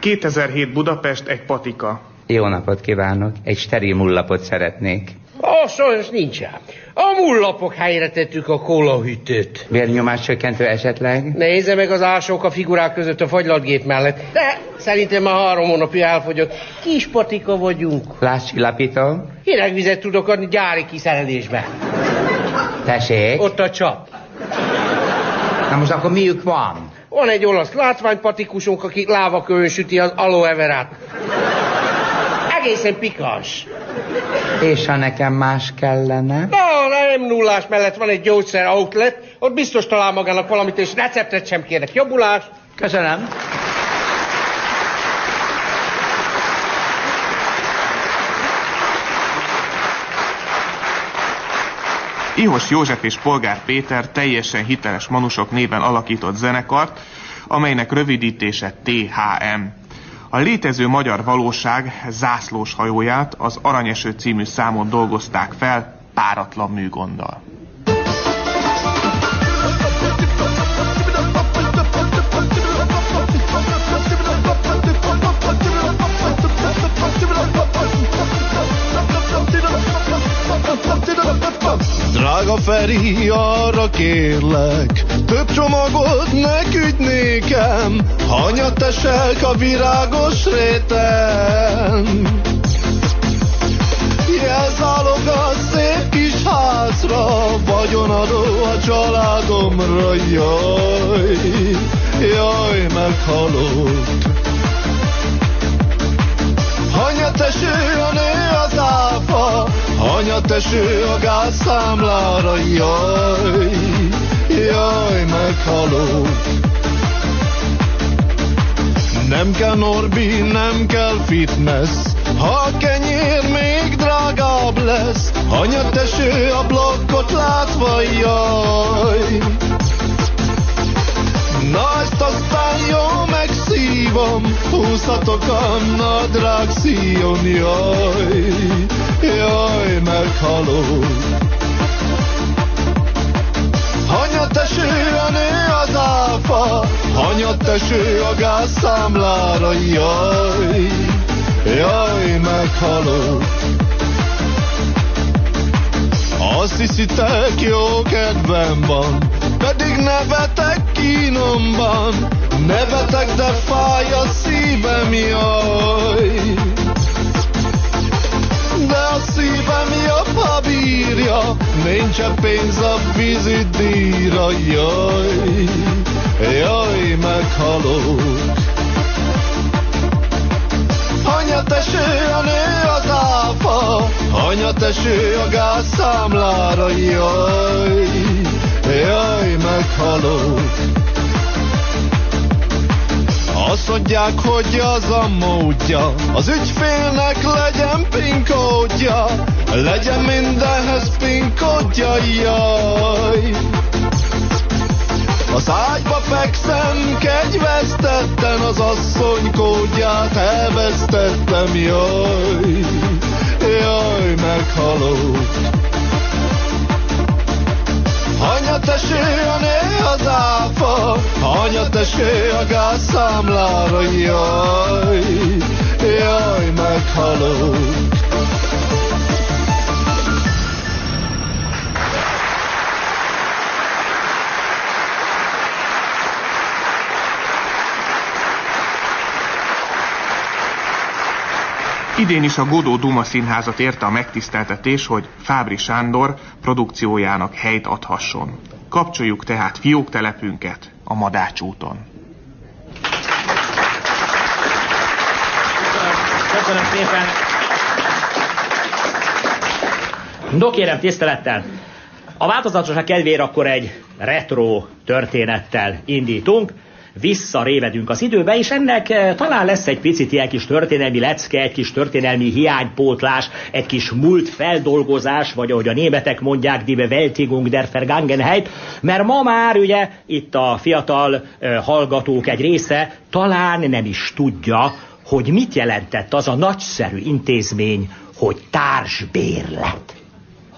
2007 Budapest egy patika. Jó napot kívánok. Egy steril mullapot szeretnék. Ó, sajnos nincsen. A mullapok helyre tettük a kólahűtőt. Vérnyomás csökkentő esetleg? Nézze meg az ásók a figurák között a fagylatgép mellett. De szerintem már három hónapja elfogyott. Kis patika vagyunk. Lázcsillapító? Hidegvizet tudok adni gyári kiszerelésbe. Tessék? Ott a csap. Na most akkor miük van? Van egy olasz látványpatikusunk, aki lávakőn süti az aloe verát. Egészen pikás. És ha nekem más kellene? Na, nem nullás mellett van egy gyógyszer outlet, ott biztos talál magának valamit, és receptet sem kérnek. Jobbulás! Köszönöm. Ihos József és Polgár Péter teljesen hiteles manusok néven alakított zenekart, amelynek rövidítése THM. A létező magyar valóság zászlós hajóját az Aranyeső című számon dolgozták fel páratlan műgonddal. Drága Feri, arra kérlek, több csomagot ne küldj nékem, hanyat esek a virágos réten. Jelzálog a szép kis házra, vagyonadó a családomra, jaj, jaj, meghalok. Hanyateső a nő az áfa, hanyateső a gázszámlára, jaj, jaj, meghalok. Nem kell Norbi, nem kell fitness, ha a kenyér még drágább lesz, hanyateső a blokkot látva, jaj. Aztán jó megszívom, húzhatok a nadrág szíjon, jaj, jaj, meghalok. Hanyateső a nő az áfa, hanyateső a gázszámlára, jaj, jaj, meghalok. Azt hiszitek, jó kedvem van, pedig nevetek kínomban. Nevetek, de fáj a szívem, jaj. De a szívem jobb, ha bírja, nincs pénz a vizidíjra, jaj. Jaj, meghalok. Hanyateső a nő az áfa, hanyateső a gázszámlára, jaj, jaj, meghalok. Azt mondják, hogy az a módja, az ügyfélnek legyen pinkódja, legyen mindenhez pinkódja, jaj. Az ágyba fekszem, kegyvesztetten az asszony kódját elvesztettem, jaj, jaj, meghalok. Hanyateső a nő az áfa, hanyateső a gázszámlára, jaj, jaj, meghalok. Idén is a Godó Duma Színházat érte a megtiszteltetés, hogy Fábri Sándor produkciójának helyt adhasson. Kapcsoljuk tehát fióktelepünket a Madács úton. Köszönöm szépen. No kérem, tisztelettel. A változatosság kedvére akkor egy retro történettel indítunk visszarévedünk az időbe, és ennek eh, talán lesz egy picit ilyen kis történelmi lecke, egy kis történelmi hiánypótlás, egy kis múlt feldolgozás, vagy ahogy a németek mondják, die Bewältigung der Vergangenheit, mert ma már ugye itt a fiatal uh, hallgatók egy része talán nem is tudja, hogy mit jelentett az a nagyszerű intézmény, hogy társbérlet.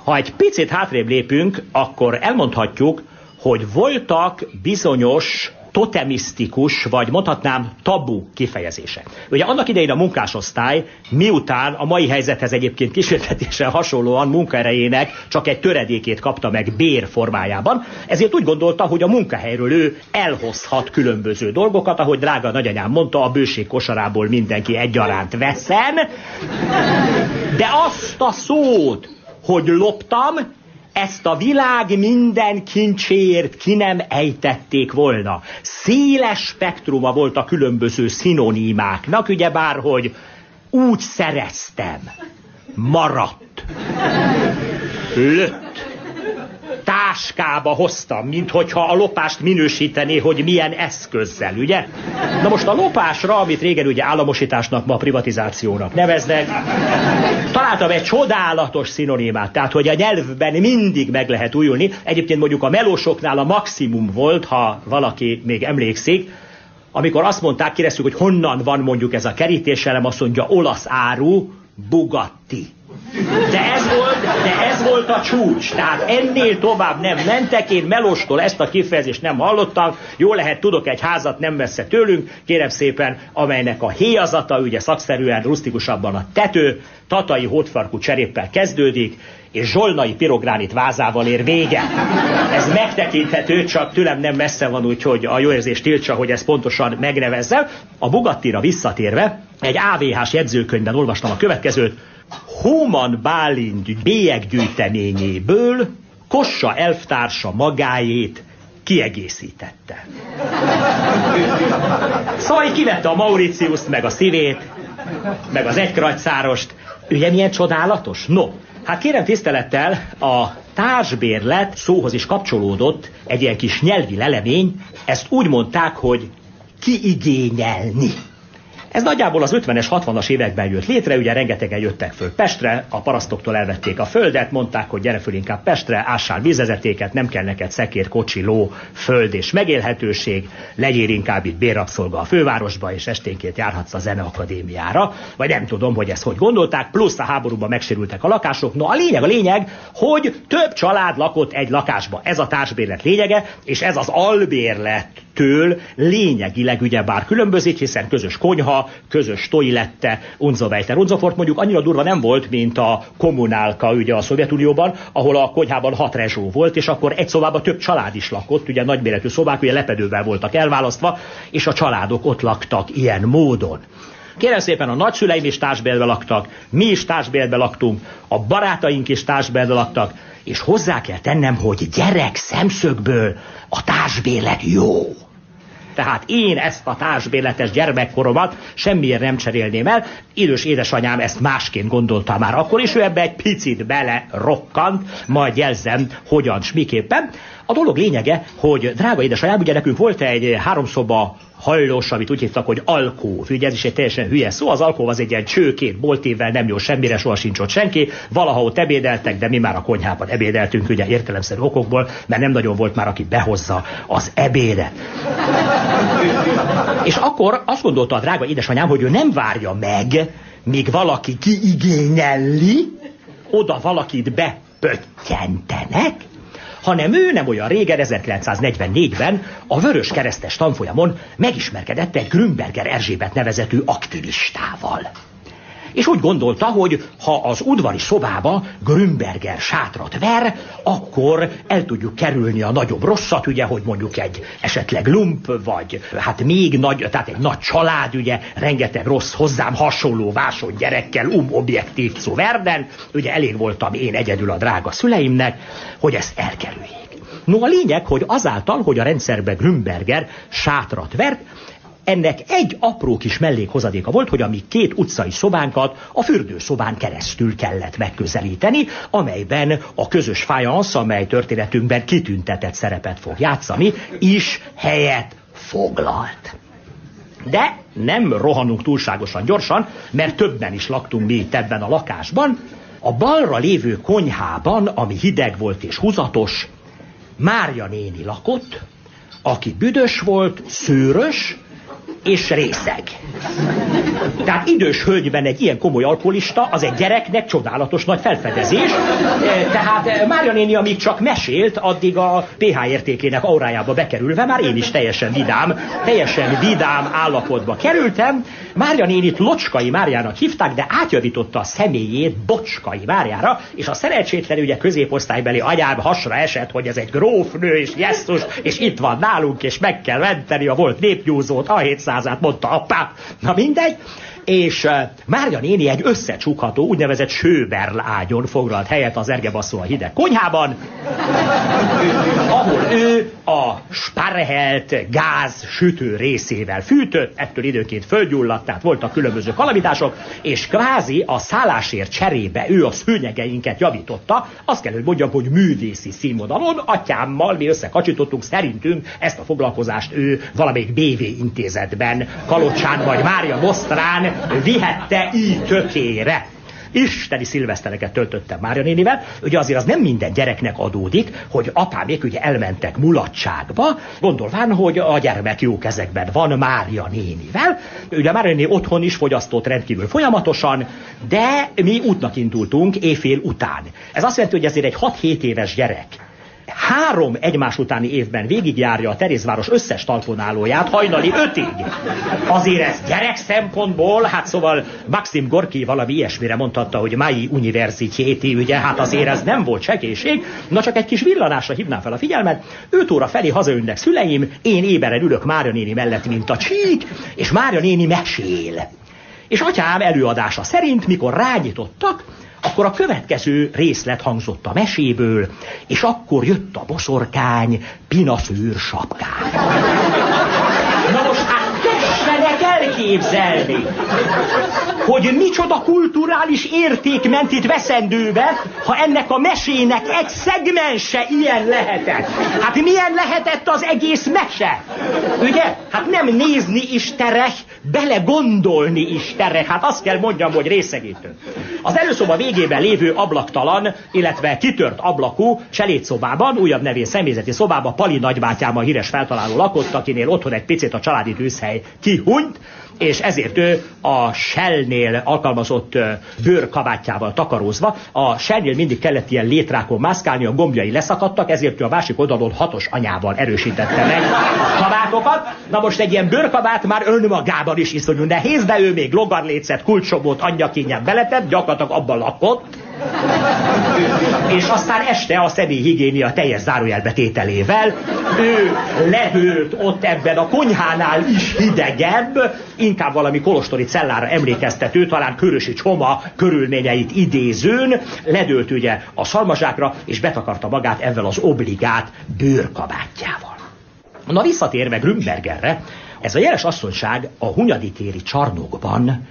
Ha egy picit hátrébb lépünk, akkor elmondhatjuk, hogy voltak bizonyos totemisztikus, vagy mondhatnám tabu kifejezése. Ugye annak idején a munkásosztály, miután a mai helyzethez egyébként kísértetéssel hasonlóan munkaerejének csak egy töredékét kapta meg bér formájában, ezért úgy gondolta, hogy a munkahelyről ő elhozhat különböző dolgokat, ahogy drága nagyanyám mondta, a bőség kosarából mindenki egyaránt veszen, de azt a szót, hogy loptam, ezt a világ minden kincséért ki nem ejtették volna. Széles spektruma volt a különböző szinonimáknak, ugyebár, hogy úgy szereztem, maradt, lött, táskába hoztam, mint hogyha a lopást minősítené, hogy milyen eszközzel, ugye? Na most a lopásra, amit régen ugye államosításnak, ma privatizációnak neveznek, találtam egy csodálatos szinonimát, tehát hogy a nyelvben mindig meg lehet újulni. Egyébként mondjuk a melósoknál a maximum volt, ha valaki még emlékszik, amikor azt mondták, kérdeztük, hogy honnan van mondjuk ez a kerítéselem, azt mondja olasz áru, Bugatti. De ez volt, de ez volt a csúcs. Tehát ennél tovább nem mentek, én Melostól ezt a kifejezést nem hallottam. Jó lehet, tudok egy házat nem messze tőlünk, kérem szépen, amelynek a héjazata, ugye szakszerűen, rustikusabban a tető, tatai hótfarkú cseréppel kezdődik, és zsolnai pirogránit vázával ér vége. Ez megtekinthető, csak tőlem nem messze van, úgyhogy a jó érzés tiltsa, hogy ezt pontosan megnevezzem. A Bugattira visszatérve, egy AVH-s jegyzőkönyvben olvastam a következőt, Hóman Bálint bélyeggyűjteményéből Kossa elvtársa magáét kiegészítette. Szóval kivette a Mauritiuszt, meg a szívét, meg az egykrajcárost. Ugye milyen csodálatos? No, hát kérem tisztelettel, a társbérlet szóhoz is kapcsolódott egy ilyen kis nyelvi lelemény, ezt úgy mondták, hogy kiigényelni. Ez nagyjából az 50-es, 60-as években jött létre, ugye rengetegen jöttek föl Pestre, a parasztoktól elvették a földet, mondták, hogy gyere föl inkább Pestre, ássál vízvezetéket, nem kell neked szekér, kocsi, ló, föld és megélhetőség, legyél inkább itt bérrabszolga a fővárosba, és esténként járhatsz a zeneakadémiára, vagy nem tudom, hogy ezt hogy gondolták, plusz a háborúban megsérültek a lakások. No, a lényeg, a lényeg, hogy több család lakott egy lakásba. Ez a társbérlet lényege, és ez az albérlet től lényegileg ugyebár különbözik, hiszen közös konyha, közös toilette, unzovejter. Unzofort mondjuk annyira durva nem volt, mint a kommunálka ugye a Szovjetunióban, ahol a konyhában hat rezsó volt, és akkor egy szobában több család is lakott, ugye nagyméretű szobák, ugye lepedővel voltak elválasztva, és a családok ott laktak ilyen módon. Kérem szépen, a nagyszüleim is társbérbe laktak, mi is társbérbe laktunk, a barátaink is társbérbe laktak, és hozzá kell tennem, hogy gyerek szemszögből a társbérlet jó. Tehát én ezt a társbérletes gyermekkoromat semmiért nem cserélném el. Idős édesanyám ezt másként gondolta már akkor is, ő ebbe egy picit bele rokkant, majd jelzem, hogyan, s miképpen. A dolog lényege, hogy drága édesanyám, ugye nekünk volt egy háromszoba hajlós, amit úgy hívtak, hogy alkóv. Ugye ez is egy teljesen hülye szó. Az alkóv az egy ilyen csőkét boltével nem jó semmire, soha sincs ott senki. Valaha ott ebédeltek, de mi már a konyhában ebédeltünk, ugye értelemszerű okokból, mert nem nagyon volt már, aki behozza az ebédet. És akkor azt gondolta a drága édesanyám, hogy ő nem várja meg, míg valaki kiigényelli, oda valakit bepöttyentenek, hanem ő nem olyan régen, 1944-ben a Vörös Keresztes tanfolyamon megismerkedett egy Grünberger Erzsébet nevezetű aktivistával. És úgy gondolta, hogy ha az udvari szobába Grünberger sátrat ver, akkor el tudjuk kerülni a nagyobb rosszat, ugye, hogy mondjuk egy esetleg lump, vagy hát még nagy, tehát egy nagy család, ugye, rengeteg rossz hozzám hasonló vásod gyerekkel, um objektív zu verden, ugye elég voltam én egyedül a drága szüleimnek, hogy ezt elkerüljék. No a lényeg, hogy azáltal, hogy a rendszerbe Grünberger sátrat vert, ennek egy apró kis mellékhozadéka volt, hogy a mi két utcai szobánkat a fürdőszobán keresztül kellett megközelíteni, amelyben a közös fájansz, amely történetünkben kitüntetett szerepet fog játszani, is helyet foglalt. De nem rohanunk túlságosan gyorsan, mert többen is laktunk mi itt ebben a lakásban. A balra lévő konyhában, ami hideg volt és húzatos, Mária néni lakott, aki büdös volt, szőrös, és részeg. Tehát idős hölgyben egy ilyen komoly alkoholista, az egy gyereknek csodálatos nagy felfedezés. E, tehát e, Mária néni, amíg csak mesélt, addig a pH értékének aurájába bekerülve már én is teljesen vidám, teljesen vidám állapotba kerültem. Mária nénit Locskai Máriának hívták, de átjavította a személyét Bocskai Máriára, és a szerencsétlen ugye középosztálybeli anyám hasra esett, hogy ez egy grófnő és jesszus, és itt van nálunk, és meg kell menteni a volt népgyúzót, a 700 mondta apám. Na mindegy, és Márja néni egy összecsukható, úgynevezett sőberl ágyon foglalt helyet az ergebasszó a hideg konyhában, ahol ő a sparhelt gáz sütő részével fűtött, ettől időnként földgyulladt, tehát voltak különböző kalamítások, és kvázi a szállásért cserébe ő a szőnyegeinket javította. Azt kell, hogy mondjam, hogy művészi színvonalon, atyámmal mi összekacsítottunk, szerintünk ezt a foglalkozást ő valamelyik BV intézetben, Kalocsán vagy Mária Mosztrán vihette így tökére isteni szilvesztereket töltöttem Mária nénivel. Ugye azért az nem minden gyereknek adódik, hogy apámék ugye elmentek mulatságba, gondolván, hogy a gyermek jó kezekben van Mária nénivel. Ugye Mária néni otthon is fogyasztott rendkívül folyamatosan, de mi útnak indultunk éjfél után. Ez azt jelenti, hogy ezért egy 6-7 éves gyerek három egymás utáni évben végigjárja a Terézváros összes talponálóját hajnali ötig. Azért ez gyerek szempontból, hát szóval Maxim Gorki valami ilyesmire mondhatta, hogy mai universitéti, ugye, hát azért ez nem volt segélység. Na csak egy kis villanásra hívnám fel a figyelmet. 5 óra felé hazaönnek szüleim, én éberen ülök Mária néni mellett, mint a csík, és Mária néni mesél. És atyám előadása szerint, mikor rányítottak, akkor a következő részlet hangzott a meséből, és akkor jött a boszorkány pinaszőr sapkán. Na most hát tessenek elképzelni, hogy micsoda kulturális érték ment itt veszendőbe, ha ennek a mesének egy szegmense ilyen lehetett. Hát milyen lehetett az egész mese? Ugye? Hát nem nézni is terek, bele gondolni is terek. Hát azt kell mondjam, hogy részegítő. Az előszoba végében lévő ablaktalan, illetve kitört ablakú cselédszobában, újabb nevén személyzeti szobában Pali nagybátyám a híres feltaláló lakott, akinél otthon egy picit a családi tűzhely kihunyt, és ezért ő a Shell-nél alkalmazott bőrkabátjával takarózva, a Shell-nél mindig kellett ilyen létrákon mászkálni, a gombjai leszakadtak, ezért ő a másik oldalon hatos anyával erősítette meg a kabátokat. Na most egy ilyen bőrkabát már önmagában is iszonyú nehéz, de ő még logarlécet, kulcsobót, angyakényet beletett, gyakorlatilag abban lakott, és aztán este a személyhigiénia teljes zárójelbetételével ő lehőlt ott ebben a konyhánál is hidegebb, inkább valami kolostori cellára emlékeztető, talán Körösi Csoma körülményeit idézőn, ledőlt ugye a szalmazsákra, és betakarta magát ezzel az obligát bőrkabátjával. Na visszatérve Grünbergerre, ez a jeles asszonyság a Hunyaditéri csarnokban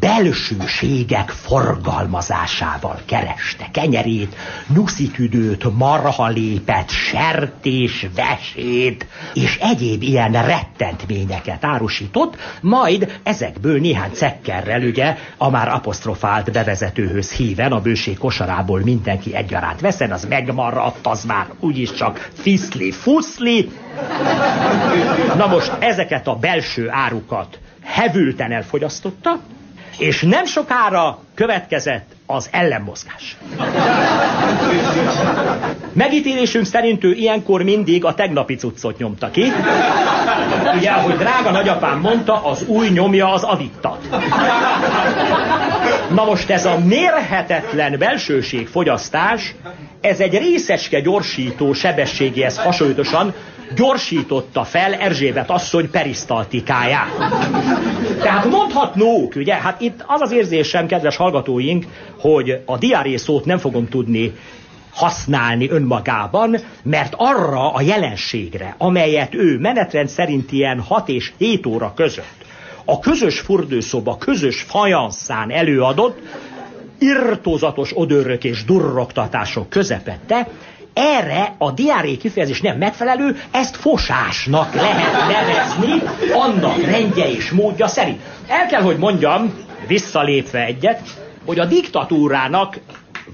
belsőségek forgalmazásával kereste kenyerét, nyuszitüdőt, marhalépet, sertés, vesét és egyéb ilyen rettentményeket árusított, majd ezekből néhány cekkerrel ugye a már apostrofált bevezetőhöz híven a bőség kosarából mindenki egyaránt veszen, az megmaradt, az már úgyis csak fiszli-fuszli. Na most ezeket a belső árukat hevülten elfogyasztotta, és nem sokára következett az ellenmozgás. Megítélésünk szerint ő ilyenkor mindig a tegnapi cuccot nyomta ki. Ugye, ahogy drága nagyapám mondta, az új nyomja az avittat. Na most ez a mérhetetlen belsőségfogyasztás, ez egy részecske gyorsító sebességéhez hasonlítosan gyorsította fel Erzsébet asszony perisztaltikáját. Tehát mondhatnók, ugye, hát itt az az érzésem, kedves hallgatóink, hogy a diáré szót nem fogom tudni használni önmagában, mert arra a jelenségre, amelyet ő menetrend szerint ilyen 6 és 7 óra között a közös furdőszoba közös fajanszán előadott, irtózatos odörök és durroktatások közepette, erre a diáré kifejezés nem megfelelő, ezt fosásnak lehet nevezni, annak rendje és módja szerint. El kell, hogy mondjam, visszalépve egyet, hogy a diktatúrának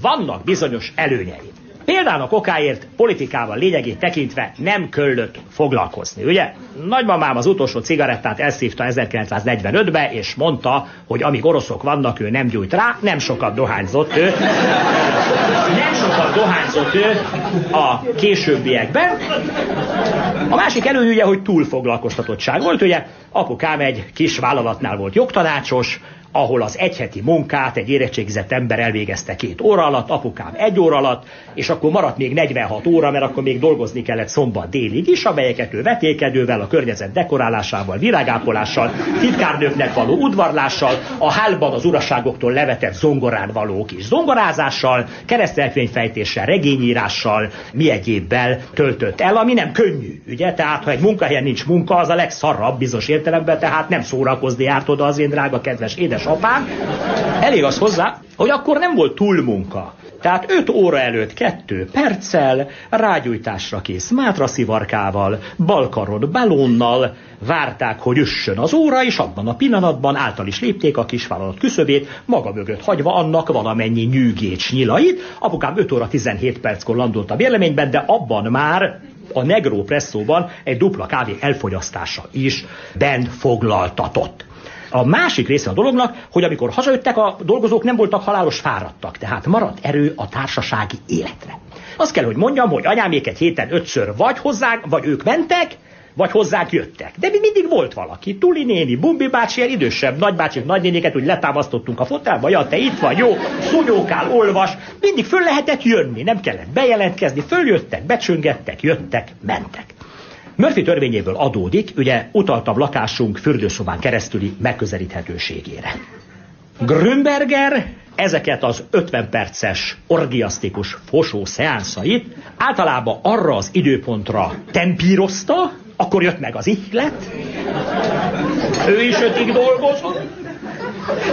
vannak bizonyos előnyei. Például okáért politikával lényegét tekintve nem köllött foglalkozni, ugye? Nagymamám az utolsó cigarettát elszívta 1945-be, és mondta, hogy amíg oroszok vannak, ő nem gyújt rá, nem sokat dohányzott ő. Nem sokat dohányzott ő a későbbiekben. A másik előny ugye, hogy túlfoglalkoztatottság volt, ugye apukám egy kis vállalatnál volt jogtanácsos, ahol az egyheti munkát egy érettségizett ember elvégezte két óra alatt, apukám egy óra alatt, és akkor maradt még 46 óra, mert akkor még dolgozni kellett szombat délig is, amelyeket ő vetékedővel, a környezet dekorálásával, virágápolással, titkárnőknek való udvarlással, a hálban az uraságoktól levetett zongorán való kis zongorázással, keresztelkönyvfejtéssel, regényírással, mi egyébbel töltött el, ami nem könnyű, ugye? Tehát, ha egy munkahelyen nincs munka, az a legszarrabb bizonyos értelemben, tehát nem szórakozni járt oda az én drága kedves édesapám. Elég az hozzá, hogy akkor nem volt túlmunka. Tehát 5 óra előtt 2 perccel, rágyújtásra kész mátraszivarkával, balkaron balónnal várták, hogy üssön az óra, és abban a pillanatban által is lépték a kisvállalat küszöbét, maga mögött hagyva annak valamennyi nyűgécs nyilait. Apukám 5 óra 17 perckor landolt a bérleményben, de abban már a Negro Presszóban egy dupla kávé elfogyasztása is bent foglaltatott. A másik része a dolognak, hogy amikor hazajöttek, a dolgozók nem voltak halálos fáradtak, tehát maradt erő a társasági életre. Azt kell, hogy mondjam, hogy anyámék egy héten ötször vagy hozzánk, vagy ők mentek, vagy hozzánk jöttek. De mi mindig volt valaki. Tuli néni, Bumbi bácsi, ilyen idősebb nagybácsik, nagynéniket úgy letámasztottunk a fotelba, ja, te itt vagy, jó, szunyókál, olvas. Mindig föl lehetett jönni, nem kellett bejelentkezni, följöttek, becsöngettek, jöttek, mentek. Murphy törvényéből adódik, ugye utaltam lakásunk fürdőszobán keresztüli megközelíthetőségére. Grünberger ezeket az 50 perces orgiasztikus fosó szeánszait általában arra az időpontra tempírozta, akkor jött meg az ihlet, ő is ötig dolgozott,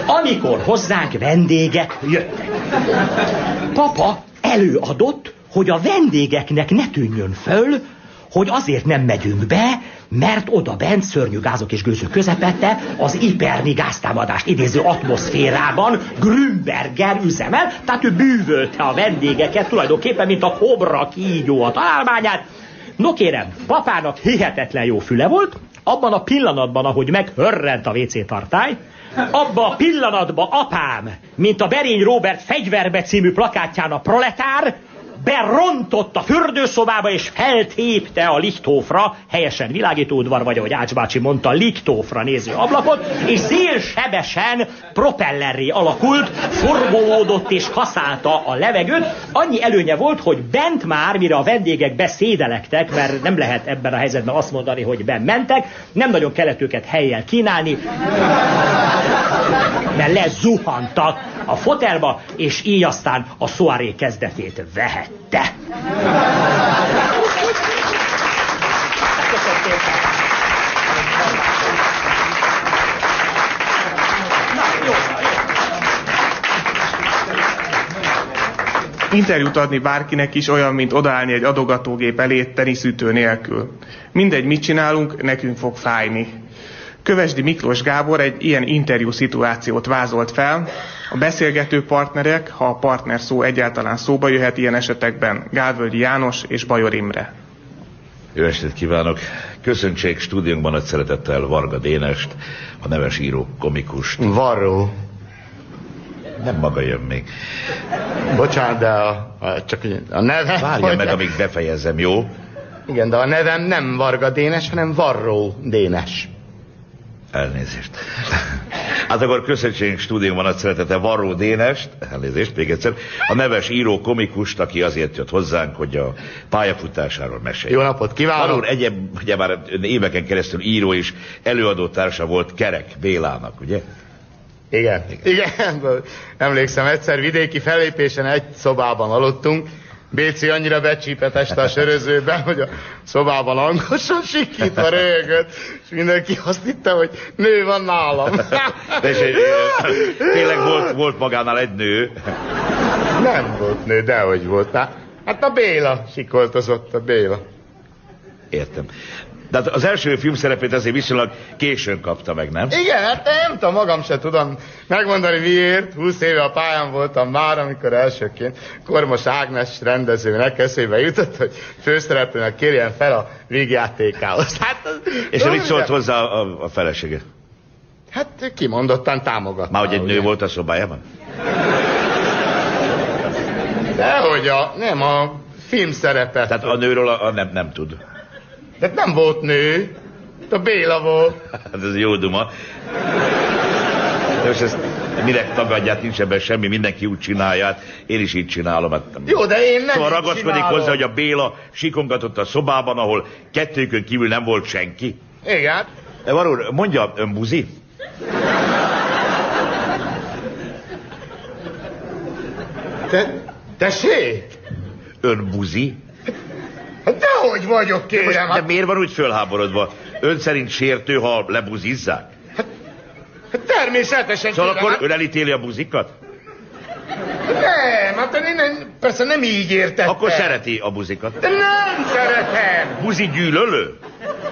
amikor hozzánk vendégek jöttek. Papa előadott, hogy a vendégeknek ne tűnjön föl, hogy azért nem megyünk be, mert oda bent szörnyű gázok és gőzök közepette az iperni gáztámadást idéző atmoszférában Grünberger üzemel, tehát ő bűvölte a vendégeket tulajdonképpen, mint a kobra kígyó a találmányát. No kérem, papának hihetetlen jó füle volt, abban a pillanatban, ahogy meghörrent a WC tartály, abban a pillanatban apám, mint a Berény Robert fegyverbe című plakátján a proletár, berontott a fürdőszobába, és feltépte a Lichthofra, helyesen világítódvar, vagy ahogy Ács bácsi mondta, Lichthofra néző ablakot, és szélsebesen propellerré alakult, forgolódott és kaszálta a levegőt. Annyi előnye volt, hogy bent már, mire a vendégek beszédelektek, mert nem lehet ebben a helyzetben azt mondani, hogy bementek, nem nagyon kellett őket helyjel kínálni, mert lezuhantak a fotelba, és így aztán a szoaré kezdetét vehette. Interjút adni bárkinek is olyan, mint odaállni egy adogatógép elé teniszütő nélkül. Mindegy, mit csinálunk, nekünk fog fájni. Kövesdi Miklós Gábor egy ilyen interjú szituációt vázolt fel. A beszélgető partnerek, ha a partner szó egyáltalán szóba jöhet ilyen esetekben, Gálvölgyi János és Bajor Imre. Jó estét kívánok! Köszöntsék stúdiónkban nagy szeretettel Varga Dénest, a neves író komikust. Varró. Nem maga jön még. Bocsánat, de a, a, csak a neve... Várja meg, amíg befejezem, jó? Igen, de a nevem nem Varga Dénes, hanem Varró Dénes. Elnézést. Hát akkor köszöntsénk stúdióban nagy szeretete Varró Dénest, elnézést még egyszer, a neves író komikust, aki azért jött hozzánk, hogy a pályafutásáról mesélj. Jó napot kívánok! Varró egyéb, ugye már éveken keresztül író és előadó társa volt Kerek Bélának, ugye? Igen. Igen. Igen. Emlékszem, egyszer vidéki fellépésen egy szobában aludtunk, Béci annyira becsípett este a sörözőben, hogy a szobában hangosan sikítva röhögött, és mindenki azt hitte, hogy nő van nálam. De és, tényleg volt, volt magánál egy nő. Nem volt nő, dehogy volt. Hát a Béla sikoltozott, a Béla. Értem. De hát az első filmszerepét azért viszonylag későn kapta meg, nem? Igen, hát nem tudom, magam se tudom megmondani miért. 20 éve a pályán voltam már, amikor elsőként Kormos Ágnes rendezőnek eszébe jutott, hogy főszereplőnek kérjen fel a végjátékához. Hát, az, És mit szólt hozzá a, a felesége? Hát kimondottan támogatta. Már hogy egy nő volt a szobájában? Dehogy a, nem a film szerepet. Tehát a nőről a, a nem, nem tud. De nem volt nő. A Béla volt. Hát ez jó duma. De most ezt Minek tagadját, nincs ebben semmi, mindenki úgy csinálja, hát én is így csinálom. Hát, Jó, de én nem Szóval ragaszkodik csinálom. hozzá, hogy a Béla sikongatott a szobában, ahol kettőkön kívül nem volt senki. Igen. De Varúr, mondja, ön buzi? Te, tessék? Ön buzi? Hát dehogy vagyok, De, most, kérem. de Hát, miért van úgy fölháborodva? Ön szerint sértő, ha lebuzizzák? hát természetesen Szóval kérem, akkor hát, ön elítéli a buzikat? Nem, hát én nem, persze nem így értettem. Akkor szereti a buzikat. De nem szeretem. Buzi gyűlölő?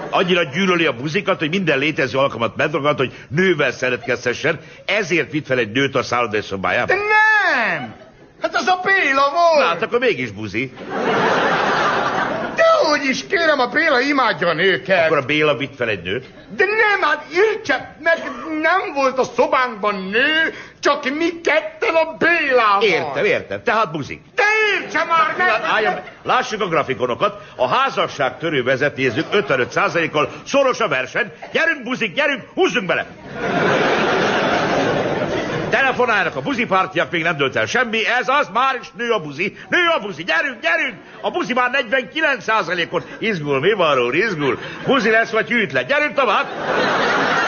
Annyira gyűlöli a buzikat, hogy minden létező alkalmat megragad, hogy nővel szeretkezhessen, ezért vitt fel egy nőt a szállodai szobájába. De nem! Hát az a Béla volt! Na, hát akkor mégis buzi. Is, kérem, a Béla imádja a nőket. Akkor a Béla vitt fel egy nőt. De nem, hát értse, meg nem volt a szobánkban nő, csak mi ketten a Bélával. Értem, értem. Tehát buzi. De értse már meg! Álljon, lássuk a grafikonokat. A házasság törő vezetézők 55%-kal szoros a verseny. Gyerünk, buzik, gyerünk, húzzunk bele! Telefonálnak a buzipártiak, még nem dölt el semmi, ez az, már is nő a buzi, nő a buzi, gyerünk, gyerünk! A buzi már 49%-on izgul, mi van róla, izgul? Buzi lesz, vagy hűtlen, gyerünk tovább!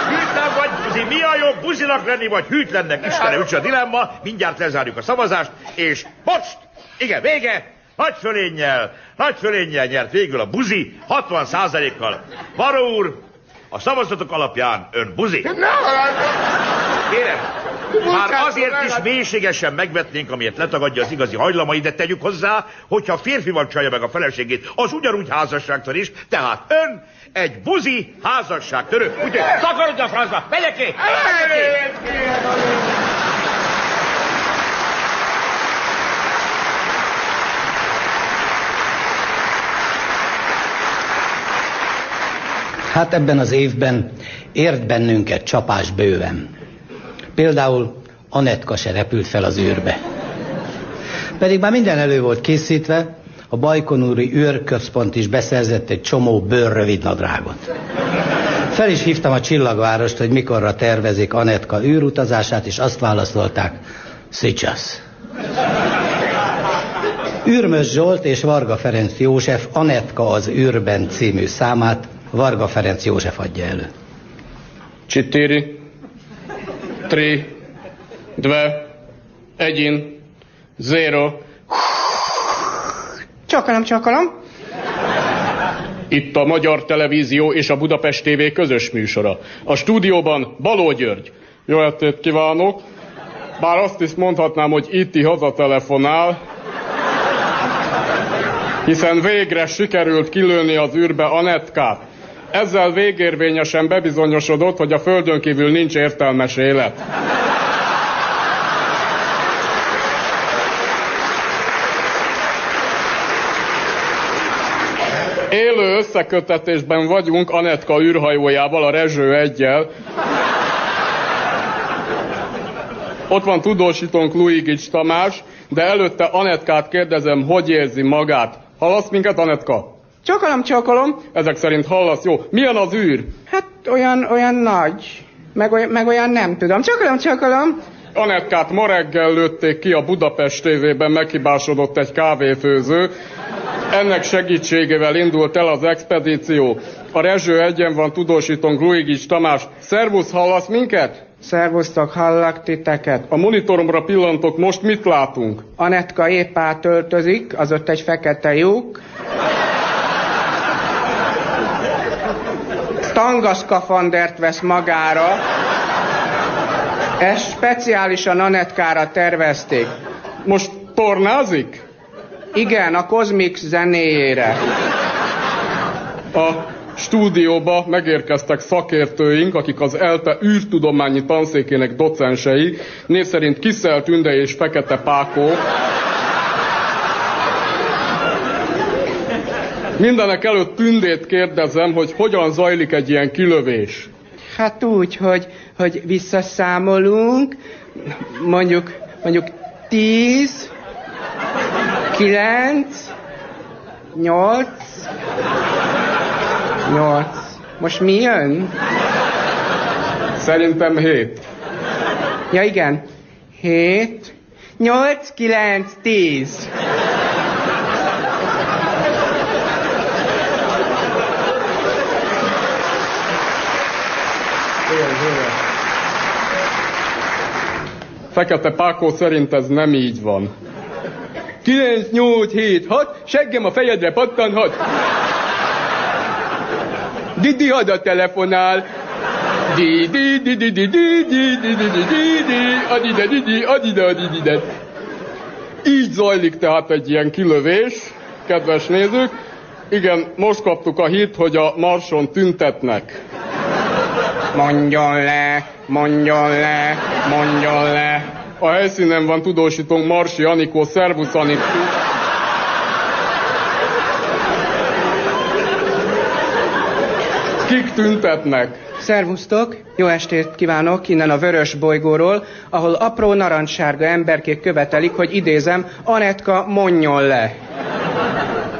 Hűtlen vagy buzi, mi a jobb, buzinak lenni, vagy hűtlennek? Istenem, ücs a dilemma, mindjárt lezárjuk a szavazást, és most, igen, vége, nagy fölénnyel, nagy fölénnyel nyert végül a buzi, 60%-kal. Varó úr, a szavazatok alapján ön buzi. Kérem, már azért is mélységesen megvetnénk, amiért letagadja az igazi hajlamait, de tegyük hozzá, hogyha a férfi van csalja meg a feleségét, az ugyanúgy házasságtör is, tehát ön egy buzi házasságtörő. Úgyhogy takarodj a francba, megyek ki! Megyek ki! Hát ebben az évben ért bennünket csapás bőven. Például Anetka se repült fel az űrbe. Pedig már minden elő volt készítve, a Bajkonúri űrközpont is beszerzett egy csomó bőrrövid nadrágot. Fel is hívtam a csillagvárost, hogy mikorra tervezik Anetka űrutazását, és azt válaszolták, Szicsasz. Ürmös Zsolt és Varga Ferenc József Anetka az űrben című számát Varga Ferenc József adja elő. Čtyři, tři, dve, един, zero. Csakalom, csakalom. Itt a Magyar Televízió és a Budapest TV közös műsora. A stúdióban Baló György. Jó estét kívánok! Bár azt is mondhatnám, hogy Itti hazatelefonál, hiszen végre sikerült kilőni az űrbe Anetkát. Ezzel végérvényesen bebizonyosodott, hogy a Földön kívül nincs értelmes élet. Élő összekötetésben vagyunk Anetka űrhajójával, a Rezső egyel. Ott van tudósítónk Luigics Tamás, de előtte Anetkát kérdezem, hogy érzi magát. Hallasz minket, Anetka? Csakalom, csakalom. Ezek szerint hallasz, jó. Milyen az űr? Hát olyan, olyan nagy. Meg olyan, meg olyan nem tudom. Csakalom, csakalom. Anetkát ma reggel lőtték ki a Budapest tévében, meghibásodott egy kávéfőző. Ennek segítségével indult el az expedíció. A Rezső egyen van tudósítónk Luigics Tamás. Szervusz, hallasz minket? Szervusztok, hallak titeket. A monitoromra pillantok, most mit látunk? Anetka épp átöltözik, az ott egy fekete lyuk. Tangaszkafandert vesz magára. Ezt speciálisan Anetkára tervezték. Most tornázik? Igen, a Cosmix zenéjére. A stúdióba megérkeztek szakértőink, akik az ELTE űrtudományi tanszékének docensei, név szerint Kiszel Tünde és Fekete Pákó. Mindenek előtt Tündét kérdezem, hogy hogyan zajlik egy ilyen kilövés. Hát úgy, hogy, hogy visszaszámolunk, mondjuk, mondjuk tíz, kilenc, nyolc, nyolc. Most mi jön? Szerintem hét. Ja igen. 7, 8, 9, 10. Fekete Pákó szerint ez nem így van. 9, 8, 7, 6, seggem a fejedre pattanhat. Didi hada telefonál. Di, di, di, di, di, di, di, di, di, di, di, di, adide. Így zajlik tehát egy ilyen kilövés, kedves nézők. Igen, most kaptuk a hírt, hogy a Marson tüntetnek. Mondjon le, mondjon le, mondjon le. A helyszínen van tudósítónk Marsi Anikó, szervusz Anikó. Kik tüntetnek? Szervusztok, jó estét kívánok innen a Vörös bolygóról, ahol apró narancssárga emberkék követelik, hogy idézem, Anetka mondjon le.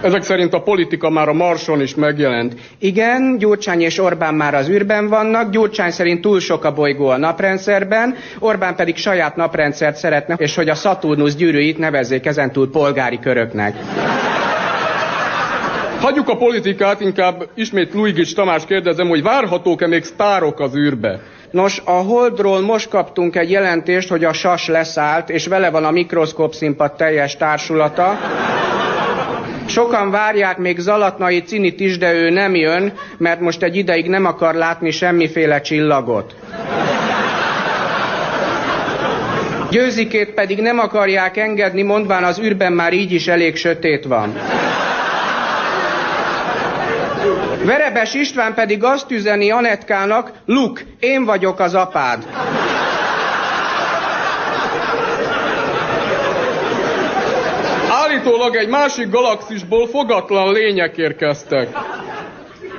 Ezek szerint a politika már a Marson is megjelent. Igen, Gyurcsány és Orbán már az űrben vannak, Gyurcsány szerint túl sok a bolygó a naprendszerben, Orbán pedig saját naprendszert szeretne, és hogy a Szaturnusz gyűrűit nevezzék ezentúl polgári köröknek. Hagyjuk a politikát, inkább ismét Luigics Tamás kérdezem, hogy várhatók-e még sztárok az űrbe? Nos, a Holdról most kaptunk egy jelentést, hogy a sas leszállt, és vele van a mikroszkóp színpad teljes társulata. Sokan várják még Zalatnai Cinit is, de ő nem jön, mert most egy ideig nem akar látni semmiféle csillagot. Győzikét pedig nem akarják engedni, mondván az űrben már így is elég sötét van. Verebes István pedig azt üzeni Anetkának, Luk, én vagyok az apád. Állítólag egy másik galaxisból fogatlan lények érkeztek.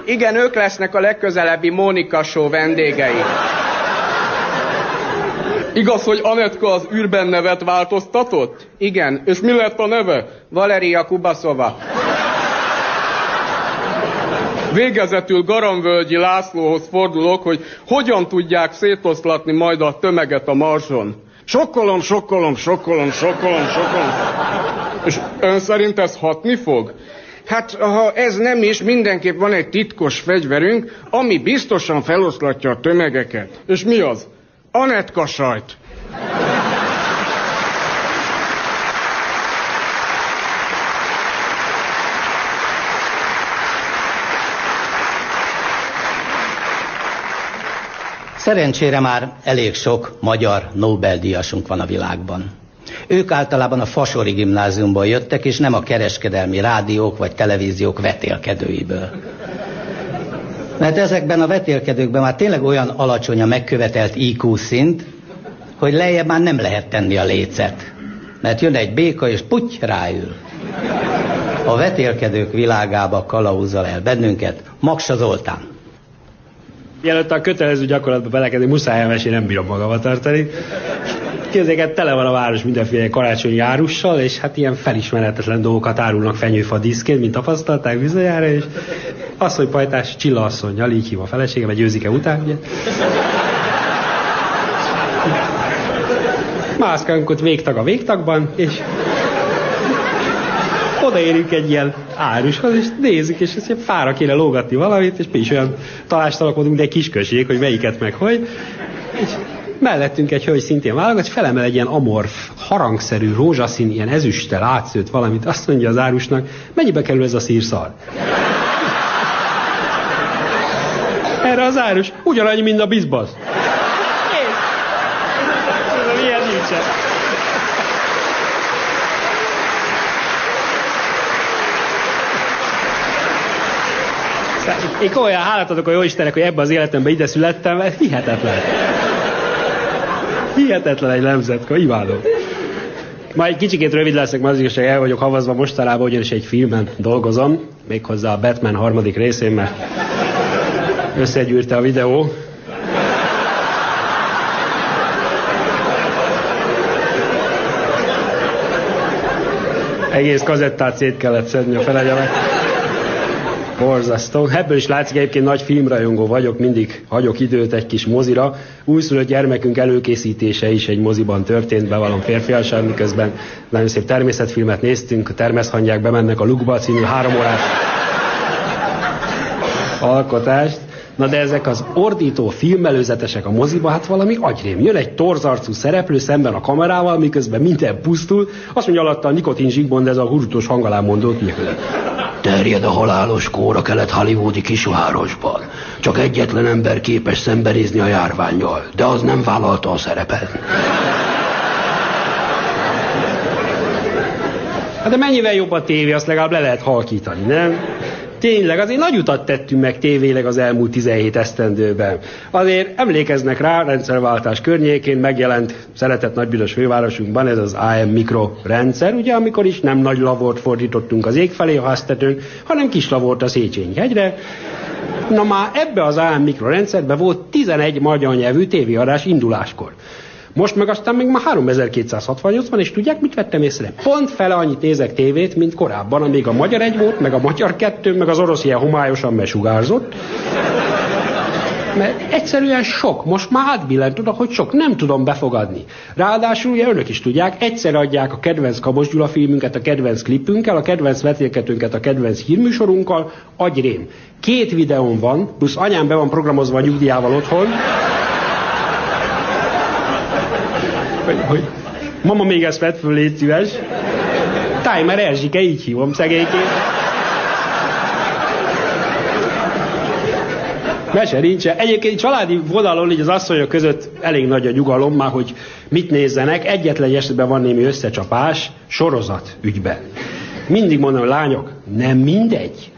Igen, ők lesznek a legközelebbi Mónika Show vendégei. Igaz, hogy Anetka az űrben nevet változtatott? Igen. És mi lett a neve? Valeria Kubaszova. Végezetül Garamvölgyi Lászlóhoz fordulok, hogy hogyan tudják szétoszlatni majd a tömeget a marson. Sokkolom, sokkolom, sokkolom, sokkolom, sokkolom. És ön szerint ez hatni fog? Hát, ha ez nem is, mindenképp van egy titkos fegyverünk, ami biztosan feloszlatja a tömegeket. És mi az? Anetka sajt. Szerencsére már elég sok magyar Nobel-díjasunk van a világban. Ők általában a Fasori gimnáziumból jöttek, és nem a kereskedelmi rádiók vagy televíziók vetélkedőiből. Mert ezekben a vetélkedőkben már tényleg olyan alacsony a megkövetelt IQ szint, hogy lejjebb már nem lehet tenni a lécet. Mert jön egy béka, és puty ráül. A vetélkedők világába kalauzol el bennünket Maksa Zoltán. Mielőtt a kötelező gyakorlatba belekezdeni, muszáj elmesélni, nem bírom magamat tartani. Képzeljék, tele van a város mindenféle karácsonyi árussal, és hát ilyen felismeretetlen dolgokat árulnak fenyőfa diszként, mint tapasztalták bizonyára, és az, hogy pajtás Csilla asszonynal, így hív a feleségem, egy őzike után, ugye. Mászkálunk ott végtag a végtagban, és odaérünk egy ilyen árushoz, és nézzük, és ezt fára kéne lógatni valamit, és mi is olyan talást alakodunk, de egy kis község, hogy melyiket meg hogy. És mellettünk egy hölgy szintén válogat, és felemel egy ilyen amorf, harangszerű, rózsaszín, ilyen ezüsttel átszőtt valamit, azt mondja az árusnak, mennyibe kerül ez a szírszar? Erre az árus, ugyanannyi, mint a bizbasz. Ilyen nincsen. Én komolyan hálát adok a jó Istennek, hogy ebbe az életemben ide születtem, mert hihetetlen. Hihetetlen egy nemzetka, imádom. Ma egy kicsikét rövid leszek, mert az igazság el vagyok havazva mostanában, ugyanis egy filmen dolgozom, méghozzá a Batman harmadik részén, mert összegyűrte a videó. Egész kazettát szét kellett szedni a felegyemek. Borzasztó. Ebből is látszik, egyébként nagy filmrajongó vagyok, mindig hagyok időt egy kis mozira. Újszülött gyermekünk előkészítése is egy moziban történt, bevallom férfiasság, miközben nagyon szép természetfilmet néztünk, a termeszhangyák bemennek a lukba című három órás alkotást. Na de ezek az ordító filmelőzetesek a moziba, hát valami agyrém. Jön egy torzarcú szereplő szemben a kamerával, miközben minden pusztul, azt mondja alatta a Nikotin Zsigmond, ez a hurtos hangalán mondott, Terjed a halálos kóra kelet hollywoodi kisvárosban. Csak egyetlen ember képes szembenézni a járványjal, de az nem vállalta a szerepet. Hát de mennyivel jobb a tévé, azt legalább le lehet halkítani, nem? Tényleg, azért nagy utat tettünk meg tévéleg az elmúlt 17 esztendőben. Azért emlékeznek rá, rendszerváltás környékén megjelent szeretett nagybüdös fővárosunkban ez az AM Mikro rendszer, ugye, amikor is nem nagy lavort fordítottunk az ég felé a háztetőn, hanem kis lavort a Széchenyi hegyre. Na már ebbe az AM Mikro rendszerbe volt 11 magyar nyelvű tévéadás induláskor. Most meg aztán még már 3268 van, és tudják, mit vettem észre? Pont fele annyit nézek tévét, mint korábban, amíg a magyar egy volt, meg a magyar kettő, meg az orosz ilyen homályosan mesugárzott. Mert egyszerűen sok, most már átbillent oda, hogy sok, nem tudom befogadni. Ráadásul ugye önök is tudják, egyszer adják a kedvenc Kabos Gyula filmünket, a kedvenc klipünkkel, a kedvenc vetélkedőnket, a kedvenc hírműsorunkkal, agyrém. Két videón van, plusz anyám be van programozva a nyugdíjával otthon, hogy, mama még ezt vett föl, légy szíves. Timer Erzsike, így hívom szegényként. Mese nincs. Egyébként családi vonalon így az asszonyok között elég nagy a nyugalom már, hogy mit nézzenek. Egyetlen esetben van némi összecsapás, sorozat ügyben. Mindig mondom, lányok, nem mindegy.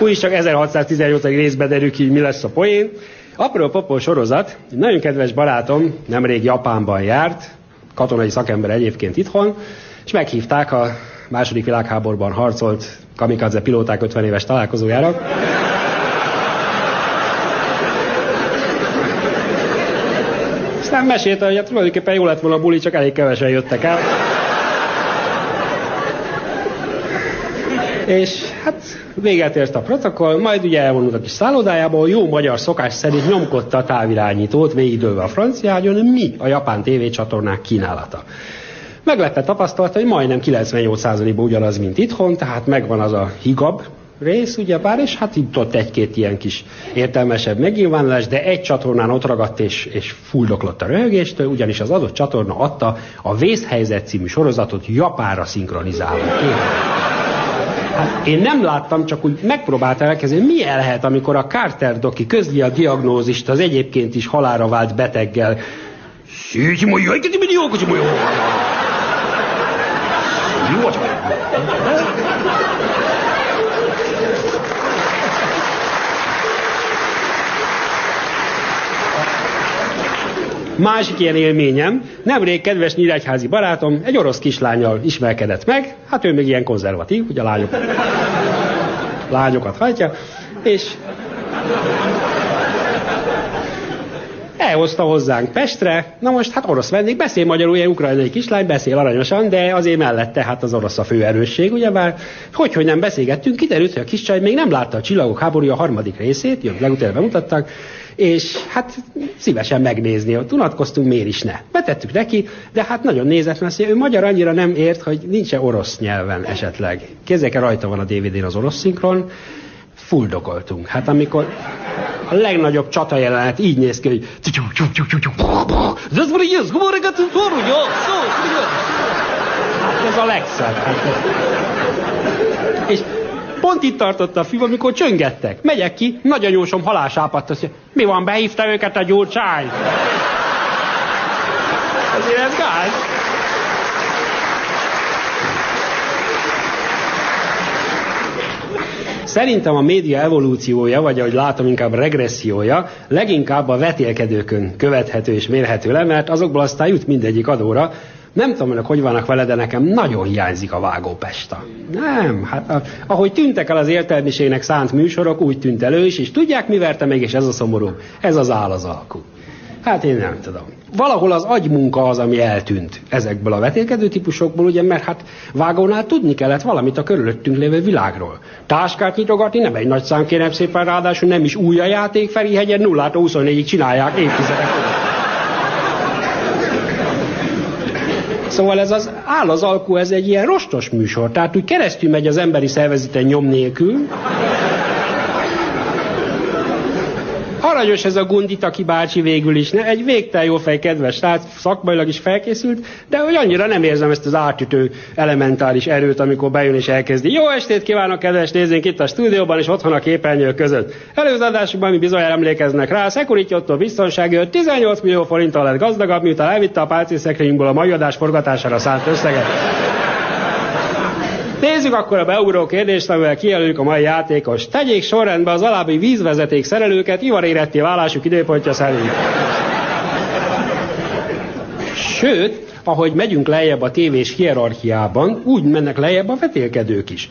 Úgyis csak 1618. részben derül ki, mi lesz a poén. Apró popó sorozat, egy nagyon kedves barátom nemrég Japánban járt, katonai szakember egyébként itthon, és meghívták a második világháborúban harcolt kamikaze pilóták 50 éves találkozójára. Aztán mesélte, hogy hát tulajdonképpen jó lett volna a buli, csak elég kevesen jöttek el. És hát véget ért a protokoll, majd ugye elvonult a kis szállodájába, a jó magyar szokás szerint nyomkodta a távirányítót, végigdőlve a francia ágyon, mi a japán tévécsatornák kínálata. Meglepve tapasztalta, hogy majdnem 98%-ban ugyanaz, mint itthon, tehát megvan az a higab rész, ugyebár, és hát itt ott egy-két ilyen kis értelmesebb megnyilvánulás, de egy csatornán ott ragadt és, és fuldoklott a röhögéstől, ugyanis az adott csatorna adta a Vészhelyzet című sorozatot japára szinkronizálva. Hát én nem láttam, csak úgy megpróbáltam elkezdeni, mi lehet, amikor a Carter doki közli a diagnózist az egyébként is halára vált beteggel. Szűcs, mondja, hogy millió, hogy mondja. Jó, Másik ilyen élményem, nemrég kedves nyíregyházi barátom egy orosz kislányjal ismerkedett meg, hát ő még ilyen konzervatív, ugye a lányok, lányokat hagyja, és elhozta hozzánk Pestre, na most hát orosz vendég, beszél magyarul, ilyen ukrajnai kislány, beszél aranyosan, de azért mellette hát az orosz a fő erősség, ugyebár, hogy, hogy nem beszélgettünk, kiderült, hogy a kis csaj még nem látta a Csillagok háborúja harmadik részét, jön, legutóbb bemutattak, és hát szívesen megnézni, ott unatkoztunk, miért is ne. Betettük neki, de hát nagyon nézett, mert ő magyar annyira nem ért, hogy nincs -e orosz nyelven esetleg. Kézzéke rajta van a DVD-n az orosz szinkron, fuldokoltunk. Hát amikor a legnagyobb csata jelenet így néz ki, hogy ez a legszebb. És Pont itt tartott a film, amikor csöngettek. Megyek ki, nagyanyósom halásápadt, azt mondja, mi van, behívta őket a gyurcsány? Azért ez gáz. Szerintem a média evolúciója, vagy ahogy látom, inkább regressziója, leginkább a vetélkedőkön követhető és mérhető le, mert azokból aztán jut mindegyik adóra, nem tudom, hogy hogy vannak vele, de nekem nagyon hiányzik a vágópesta. Nem, hát ahogy tűntek el az értelmiségnek szánt műsorok, úgy tűnt elő is, és tudják, mi verte még, és ez a szomorú, ez az áll az alkú. Hát én nem tudom. Valahol az agymunka az, ami eltűnt ezekből a vetélkedő típusokból, ugye, mert hát vágónál tudni kellett valamit a körülöttünk lévő világról. Táskát nyitogatni nem egy nagy szám, kérem szépen, ráadásul nem is új a játék, Ferihegyen 0 24-ig csinálják évtizedek. Szóval ez az áll az alkú, ez egy ilyen rostos műsor, tehát úgy keresztül megy az emberi szervezeten nyom nélkül. Aranyos ez a Gunditaki bácsi végül is, ne? egy végtelen jó fej, kedves srác, szakmailag is felkészült, de hogy annyira nem érzem ezt az átütő elementáris erőt, amikor bejön és elkezdi. Jó estét kívánok, kedves nézőink itt a stúdióban és otthon a képernyők között. Előző adásukban, mi bizonyára emlékeznek rá, Security Otto biztonsági 18 millió forinttal lett gazdagabb, miután elvitte a pálcészekrényünkből a mai adás forgatására szánt összeget. Nézzük akkor a beugró kérdést, amivel kijelöljük a mai játékos. Tegyék sorrendbe az alábbi vízvezeték szerelőket ivaréretti válásuk időpontja szerint. Sőt, ahogy megyünk lejjebb a tévés hierarchiában, úgy mennek lejjebb a vetélkedők is.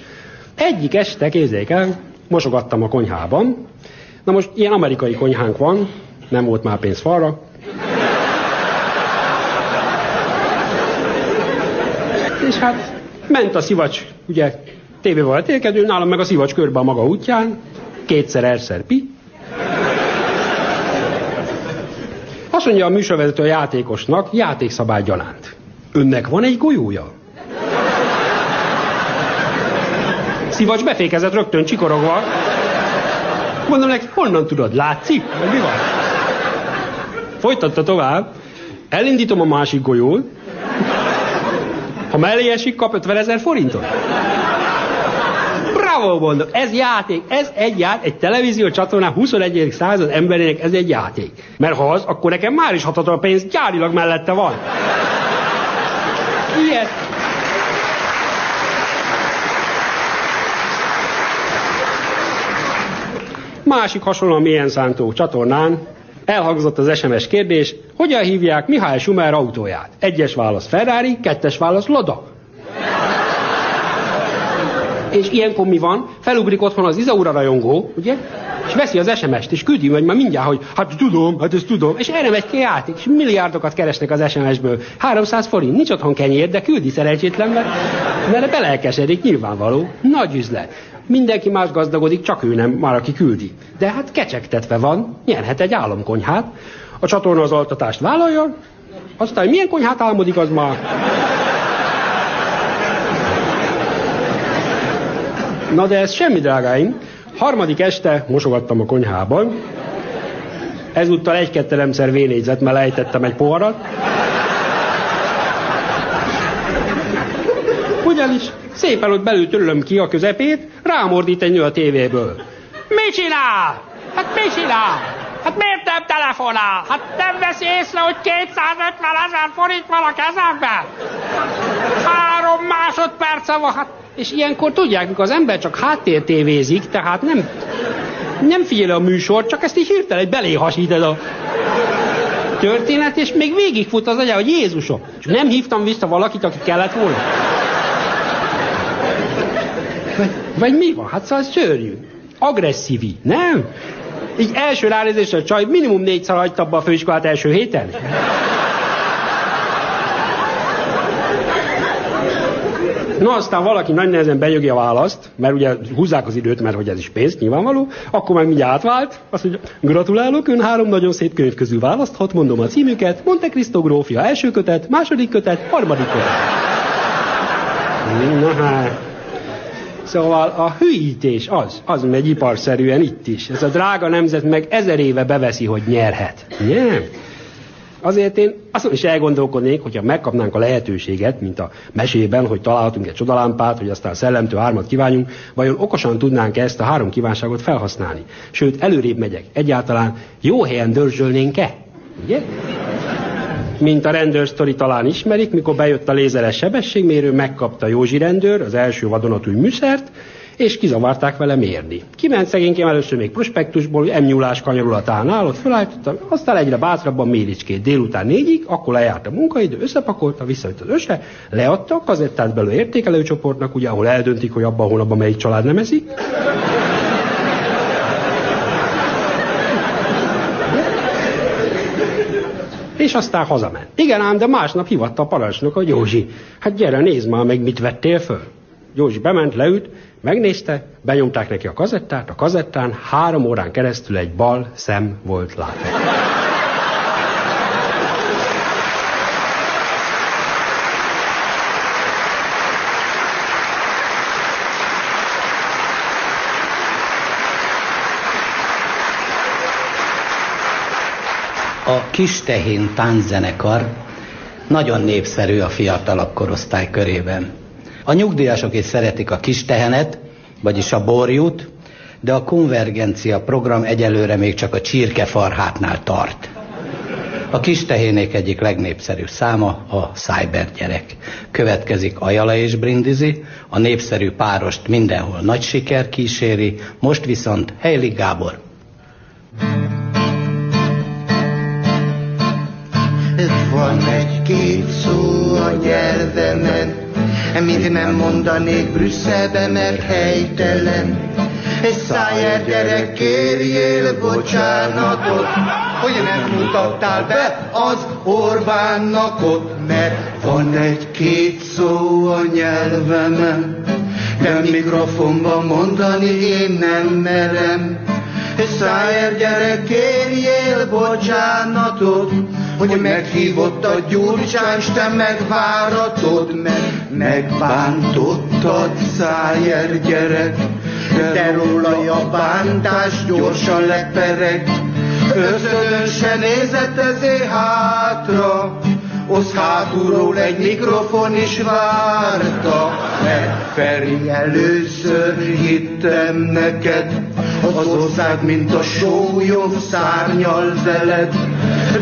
Egyik este, képzeljék el, mosogattam a konyhában. Na most ilyen amerikai konyhánk van, nem volt már pénz falra. És hát ment a szivacs, ugye tévével vetélkedő, nálam meg a szivacs körbe a maga útján, kétszer, erszer pi. Azt mondja a műsorvezető a játékosnak, játékszabály gyanánt. Önnek van egy golyója? Szivacs befékezett rögtön csikorogva. Mondom neki, honnan tudod, látszik? Vagy mi van? Folytatta tovább. Elindítom a másik golyót. Ha mellé esik, kap 50 ezer forintot. Bravo, mondom, ez játék, ez egy játék, egy televízió csatornán 21. század emberének ez egy játék. Mert ha az, akkor nekem már is hathatom a pénz, gyárilag mellette van. Ilyet. Másik hasonlóan milyen szántó csatornán elhangzott az SMS kérdés, hogyan hívják Mihály Schumer autóját? Egyes válasz Ferrari, kettes válasz Lada. És ilyenkor mi van? Felugrik otthon az Izaura rajongó, ugye? És veszi az SMS-t, és küldi meg már mindjárt, hogy hát tudom, hát ezt tudom. És erre megy ki játék, és milliárdokat keresnek az SMS-ből. 300 forint, nincs otthon kenyér, de küldi szerencsétlen, mert, mert belelkesedik, nyilvánvaló. Nagy üzlet. Mindenki más gazdagodik, csak ő nem, már aki küldi. De hát kecsegtetve van, nyerhet egy álomkonyhát. A csatorna az altatást vállalja, aztán milyen konyhát álmodik, az már... Na de ez semmi, drágáim. Harmadik este mosogattam a konyhában. Ezúttal egy-kettelemszer vénégyzet, mert lejtettem egy poharat. Ugyanis szépen ott belül törölöm ki a közepét, rámordít egy nő a tévéből. Mi csinál? Hát mi csinál? Hát miért nem telefonál? Hát nem veszi észre, hogy 250 ezer forint van a kezemben? Három másodperce van, hát és ilyenkor tudják, mikor az ember csak háttértévézik, tehát nem, nem figyel a műsor, csak ezt így hirtelen belé hasít ez a történet, és még végigfut az agya, hogy Jézusom, és nem hívtam vissza valakit, aki kellett volna. Vagy, vagy mi van? Hát szóval szörnyű. Agresszívi, nem? Így első ránézésre a csaj minimum négyszer hagyta abba a főiskolát első héten. Na aztán valaki nagy nehezen benyögi a választ, mert ugye húzzák az időt, mert hogy ez is pénz, nyilvánvaló, akkor meg mindjárt átvált, azt mondja, gratulálok, ön három nagyon szép könyv közül választhat, mondom a címüket, Monte Cristo grófja első kötet, második kötet, harmadik kötet. Na hát. Szóval a hülyítés az, az megy iparszerűen itt is. Ez a drága nemzet meg ezer éve beveszi, hogy nyerhet. Nem? Azért én azon is elgondolkodnék, hogyha megkapnánk a lehetőséget, mint a mesében, hogy találhatunk egy csodalámpát, hogy aztán szellemtől hármat kívánjunk, vajon okosan tudnánk ezt a három kívánságot felhasználni? Sőt, előrébb megyek. Egyáltalán jó helyen dörzsölnénk-e? Ugye? Mint a rendőrsztori talán ismerik, mikor bejött a lézeres sebességmérő, megkapta Józsi rendőr az első vadonatúj műszert, és kizavarták vele mérni. Kiment szegénykém először még prospektusból, hogy M-nyúlás kanyarulatánál, ott felállítottam, aztán egyre bátrabban méricskét délután négyig, akkor lejárt a munkaidő, összepakolta, visszajött az öse, leadta a kazettát belőle értékelőcsoportnak, ugye, ahol eldöntik, hogy abban a hónapban melyik család nem eszik. És aztán hazament. Igen ám, de másnap hivatta a parancsnok, hogy Józsi, hát gyere, nézd már meg, mit vettél föl. Józsi bement, leült, megnézte, benyomták neki a kazettát, a kazettán három órán keresztül egy bal szem volt látható. A Kis Tehén tánczenekar nagyon népszerű a fiatalabb korosztály körében. A nyugdíjasok is szeretik a kis tehenet, vagyis a borjút, de a konvergencia program egyelőre még csak a csirkefarhátnál tart. A kis tehénék egyik legnépszerűbb száma a Cybergyerek. Következik Ajala és Brindizi, a népszerű párost mindenhol nagy siker kíséri, most viszont Heili Gábor. Van egy-két szó a nyelvemen, amit nem mondanék Brüsszelbe, mert helytelen. Egy szájár gyerek, kérjél bocsánatot, hogy nem mutattál be az Orbánnak ott, mert van egy-két szó a nyelvemen, de mikrofonban mondani én nem merem. Szájár gyerek, kérjél bocsánatot, hogy meghívott a Gyurcsány, s te megváratod, meg megbántottad Szájer gyerek. De róla a bántás gyorsan lepereg, Összönön se nézett ezé hátra, Osz hátulról egy mikrofon is várta, mert Feri először hittem neked, az ország, mint a sólyom szárnyal veled.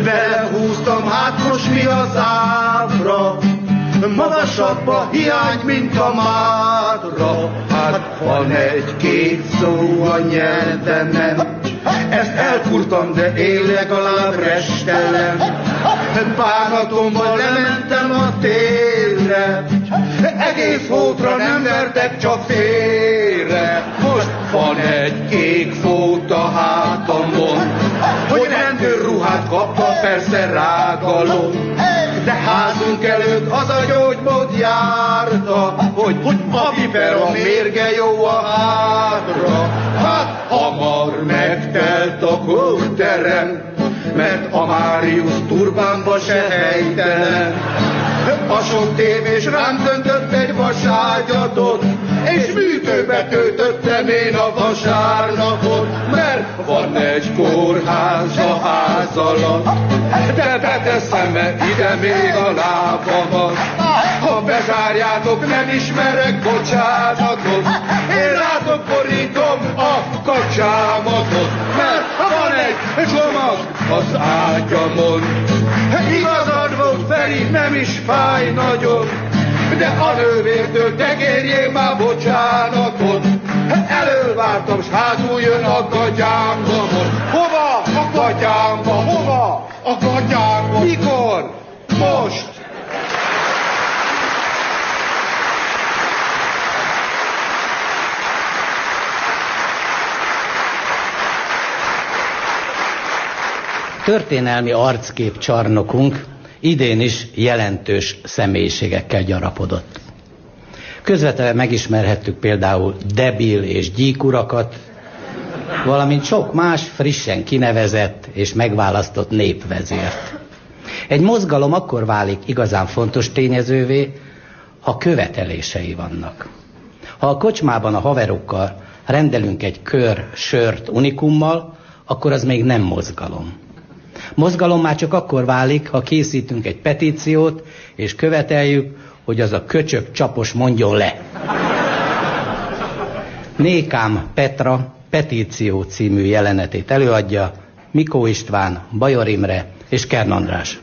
Belehúztam, hát most mi az ábra, magasabb a hiány, mint a mádra. Hát van egy-két szó a nyelvemen, ezt elkurtam, de én legalább restelem. Bánatomban lementem a térre, egész hótra nem vertek csak félre. Most van egy kék fót a hátamon, hogy rendőrruhát kapta persze rágalom. De házunk előtt az a gyógymód járta, hogy, hogy a biberon mérge jó a hátra. Hát hamar megtelt a kórterem, mert a Máriusz turbánba se helytelen. A sok tévés rám döntött egy vaságyatot, és műtőbe töltöttem én a vasárnapot, mert van egy kórház a ház alatt, de beteszem -e ide még a lábamat. Ha bezárjátok, nem ismerek bocsánatot, én rátok borítom a kacsámatot, mert van egy csomag az ágyamon. Igazad volt, Feri, nem is fáj nagyon, de a nővértől te kérjél már bocsánatot. Elölvártam, s hátul jön a gatyámban. Hova? A gatyámba. Hova? A gatyámba. Mikor? Most. Történelmi arckép csarnokunk idén is jelentős személyiségekkel gyarapodott. Közvetlenül megismerhettük például debil és gyíkurakat, valamint sok más frissen kinevezett és megválasztott népvezért. Egy mozgalom akkor válik igazán fontos tényezővé, ha követelései vannak. Ha a kocsmában a haverokkal rendelünk egy kör sört unikummal, akkor az még nem mozgalom. Mozgalom már csak akkor válik, ha készítünk egy petíciót, és követeljük, hogy az a köcsök csapos mondjon le. Nékám Petra petíció című jelenetét előadja Mikó István, Bajor Imre és Kern András.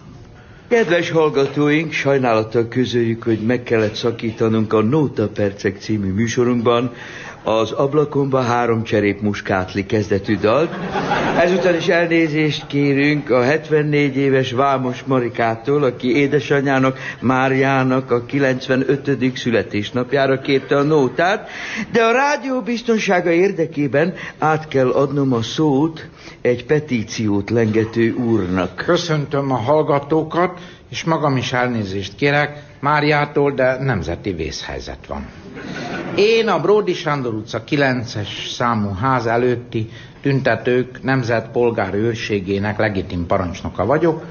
Kedves hallgatóink, sajnálattal közöljük, hogy meg kellett szakítanunk a Nóta Percek című műsorunkban az ablakomba három cserép muskátli kezdetű dalt. Ezután is elnézést kérünk a 74 éves Vámos Marikától, aki édesanyjának Máriának a 95. születésnapjára kérte a nótát, de a rádió biztonsága érdekében át kell adnom a szót egy petíciót lengető úrnak. Köszöntöm a hallgatókat, és magam is elnézést kérek Máriától, de nemzeti vészhelyzet van. Én a Bródi Sándor utca 9-es számú ház előtti tüntetők nemzetpolgári őrségének legitim parancsnoka vagyok,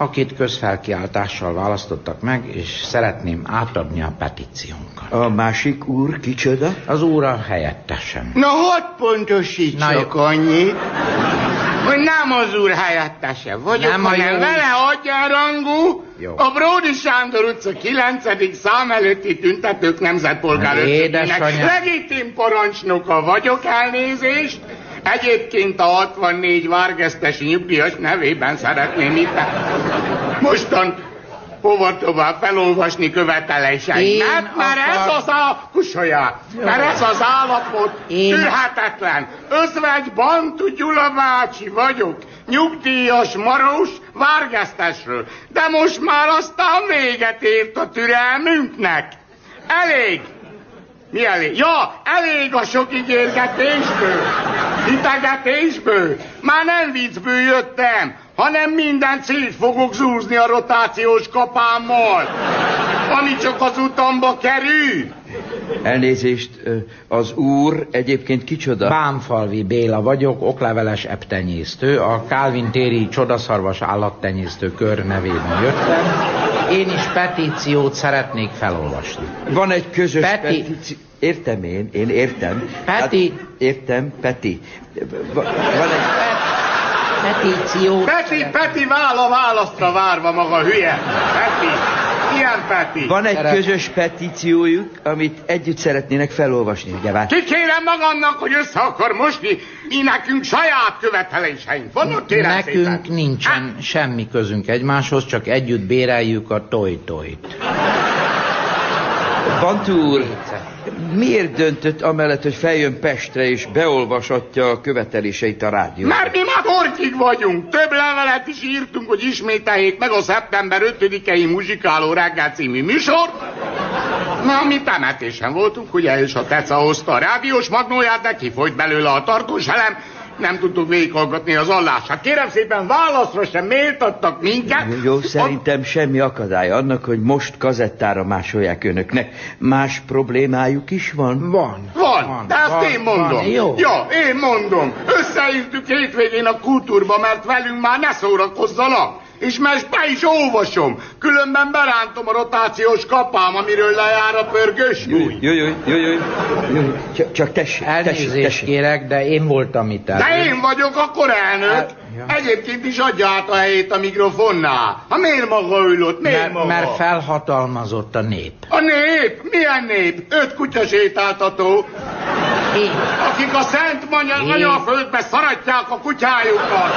akit közfelkiáltással választottak meg, és szeretném átadni a petíciónkat. A másik úr kicsoda? Az úr a helyettesem. Na, hadd pontosítsak Na, annyit, hogy nem az úr helyettese vagyok, Nem hanem vele is. egyenrangú Jó. a Bródi Sándor utca 9. szám előtti tüntetők nemzetpolgárőrségének Édesanyám. legitim parancsnoka vagyok elnézést. Egyébként a 64 várgesztesi nyugdíjas nevében szeretném itt mostan hova tovább felolvasni követeléseimet, Én mert ez az a... Kussoljál! Mert ez az állapot Én- tűrhetetlen. Özvegy Bantu Gyula bácsi vagyok, nyugdíjas Marós Várgesztesről. De most már aztán véget ért a türelmünknek. Elég! Mi elég? Ja, elég a sok ígérgetésből, hitegetésből. Már nem viccből jöttem, hanem minden szét fogok zúzni a rotációs kapámmal, ami csak az utamba kerül. Elnézést, az úr egyébként kicsoda? Bámfalvi Béla vagyok, okleveles eptenyésztő, a Kálvin téri csodaszarvas állattenyésztő kör nevében jöttem. Én is petíciót szeretnék felolvasni. Van egy közös Peti. petíció. Értem én, én értem. Peti. Hát, értem, Peti. Va- Van egy... Petíció. Peti, Peti vála választra várva maga hülye. Peti, ilyen Peti. Van egy közös petíciójuk, amit együtt szeretnének felolvasni, ugye vár? Kikérem magamnak, hogy össze akar mosni, mi nekünk saját követeléseink vannak, kérem Nekünk szépen. nincsen semmi közünk egymáshoz, csak együtt béreljük a toj-tojt. Bantú úr, miért döntött amellett, hogy feljön Pestre és beolvasatja a követeléseit a rádió? Mert mi már orkig vagyunk. Több levelet is írtunk, hogy ismételjék meg a szeptember 5-i muzsikáló reggel című műsort. Na, mi temetésen voltunk, ugye, és a Teca hozta a rádiós magnóját, de kifolyt belőle a tartós elem, nem tudtuk végighallgatni az allását. Kérem szépen, válaszra sem méltattak minket. Jó, szerintem semmi akadály annak, hogy most kazettára másolják önöknek. Más problémájuk is van? Van. Van, de ezt van, én mondom. van, jó. Ja, én mondom. Összeírtuk hétvégén a kultúrba, mert velünk már ne szórakozzanak. És most be is olvasom. Különben berántom a rotációs kapám, amiről lejár a pörgős új. Jó, jó, jó, jó, jó. Csak, tessék, tessék, Elnézést tessék. kérek, de én voltam itt De előbb. én vagyok akkor elnök. Egyébként is adja át a helyét a mikrofonnál. Ha miért maga ülött? Miért Mert, maga? mert felhatalmazott a nép. A nép? Milyen nép? Öt kutya sétáltató. Én. Akik a szent Én. anya a földbe szaratják a kutyájukat.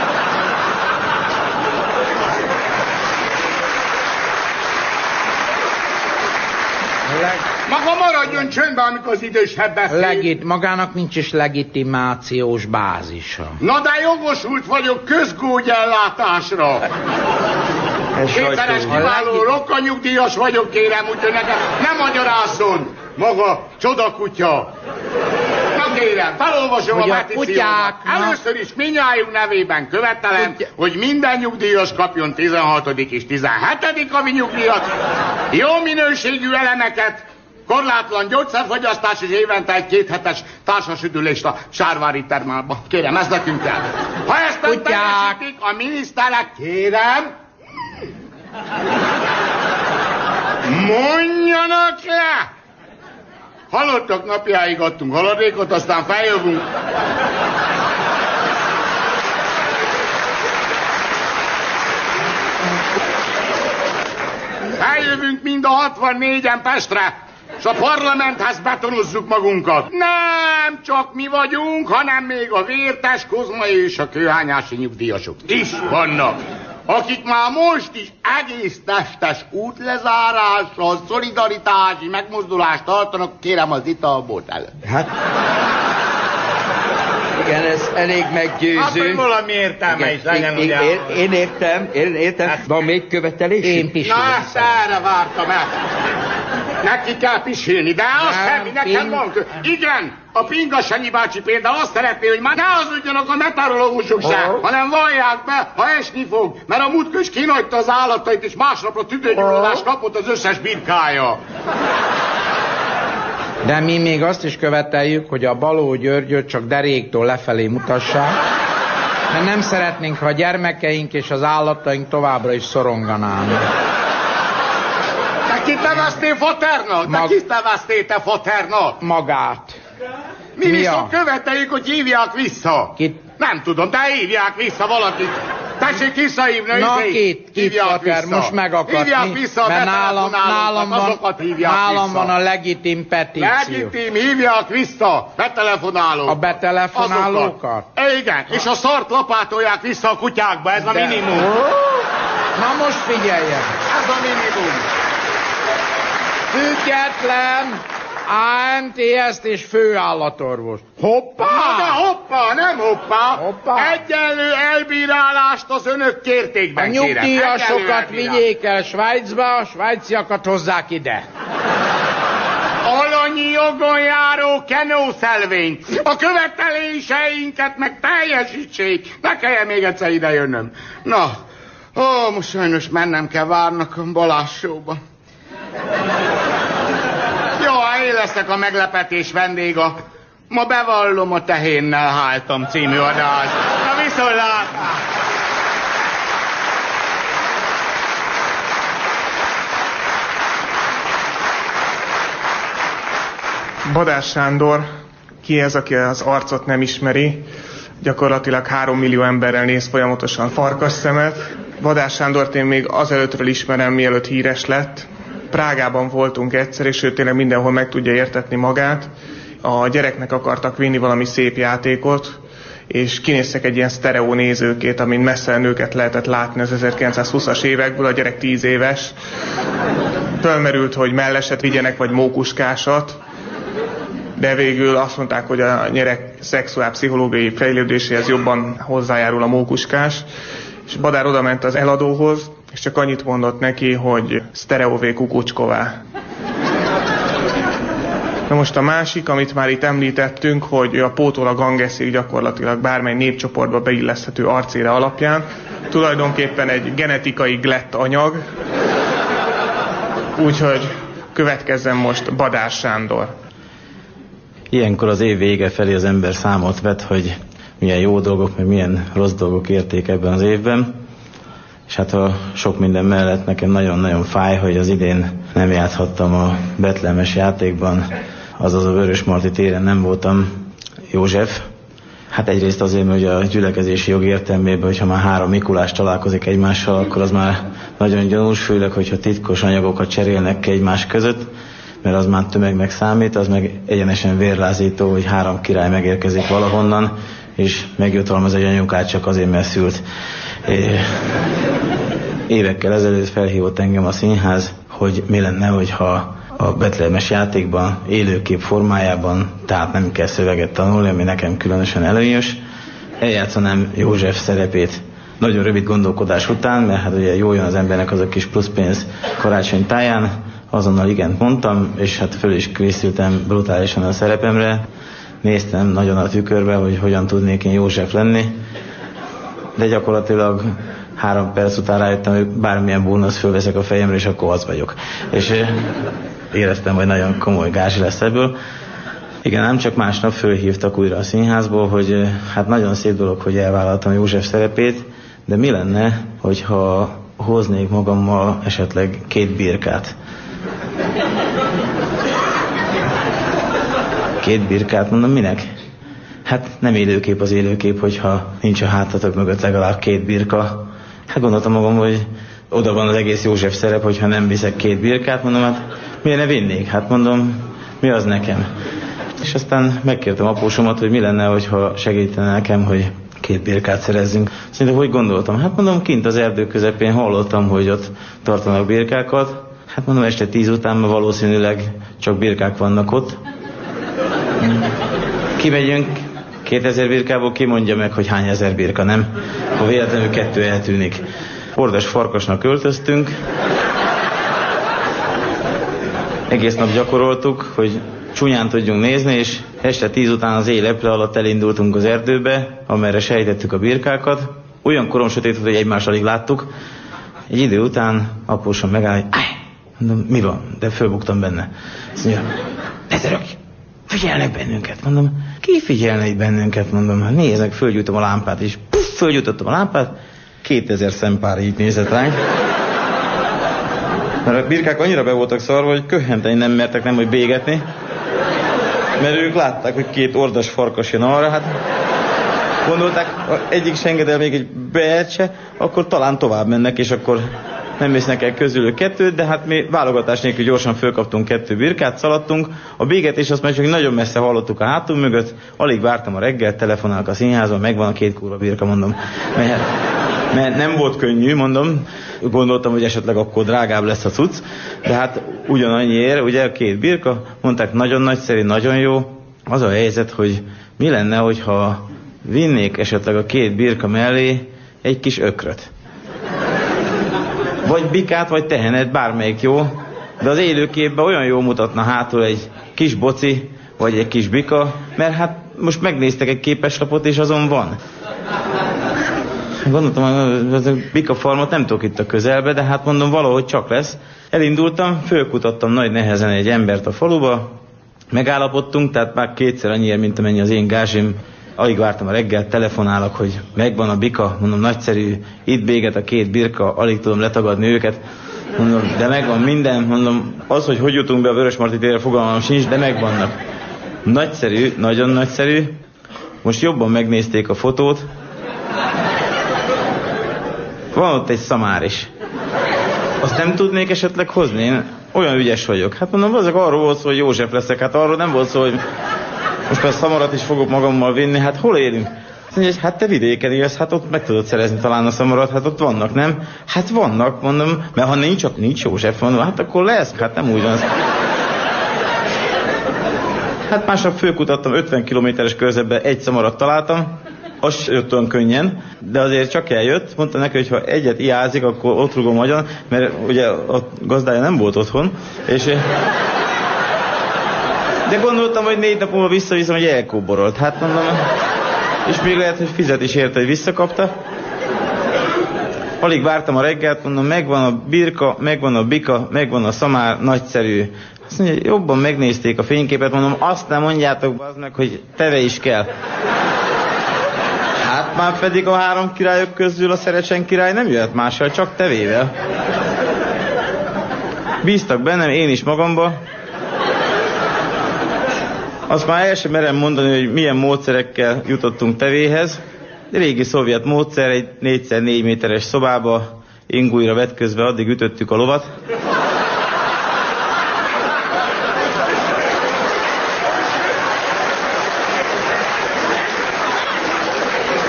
Maga maradjon csöndben, amikor az idősebb beszél. Legit, magának nincs is legitimációs bázisa. Na de jogosult vagyok közgógyellátásra. Kétszeres kiváló rokkanyugdíjas vagyok, kérem, úgyhogy nekem nem magyarázzon. Maga csodakutya. Kérem, felolvasom Hogy a a kutyáknak- Először is minnyájuk nevében követelem, hogy minden nyugdíjas kapjon 16. és 17. havi nyugdíjat, jó minőségű elemeket, korlátlan gyógyszerfogyasztás és évente egy kéthetes társasüdülést a Sárvári termálba. Kérem, ez nekünk kell. Ha ezt nem Kutyák! teljesítik, a miniszterek, kérem, mondjanak le! Halottak napjáig adtunk haladékot, aztán feljövünk. Feljövünk mind a 64-en Pestre, és a parlamenthez betonozzuk magunkat. Nem csak mi vagyunk, hanem még a vértes, kozmai és a kőhányási nyugdíjasok is vannak. Akik már most is egész testes útlezárással, szolidaritási megmozdulást tartanak, kérem az italbort előtt. Hát... Igen, ez elég meggyőző. Hát, valami értelme Igen, is legyen, én, ugye? én, én, értem, én értem. Van még követelés? Én Na, ezt erre vártam el. Neki kell pisilni, de az Nem, semmi, nekem ping- van. Igen, a Pinga Sanyi bácsi például azt szeretné, hogy már ne hazudjanak a meteorológusok se, Aha. hanem vallják be, ha esni fog, mert a múltkor is kinagyta az állatait, és másnapra tüdőgyulladást kapott az összes birkája. De mi még azt is követeljük, hogy a Baló Györgyöt csak deréktől lefelé mutassák, mert nem szeretnénk, ha a gyermekeink és az állataink továbbra is szoronganának. Te kit neveztél Faternak? Te Mag- kit neveztél te Faternak? Magát. Mi, Mi viszont a? követeljük, hogy hívják vissza. Kit? Nem tudom, de hívják vissza valakit. Tessék visszahívni, Na, izé. kit, kit Hívják vissza. most meg akart. Hívják vissza a mert nálam, nálam, van, azokat hívják nálam vissza. van a legitim petíció. Legitim, hívják vissza, betelefonálók. A betelefonálókat? Azokat. Igen, és a szart lapátolják vissza a kutyákba, ez a De- minimum. Na most figyeljen! Ez a minimum. Független ANTS és főállatorvos. Hoppá! Na, de hoppá, nem hoppá. Hoppá. Egyenlő elbírálást az önök A kértékben. Egyenlő nyugdíjasokat vigyék el Svájcba, a svájciakat hozzák ide. Alanyi jogon járó kenószelvény. A követeléseinket meg teljesítsék. Ne kelljen még egyszer ide jönnöm. Na, ó, most sajnos mennem kell, várnak a Balázs Jó, én leszek a meglepetés vendéga. Ma bevallom a tehénnel háltam című adás. Na viszontlátás! Badás Sándor, ki ez, aki az arcot nem ismeri, gyakorlatilag három millió emberrel néz folyamatosan farkas szemet. Badás Sándort én még azelőttről ismerem, mielőtt híres lett. Prágában voltunk egyszer, és ő tényleg mindenhol meg tudja értetni magát. A gyereknek akartak vinni valami szép játékot, és kinéztek egy ilyen sztereó nézőkét, amin messze nőket lehetett látni az 1920-as évekből, a gyerek 10 éves. Fölmerült, hogy melleset vigyenek, vagy mókuskásat, de végül azt mondták, hogy a gyerek szexuál-pszichológiai fejlődéséhez jobban hozzájárul a mókuskás, és Badár oda az eladóhoz, és csak annyit mondott neki, hogy sztereové kukucsková. Na most a másik, amit már itt említettünk, hogy a pótol a gangeszik gyakorlatilag bármely népcsoportba beilleszthető arcére alapján, tulajdonképpen egy genetikai glett anyag, úgyhogy következzen most Badár Sándor. Ilyenkor az év vége felé az ember számot vet, hogy milyen jó dolgok, meg milyen rossz dolgok érték ebben az évben. És hát a sok minden mellett nekem nagyon-nagyon fáj, hogy az idén nem játszhattam a Betlemes játékban, azaz a Vörös Marti téren nem voltam József. Hát egyrészt azért, hogy a gyülekezési jog értelmében, hogyha már három Mikulás találkozik egymással, akkor az már nagyon gyanús, főleg, hogyha titkos anyagokat cserélnek ki egymás között, mert az már tömegnek számít, az meg egyenesen vérlázító, hogy három király megérkezik valahonnan, és megjutalmaz egy anyukát csak azért, mert szült. Évekkel ezelőtt felhívott engem a színház, hogy mi lenne, hogyha a betlehemes játékban, élőkép formájában, tehát nem kell szöveget tanulni, ami nekem különösen előnyös, eljátszanám József szerepét nagyon rövid gondolkodás után, mert hát ugye jó jön az embernek az a kis pluszpénz karácsony táján, azonnal igent mondtam, és hát föl is készültem brutálisan a szerepemre. Néztem nagyon a tükörbe, hogy hogyan tudnék én József lenni, de gyakorlatilag három perc után rájöttem, hogy bármilyen bónusz fölveszek a fejemre, és akkor az vagyok. És eh, éreztem, hogy nagyon komoly gázsi lesz ebből. Igen, nem csak másnap fölhívtak újra a színházból, hogy eh, hát nagyon szép dolog, hogy elvállaltam József szerepét, de mi lenne, hogyha hoznék magammal esetleg két birkát. Két birkát, mondom, minek? Hát nem élőkép az élőkép, hogyha nincs a hátatok mögött legalább két birka. Hát gondoltam magam, hogy oda van az egész József szerep, hogyha nem viszek két birkát, mondom, hát miért ne vinnék? Hát mondom, mi az nekem? És aztán megkértem apósomat, hogy mi lenne, hogyha segítene nekem, hogy két birkát szerezzünk. Szerintem hogy gondoltam? Hát mondom, kint az erdő közepén hallottam, hogy ott tartanak birkákat. Hát mondom, este tíz után valószínűleg csak birkák vannak ott. Kimegyünk, 2000 birkából ki mondja meg, hogy hány ezer birka, nem? Ha véletlenül kettő eltűnik. Ordas farkasnak öltöztünk. Egész nap gyakoroltuk, hogy csúnyán tudjunk nézni, és este tíz után az éjleple alatt elindultunk az erdőbe, amerre sejtettük a birkákat. Olyan korom sötét volt, hogy egymás alig láttuk. Egy idő után apósan megáll, hogy mondom, mi van? De fölbuktam benne. Azt mondja, Pezerök, figyelnek bennünket. Mondom, ki figyelne itt bennünket? Mondom, hát nézek, fölgyújtom a lámpát, és puff, fölgyújtottam a lámpát, 2000 szempár így nézett ránk. Mert a birkák annyira be voltak szarva, hogy köhenteni nem mertek nem, hogy bégetni. Mert ők látták, hogy két ordas farkas jön arra, hát gondolták, ha egyik sengedel még egy beecse, akkor talán tovább mennek, és akkor nem visznek el közülük kettőt, de hát mi válogatás nélkül gyorsan fölkaptunk kettő birkát, szaladtunk. A bégetés azt már csak nagyon messze hallottuk a hátunk mögött, alig vártam a reggel, telefonálok a színházban, megvan a két kurva birka, mondom. Mert, mert nem volt könnyű, mondom, gondoltam, hogy esetleg akkor drágább lesz a cucc, de hát ugyanannyiért, ugye a két birka, mondták nagyon nagyszerű, nagyon jó. Az a helyzet, hogy mi lenne, hogyha vinnék esetleg a két birka mellé egy kis ökröt. Vagy bikát, vagy tehenet, bármelyik jó. De az élőképben olyan jó mutatna hátul egy kis boci, vagy egy kis bika, mert hát most megnéztek egy képeslapot, és azon van. Gondoltam, hogy a bika farmot nem tudok itt a közelbe, de hát mondom, valahogy csak lesz. Elindultam, fölkutattam nagy nehezen egy embert a faluba, megállapodtunk, tehát már kétszer annyiért, mint amennyi az én gázsim. Alig vártam a reggel, telefonálok, hogy megvan a bika, mondom, nagyszerű, itt béget a két birka, alig tudom letagadni őket. Mondom, de megvan minden, mondom, az, hogy hogy jutunk be a Vörösmarty térre, fogalmam sincs, de megvannak. Nagyszerű, nagyon nagyszerű. Most jobban megnézték a fotót. Van ott egy szamár is. Azt nem tudnék esetleg hozni? Én olyan ügyes vagyok. Hát mondom, azok arról volt szó, hogy József leszek. Hát arról nem volt szó, hogy most már szamarat is fogok magammal vinni. Hát hol élünk? Azt mondja, hogy hát te vidéken élsz, hát ott meg tudod szerezni talán a szamarat, hát ott vannak, nem? Hát vannak, mondom, mert ha nincs, akkor nincs József, mondom, hát akkor lesz, hát nem úgy van. Hát másnap fölkutattam 50 kilométeres körzetben egy szamarat találtam, az jött olyan könnyen, de azért csak eljött, mondta neki, hogy ha egyet iázik, akkor ott rugom agyon, mert ugye a gazdája nem volt otthon, és de gondoltam, hogy négy nap múlva visszaviszem, hogy elkóborolt. Hát mondom, és még lehet, hogy fizet is érte, hogy visszakapta. Alig vártam a reggelt, mondom, megvan a birka, megvan a bika, megvan a szamár, nagyszerű. Azt mondja, jobban megnézték a fényképet, mondom, azt nem mondjátok az meg, hogy teve is kell. Hát már pedig a három királyok közül a Szerecsen király nem jöhet mással, csak tevével. Bíztak bennem, én is magamba. Azt már el sem merem mondani, hogy milyen módszerekkel jutottunk tevéhez. Régi szovjet módszer, egy 4x4 méteres szobába, ingújra vetközve addig ütöttük a lovat.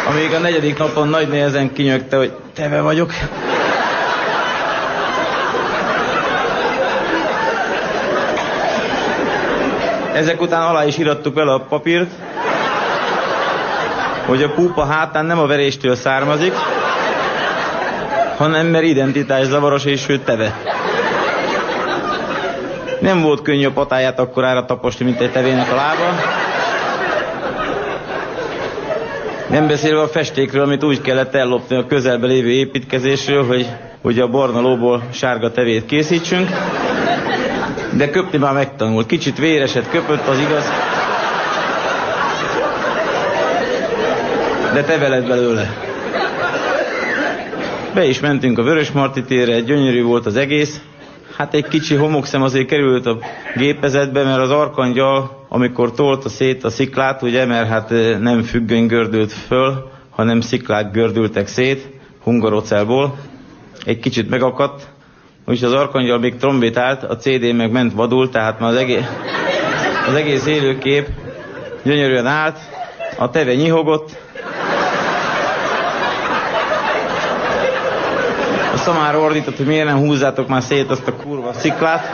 Amíg a negyedik napon nagy nehezen kinyögte, hogy teve vagyok. Ezek után alá is irattuk vele a papírt, hogy a púpa hátán nem a veréstől származik, hanem mert identitás zavaros és ő teve. Nem volt könnyű a patáját akkorára taposni, mint egy tevének a lába. Nem beszélve a festékről, amit úgy kellett ellopni a közelbe lévő építkezésről, hogy ugye a barna lóból sárga tevét készítsünk. De köpni már megtanult. Kicsit véreset köpött, az igaz. De te veled belőle. Be is mentünk a Vörösmarty térre, gyönyörű volt az egész. Hát egy kicsi homokszem azért került a gépezetbe, mert az arkangyal, amikor tolta szét a sziklát, ugye, mert hát nem függöny gördült föl, hanem sziklák gördültek szét, hungarocelból. Egy kicsit megakadt, Úgyis az arkangyal még trombitált, a CD meg ment vadul, tehát már az egész, az egész élőkép gyönyörűen állt, a teve nyihogott, a szamára ordított, hogy miért nem húzzátok már szét azt a kurva sziklát.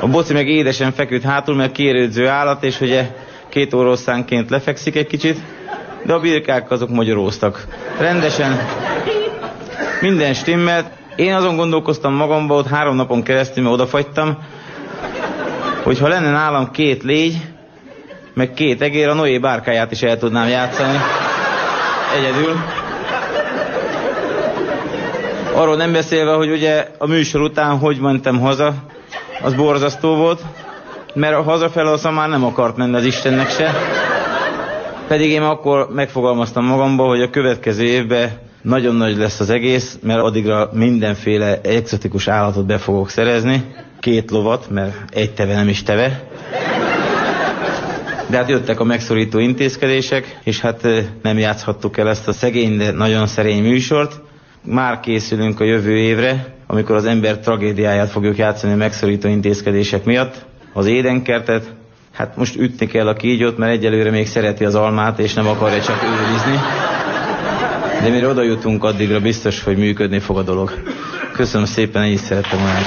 A boci meg édesen feküdt hátul, mert kérődző állat, és ugye két oroszánként lefekszik egy kicsit, de a birkák azok magyaróztak. Rendesen minden stimmelt. Én azon gondolkoztam magamba ott három napon keresztül, mert odafagytam, hogy ha lenne nálam két légy, meg két egér, a Noé bárkáját is el tudnám játszani. Egyedül. Arról nem beszélve, hogy ugye a műsor után hogy mentem haza, az borzasztó volt, mert a hazafele a már nem akart menni az Istennek se. Pedig én akkor megfogalmaztam magamba, hogy a következő évben nagyon nagy lesz az egész, mert addigra mindenféle exotikus állatot be fogok szerezni. Két lovat, mert egy teve nem is teve. De hát jöttek a megszorító intézkedések, és hát nem játszhattuk el ezt a szegény, de nagyon szerény műsort. Már készülünk a jövő évre, amikor az ember tragédiáját fogjuk játszani a megszorító intézkedések miatt. Az édenkertet, hát most ütni kell a kígyót, mert egyelőre még szereti az almát, és nem akarja csak őrizni. De mire oda jutunk, addigra biztos, hogy működni fog a dolog. Köszönöm szépen, így szerettem volna.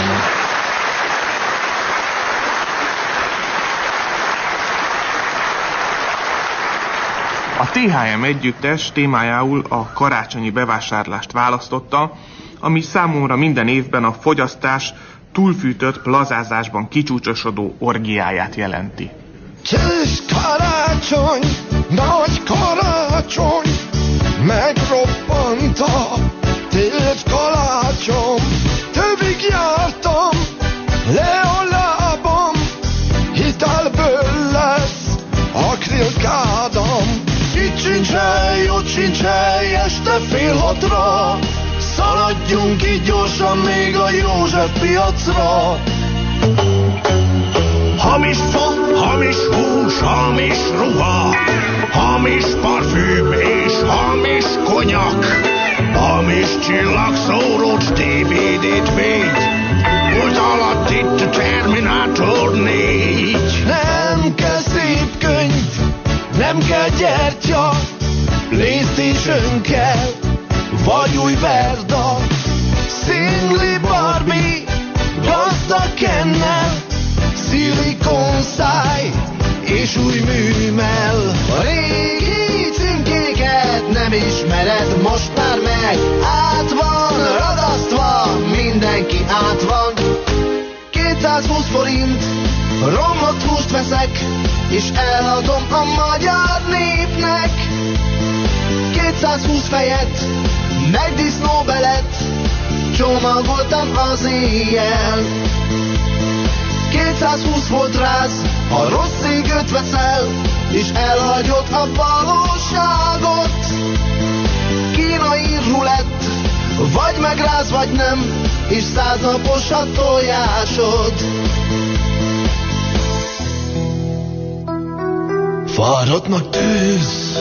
A THM együttes témájául a karácsonyi bevásárlást választotta, ami számomra minden évben a fogyasztás túlfűtött plazázásban kicsúcsosodó orgiáját jelenti. Kis karácsony, nagy karácsony, megrobbant a tért kalácsom. Többig jártam, le a lábam, hitelből lesz akrilkádam. Itt sincs hely, ott sincs hely, este fél hatra, Szaladjunk így gyorsan még a József piacra. Hamis fa, hamis hús, hamis ruha, hamis parfüm és hamis konyak, hamis csillagszórócs DVD-t véd, alatt itt Terminátor 4. Nem kell szép könyv, nem kell gyertya, Playstation kell, vagy új Verda, Szingli Barbie, gazda kennel, szilikonszáj és új műmel. A régi címkéket nem ismered most már meg, át van radasztva, mindenki át van. 220 forint, romlott húst veszek, és eladom a magyar népnek. 220 fejet, meg disznóbelet, csomagoltam az éjjel. 220 volt ráz, ha rossz égőt veszel, és elhagyod a valóságot. Kínai rulett, vagy megráz, vagy nem, és száznapos a tojásod. Fáradtnak tűz,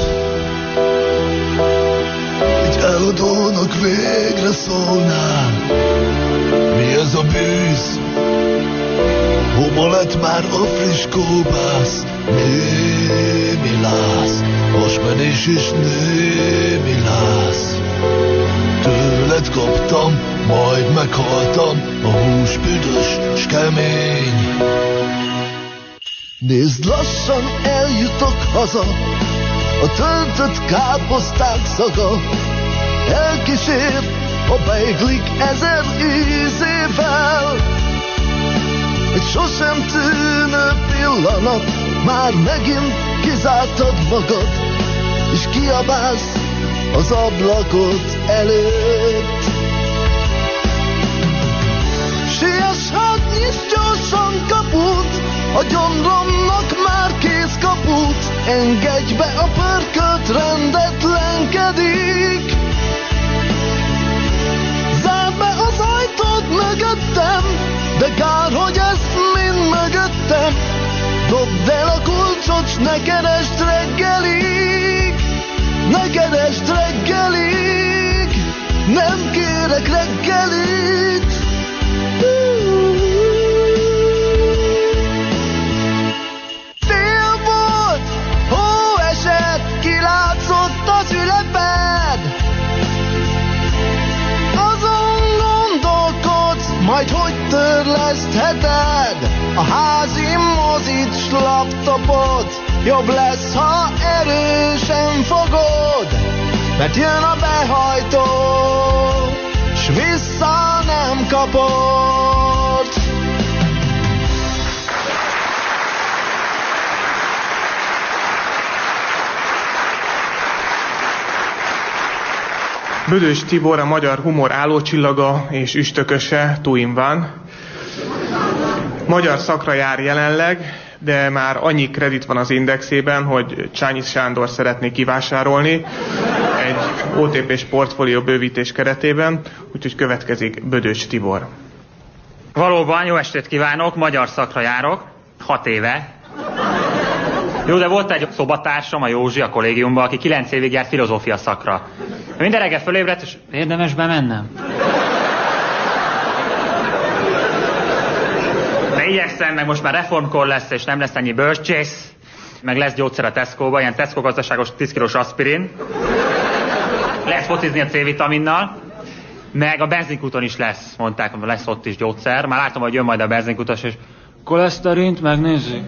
egy eladónak végre szólnál. Mi ez a bűz? Hova lett már a friss kóbász? Némi láz, hasmenés is némi láz. Tőled kaptam, majd meghaltam, a hús büdös s kemény. Nézd lassan eljutok haza, a töltött káposzták szaga, elkísér a beiglik ezer ízével. Egy sosem tűnő pillanat, már megint kizártad magad, és kiabálsz az ablakot előtt. Siess hát, nyiss gyorsan kaput, a gyomromnak már kész kaput, engedj be a pörkölt rendetlenkedik. Zárd be az ajtót mögöttem, de kár, hogy ezt mind megöttem Dobd el a kulcsot, s ne keresd reggelig. Ne keresd reggelig Nem kérek reggelit. Fél volt, hó esett, kilátszott az üleped Azon gondolkodsz, majd hogy törlesztheted a házi mozit s laptopot. Jobb lesz, ha erősen fogod, mert jön a behajtó, s vissza nem kapod. Bödös Tibor a magyar humor állócsillaga és üstököse, Tuin van. Magyar szakra jár jelenleg, de már annyi kredit van az indexében, hogy Csányi Sándor szeretné kivásárolni egy OTP-s portfólió bővítés keretében, úgyhogy következik Bödös Tibor. Valóban, jó estét kívánok, magyar szakra járok, hat éve. Jó, de volt egy szobatársam, a Józsi a kollégiumban, aki kilenc évig járt filozófia szakra. Minden reggel fölébredt, és érdemes bemennem. De igyekszem, meg most már reformkor lesz, és nem lesz ennyi bölcsész, meg lesz gyógyszer a Tesco-ba, ilyen Tesco gazdaságos 10 kilós aspirin. Lesz focizni a C-vitaminnal. Meg a benzinkúton is lesz, mondták, hogy lesz ott is gyógyszer. Már látom, hogy jön majd a benzinkutas, és koleszterint megnézzük.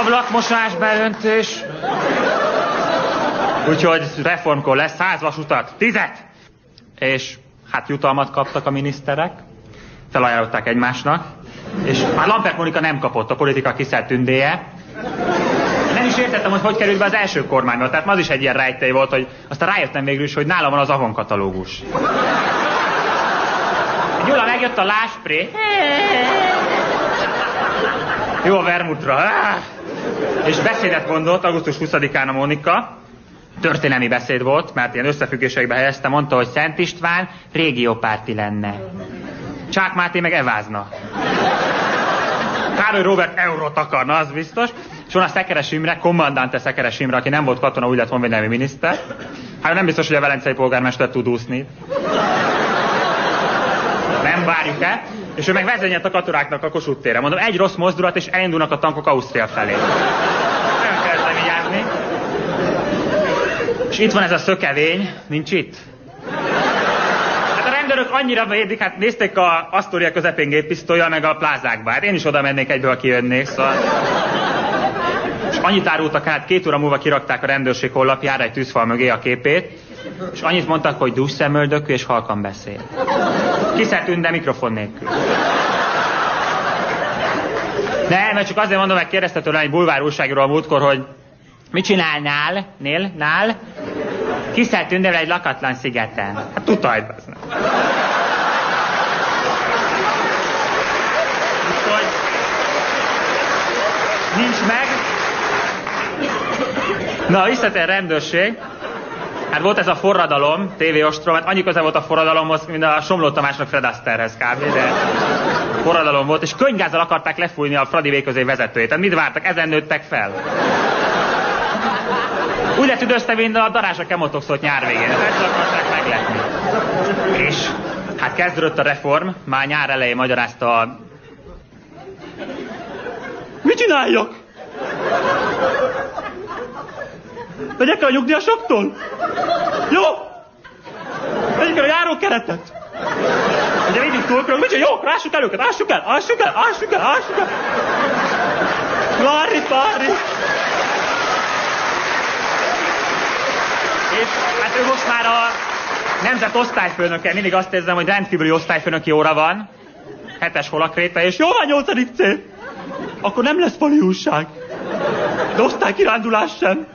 Ablakmosás beöntés. Úgyhogy reformkor lesz száz vasutat, tizet! És hát jutalmat kaptak a miniszterek, felajánlották egymásnak, és már Lampert Monika nem kapott, a politika kiszelt tündéje. Nem is értettem, hogy hogy került be az első kormányba, tehát az is egy ilyen rejtély volt, hogy aztán rájöttem végül is, hogy nálam van az Avon katalógus. Gyula megjött a láspré. Jó a vermutra. És beszédet mondott augusztus 20-án a Monika, történelmi beszéd volt, mert ilyen összefüggésekbe helyezte, mondta, hogy Szent István régiópárti lenne. Csák Máté meg evázna. Károly Robert eurót akarna, az biztos. És van a Szekeres Imre, kommandante Szekeres Imre, aki nem volt katona, úgy lett honvédelmi miniszter. Hát nem biztos, hogy a velencei polgármester tud úszni. Nem várjuk el. És ő meg vezényelt a katonáknak a Kossuth térre. Mondom, egy rossz mozdulat, és elindulnak a tankok Ausztria felé. Nem kell vigyázni. És itt van ez a szökevény, nincs itt? Hát a rendőrök annyira védik, hát nézték a Astoria közepén géppisztolya, meg a plázákba. Hát én is oda mennék egyből, kijönnék, szóval... És annyit árultak át, két óra múlva kirakták a rendőrség honlapjára egy tűzfal mögé a képét, és annyit mondtak, hogy dús szemöldökű és halkan beszél. Kiszert de mikrofon nélkül. Nem, mert csak azért mondom, meg kérdezte tőle egy bulvár újságíró a múltkor, hogy mit csinálnál, nél, nál? Kiszelt tündevel egy lakatlan szigeten. Hát tutajt, bazd nincs meg. Na, visszatér rendőrség. Hát volt ez a forradalom, TV Ostrom, hát annyi köze volt a forradalomhoz, mint a Somló Tamásnak Fred Astarehez kb. De forradalom volt, és könyvgázzal akarták lefújni a Fradi végközé vezetőjét. Tehát mit vártak? Ezen nőttek fel. Úgy lett üdözte, mint a darázs a kemotoxot nyár végén. Ezt akarták meglepni. És hát kezdődött a reform, már nyár elején magyarázta a... Mit csináljak? Vegyek el a nyugdíjasoktól? Jó! Vegyek el a járókeretet? Ugye mindig túlkörök, mit jó, rássuk el őket, ássuk el, ássuk el, ássuk el, ássuk el. Larry, Larry. És hát ő most már a nemzet osztályfőnöke, mindig azt érzem, hogy rendkívüli osztályfőnöki óra van, hetes holakréta, és jó van nyolcadik C. Akkor nem lesz fali újság. De osztálykirándulás sem.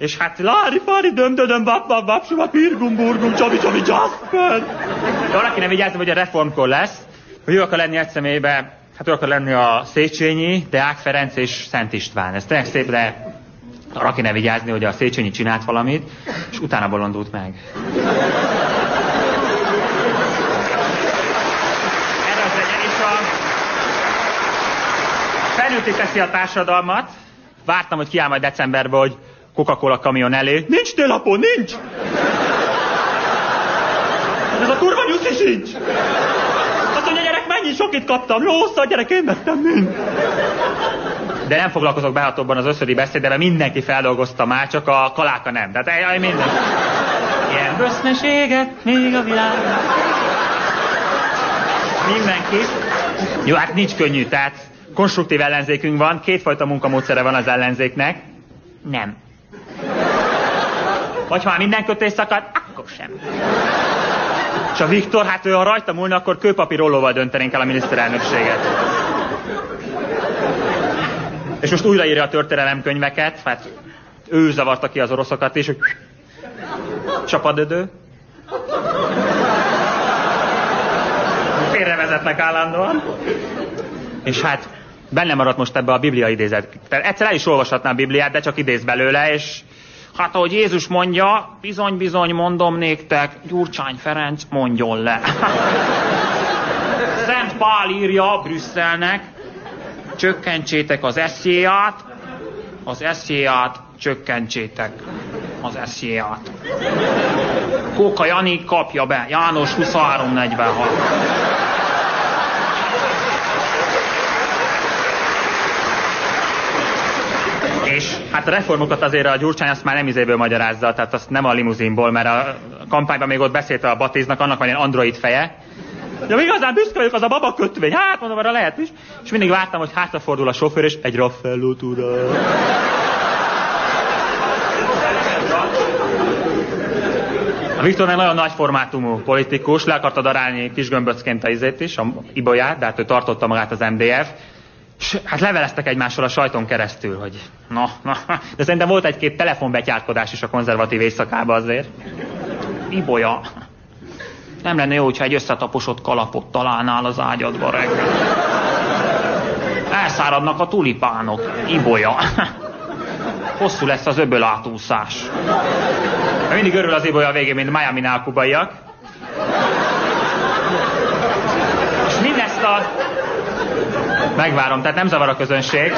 És hát lári fári döm döm bap bap bap suva pirgum burgum csavi csavi jasper. De arra kéne vigyázni, hogy a reformkor lesz, hogy ő akar lenni egy személybe, hát ő akar lenni a Széchenyi, Deák Ferenc és Szent István. Ez tényleg szép, de arra kéne vigyázni, hogy a Széchenyi csinált valamit, és utána bolondult meg. Erre az legyen, és a felnőtté teszi a társadalmat. Vártam, hogy kiáll majd decemberben, hogy Coca-Cola kamion elé. Nincs télapó, nincs! Ez a kurva nyuszi sincs! Azt mondja, gyerek, mennyi sokit kaptam? Jó, a gyerek, én vettem mind. De nem foglalkozok behatóbban az összödi beszéddel, mindenki feldolgozta már, csak a kaláka nem. Tehát minden. Ilyen Köszönséget még a világon. Mindenki. Jó, hát nincs könnyű, tehát konstruktív ellenzékünk van, kétfajta munkamódszere van az ellenzéknek. Nem. Vagy ha már minden kötés szakad, akkor sem. És a Viktor, hát ő ha rajta múlna, akkor kőpapírollóval döntenénk el a miniszterelnökséget. És most újraírja a történelemkönyveket, hát ő zavarta ki az oroszokat, és hogy csapadödő. Félrevezetnek állandóan. És hát benne maradt most ebbe a Biblia idézet. Tehát egyszer el is olvashatná a Bibliát, de csak idéz belőle, és hát ahogy Jézus mondja, bizony-bizony mondom néktek, Gyurcsány Ferenc mondjon le. Szent Pál írja Brüsszelnek, csökkentsétek az eszéját, az eszéját csökkentsétek az eszéját. Kóka Jani kapja be, János 2346. És hát a reformokat azért a Gyurcsány azt már nem izéből magyarázza, tehát azt nem a limuzinból, mert a kampányban még ott beszélt a Batiznak, annak van egy android feje. Ja, igazán büszke vagyok, az a baba kötvény. Hát mondom, arra lehet is. És mindig vártam, hogy hátrafordul a sofőr, és egy Raffaello tura. A Viktor meg nagyon nagy formátumú politikus, le akarta darálni kis gömböcként a izét is, a ibolyát, de hát ő tartotta magát az MDF. Hát leveleztek egymással a sajton keresztül, hogy na, na, de szerintem volt egy-két telefonbetyárkodás is a konzervatív éjszakában azért. Ibolya. Nem lenne jó, hogyha egy összetaposott kalapot találnál az ágyadba reggel. Elszáradnak a tulipánok. Ibolya. Hosszú lesz az öböl átúszás. Mindig örül az ibolya a végén, mint Miami-nál kubaiak. És mindezt a... Megvárom, tehát nem zavar a közönség.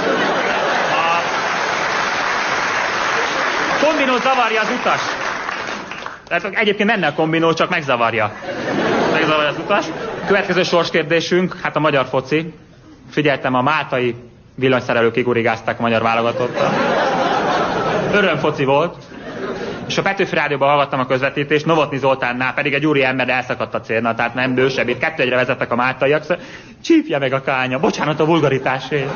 A kombinó zavarja az utas. Tehát egyébként menne a kombinó, csak megzavarja. Megzavarja az utas. Következő sorskérdésünk, hát a magyar foci. Figyeltem, a máltai villanyszerelők igurigázták a magyar válogatottal. Örömfoci volt. És a Petőfi Rádióban hallgattam a közvetítést, Novotni Zoltánnál pedig egy úri ember elszakadt a célna, tehát nem bősebb. Itt kettő egyre vezettek a máltaiak, szóval csípje meg a kánya. Bocsánat a vulgaritásért.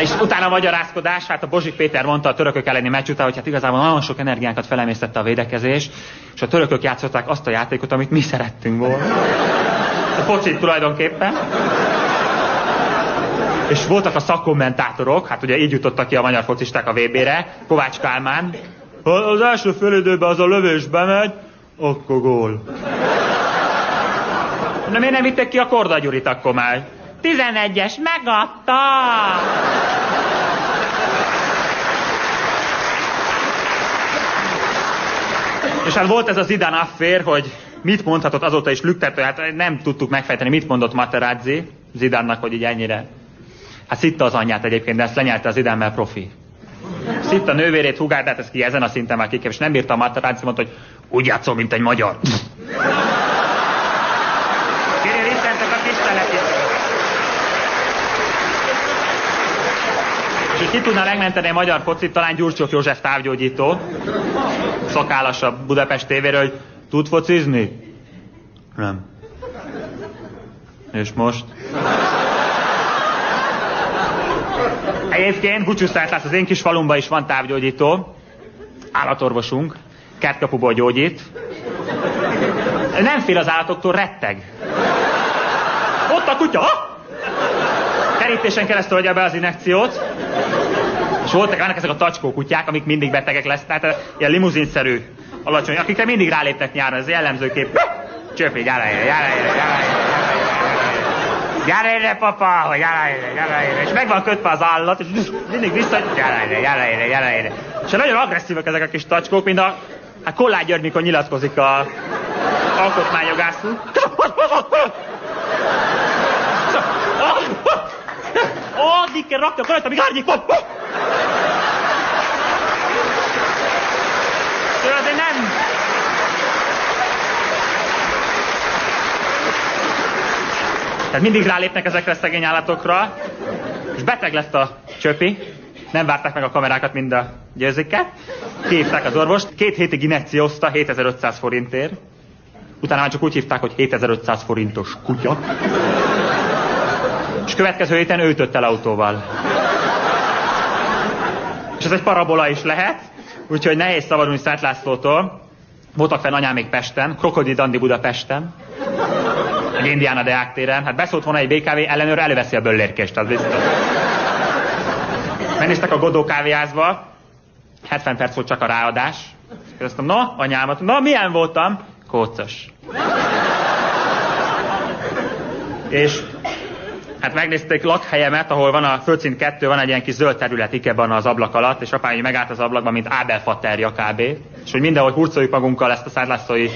És utána a magyarázkodás, hát a Bozsik Péter mondta a törökök elleni meccs után, hogy hát igazából nagyon sok energiánkat felemésztette a védekezés, és a törökök játszották azt a játékot, amit mi szerettünk volna. A focit tulajdonképpen. És voltak a szakkommentátorok, hát ugye így jutottak ki a magyar focisták a VB-re, Kovács Kálmán. Ha az első félidőben az a lövés bemegy, akkor gól. Na miért nem vittek ki a Korda Gyurit akkor már? 11-es, megadta! És hát volt ez az Zidane affér, hogy mit mondhatott azóta is lüktető, hát nem tudtuk megfejteni, mit mondott Materazzi Zidánnak, hogy így ennyire. Hát szitta az anyját egyébként, de ezt lenyelte az mert profi. Szitta nővérét, hugát, hát ez ki ezen a szinten már kikép, és nem bírta a Materazzi, mondta, hogy úgy játszol, mint egy magyar. Kérje, visszentek a kis. És ki tudná megmenteni a magyar focit, talán Gyurcsok József távgyógyító, szakállas a Budapest tévéről, hogy tud focizni? Nem. És most? Egyébként Bucsusztártlász az én kis falumban is van távgyógyító, állatorvosunk, kertkapuból gyógyít. Nem fél az állatoktól, retteg. Ott a kutya! Kerítésen keresztül adja be az inekciót. És voltak, vannak ezek a tacskó kutyák, amik mindig betegek lesznek, tehát ilyen limuzinszerű, alacsony, akikre mindig ráléptek nyáron, ez jellemző kép. Gyere ide, gyere ide, gyere ide. Papa, hogy gyere ide, gyere ide. És meg van kötve az állat, és mindig vissza, gyere ide, gyere ide, gyere ide. És nagyon agresszívak ezek a kis tacskók, mint a hát Kollágy György, mikor nyilatkozik a alkotmányjogászú. Addig kell rakni a rajta, amíg árnyék van. Ő azért nem... Tehát mindig rálépnek ezekre a szegény állatokra, és beteg lett a csöpi, Nem várták meg a kamerákat mind a győziket. Hívták az orvost. Két hétig inekciózta 7500 forintért. Utána már csak úgy hívták, hogy 7500 forintos kutya. És következő héten ő ütött el autóval. És ez egy parabola is lehet, úgyhogy nehéz szabadulni Szent Lászlótól. Voltak fenn anyám még Pesten, Krokodil Dandi Budapesten, egy Indiana Deák téren. Hát beszólt volna egy BKV, ellenőr előveszi a böllérkést, az biztos. Megnéztek a Godó kávéházba, 70 perc volt csak a ráadás. Kérdeztem, no, anyámat, na milyen voltam? Kócos. És hát megnézték lakhelyemet, ahol van a földszint kettő, van egy ilyen kis zöld terület ikebban az ablak alatt, és apám így megállt az ablakban, mint Ábel Faterja kb. És hogy mindenhol hurcoljuk magunkkal ezt a szárlászói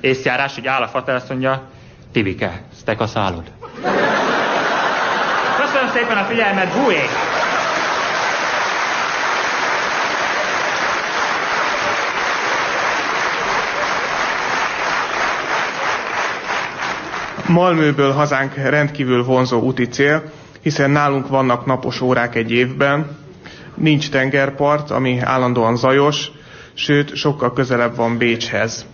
észjárás, hogy áll a Fater, azt mondja, Tibike, ezt te kaszálod. Köszönöm szépen a figyelmet, Bújék! Malmőből hazánk rendkívül vonzó úti cél, hiszen nálunk vannak napos órák egy évben, nincs tengerpart, ami állandóan zajos, sőt, sokkal közelebb van Bécshez.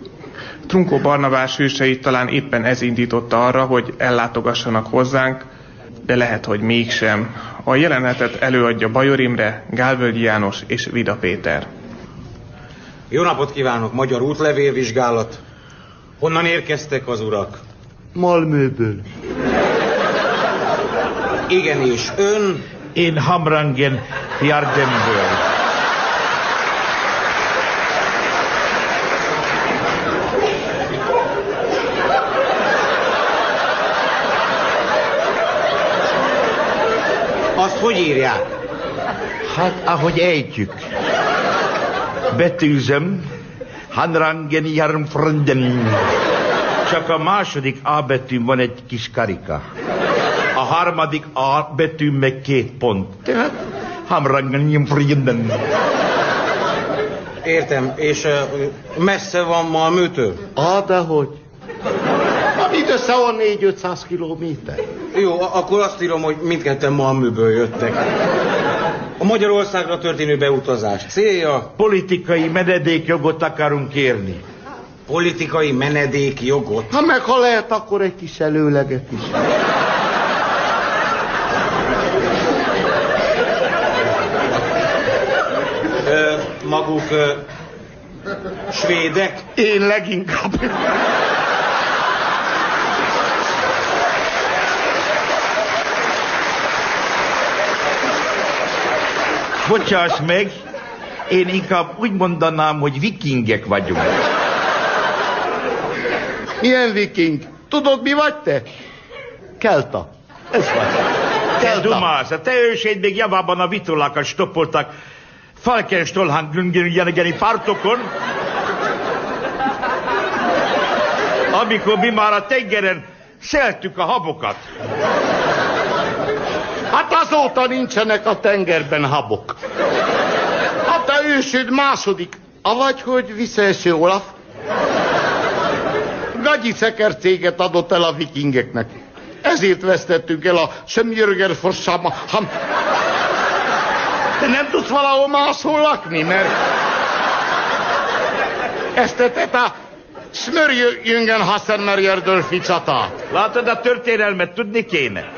Trunkó Barnabás hőseit talán éppen ez indította arra, hogy ellátogassanak hozzánk, de lehet, hogy mégsem. A jelenetet előadja Bajor Imre, Gálvölgyi János és Vida Péter. Jó napot kívánok, magyar útlevélvizsgálat. Honnan érkeztek az urak? Malmöből. Igen, és ön? Én Hamrangen Jardemből. Hogy írják? Hát, ahogy ejtjük. Betűzem, Hanrangen Jarmfrenden. Csak a második A betűn van egy kis karika. A harmadik A betűn meg két pont. Tehát Hamrangen Jarmfrenden. Értem, és uh, messze van Malmőtől? Á, dehogy. Mindössze van 4-500 kilométer. Jó, akkor azt írom, hogy mindketten Malmőből jöttek. A Magyarországra történő beutazás célja? Politikai menedékjogot akarunk kérni. Politikai menedékjogot? Ha meg ha lehet, akkor egy kis előleget is. Ö, maguk ö, svédek? Én leginkább. Bocsáss meg, én inkább úgy mondanám, hogy vikingek vagyunk. Milyen viking? Tudod, mi vagy te? Kelta. Ez vagy. Te dumálsz, a te őseid még javában a vitorlákat stoppoltak Falkenstolhan Glüngenigeni partokon, amikor mi már a tengeren szeltük a habokat. Hát azóta nincsenek a tengerben habok. Hát a ősöd második, avagy hogy visszaeső Olaf, gagyi szeker céget adott el a vikingeknek. Ezért vesztettünk el a Semjörger Forsáma. Ham... Te nem tudsz valahol máshol lakni, mert... Ezt a Smörjöngen Hassenmerjördölfi csatát. Látod, a történelmet tudni kéne.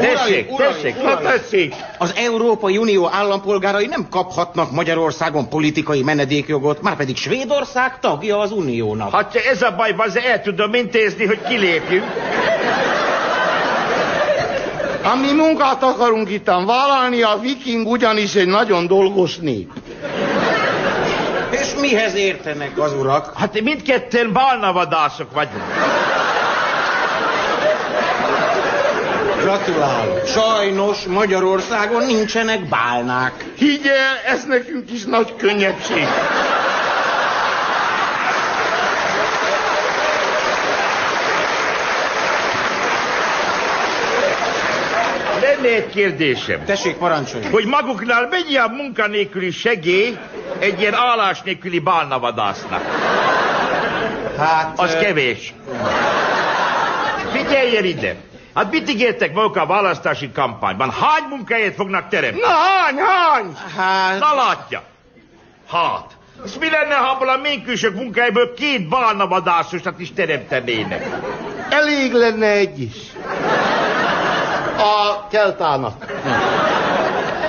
Tessék, tessék, na tessék. Az Európai Unió állampolgárai nem kaphatnak Magyarországon politikai menedékjogot, már pedig Svédország tagja az Uniónak. Hát ez a baj, az el tudom intézni, hogy kilépjünk. Ami munkát akarunk itt vállalni, a viking ugyanis egy nagyon dolgos nép. És mihez értenek az urak? Hát mindketten bálnavadászok vagyunk. Gratulálok. Sajnos Magyarországon nincsenek bálnák. Higgy el, ez nekünk is nagy könnyebbség. Lenne egy kérdésem. Tessék, parancsolj. Hogy maguknál mennyi a munkanélküli segély egy ilyen állás nélküli bálnavadásznak? Hát... Az ö, kevés. Figyeljen ide! Hát mit ígértek maguk a választási kampányban? Hány munkahelyet fognak teremteni? Na hány, hány? Hát... Na látja. Hát. És mi lenne, ha abból a minkősök munkájából két bálnavadászosat is teremtenének? Elég lenne egy is. A keltának.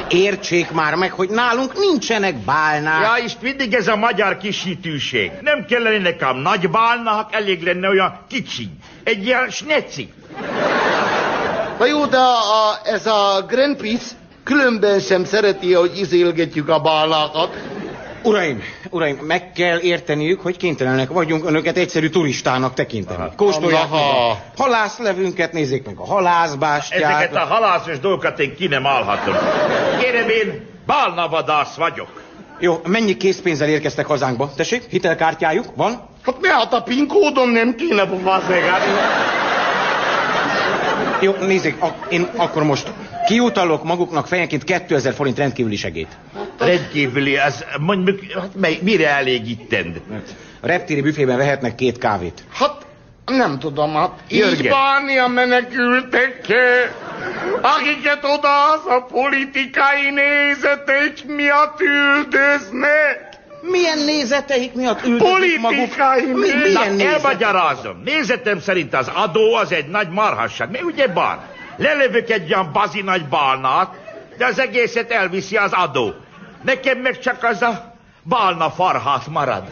Értsék már meg, hogy nálunk nincsenek bálnák. Ja, és mindig ez a magyar kisítőség. Nem kellene nekem nagy bálnák, elég lenne olyan kicsi. Egy ilyen sneci. Na jó, de a, ez a Greenpeace különben sem szereti, hogy izélgetjük a bálnákat. Uraim, uraim, meg kell érteniük, hogy kénytelenek vagyunk önöket egyszerű turistának tekinteni. Kóstolják meg a halászlevünket, nézzék meg a halászbástyát. Ezeket a halászos dolgokat én ki nem állhatom. Kérem én, bálnavadász vagyok. Jó, mennyi készpénzzel érkeztek hazánkba? Tessék, hitelkártyájuk van? Hát mi hát a PIN kódon nem kéne bazeg, Jó, nézzék, ak- én akkor most kiutalok maguknak fejenként 2000 forint rendkívüli segét. Rendkívüli, ez mondjuk, hát mely, mire elégítend? A reptéri büfében vehetnek két kávét. Hát nem tudom, hát így Jörgen. bánni a menekültekkel, akiket oda az a politikai nézetek miatt üldöznek. Milyen nézeteik miatt üldözik maguk? Politikai Mi, milyen Na, elmagyarázom. Nézetem szerint az adó az egy nagy marhasság. Mi ugye bár? Lelövök egy olyan bazi nagy bálnát, de az egészet elviszi az adó. Nekem meg csak az a bálna farhát marad.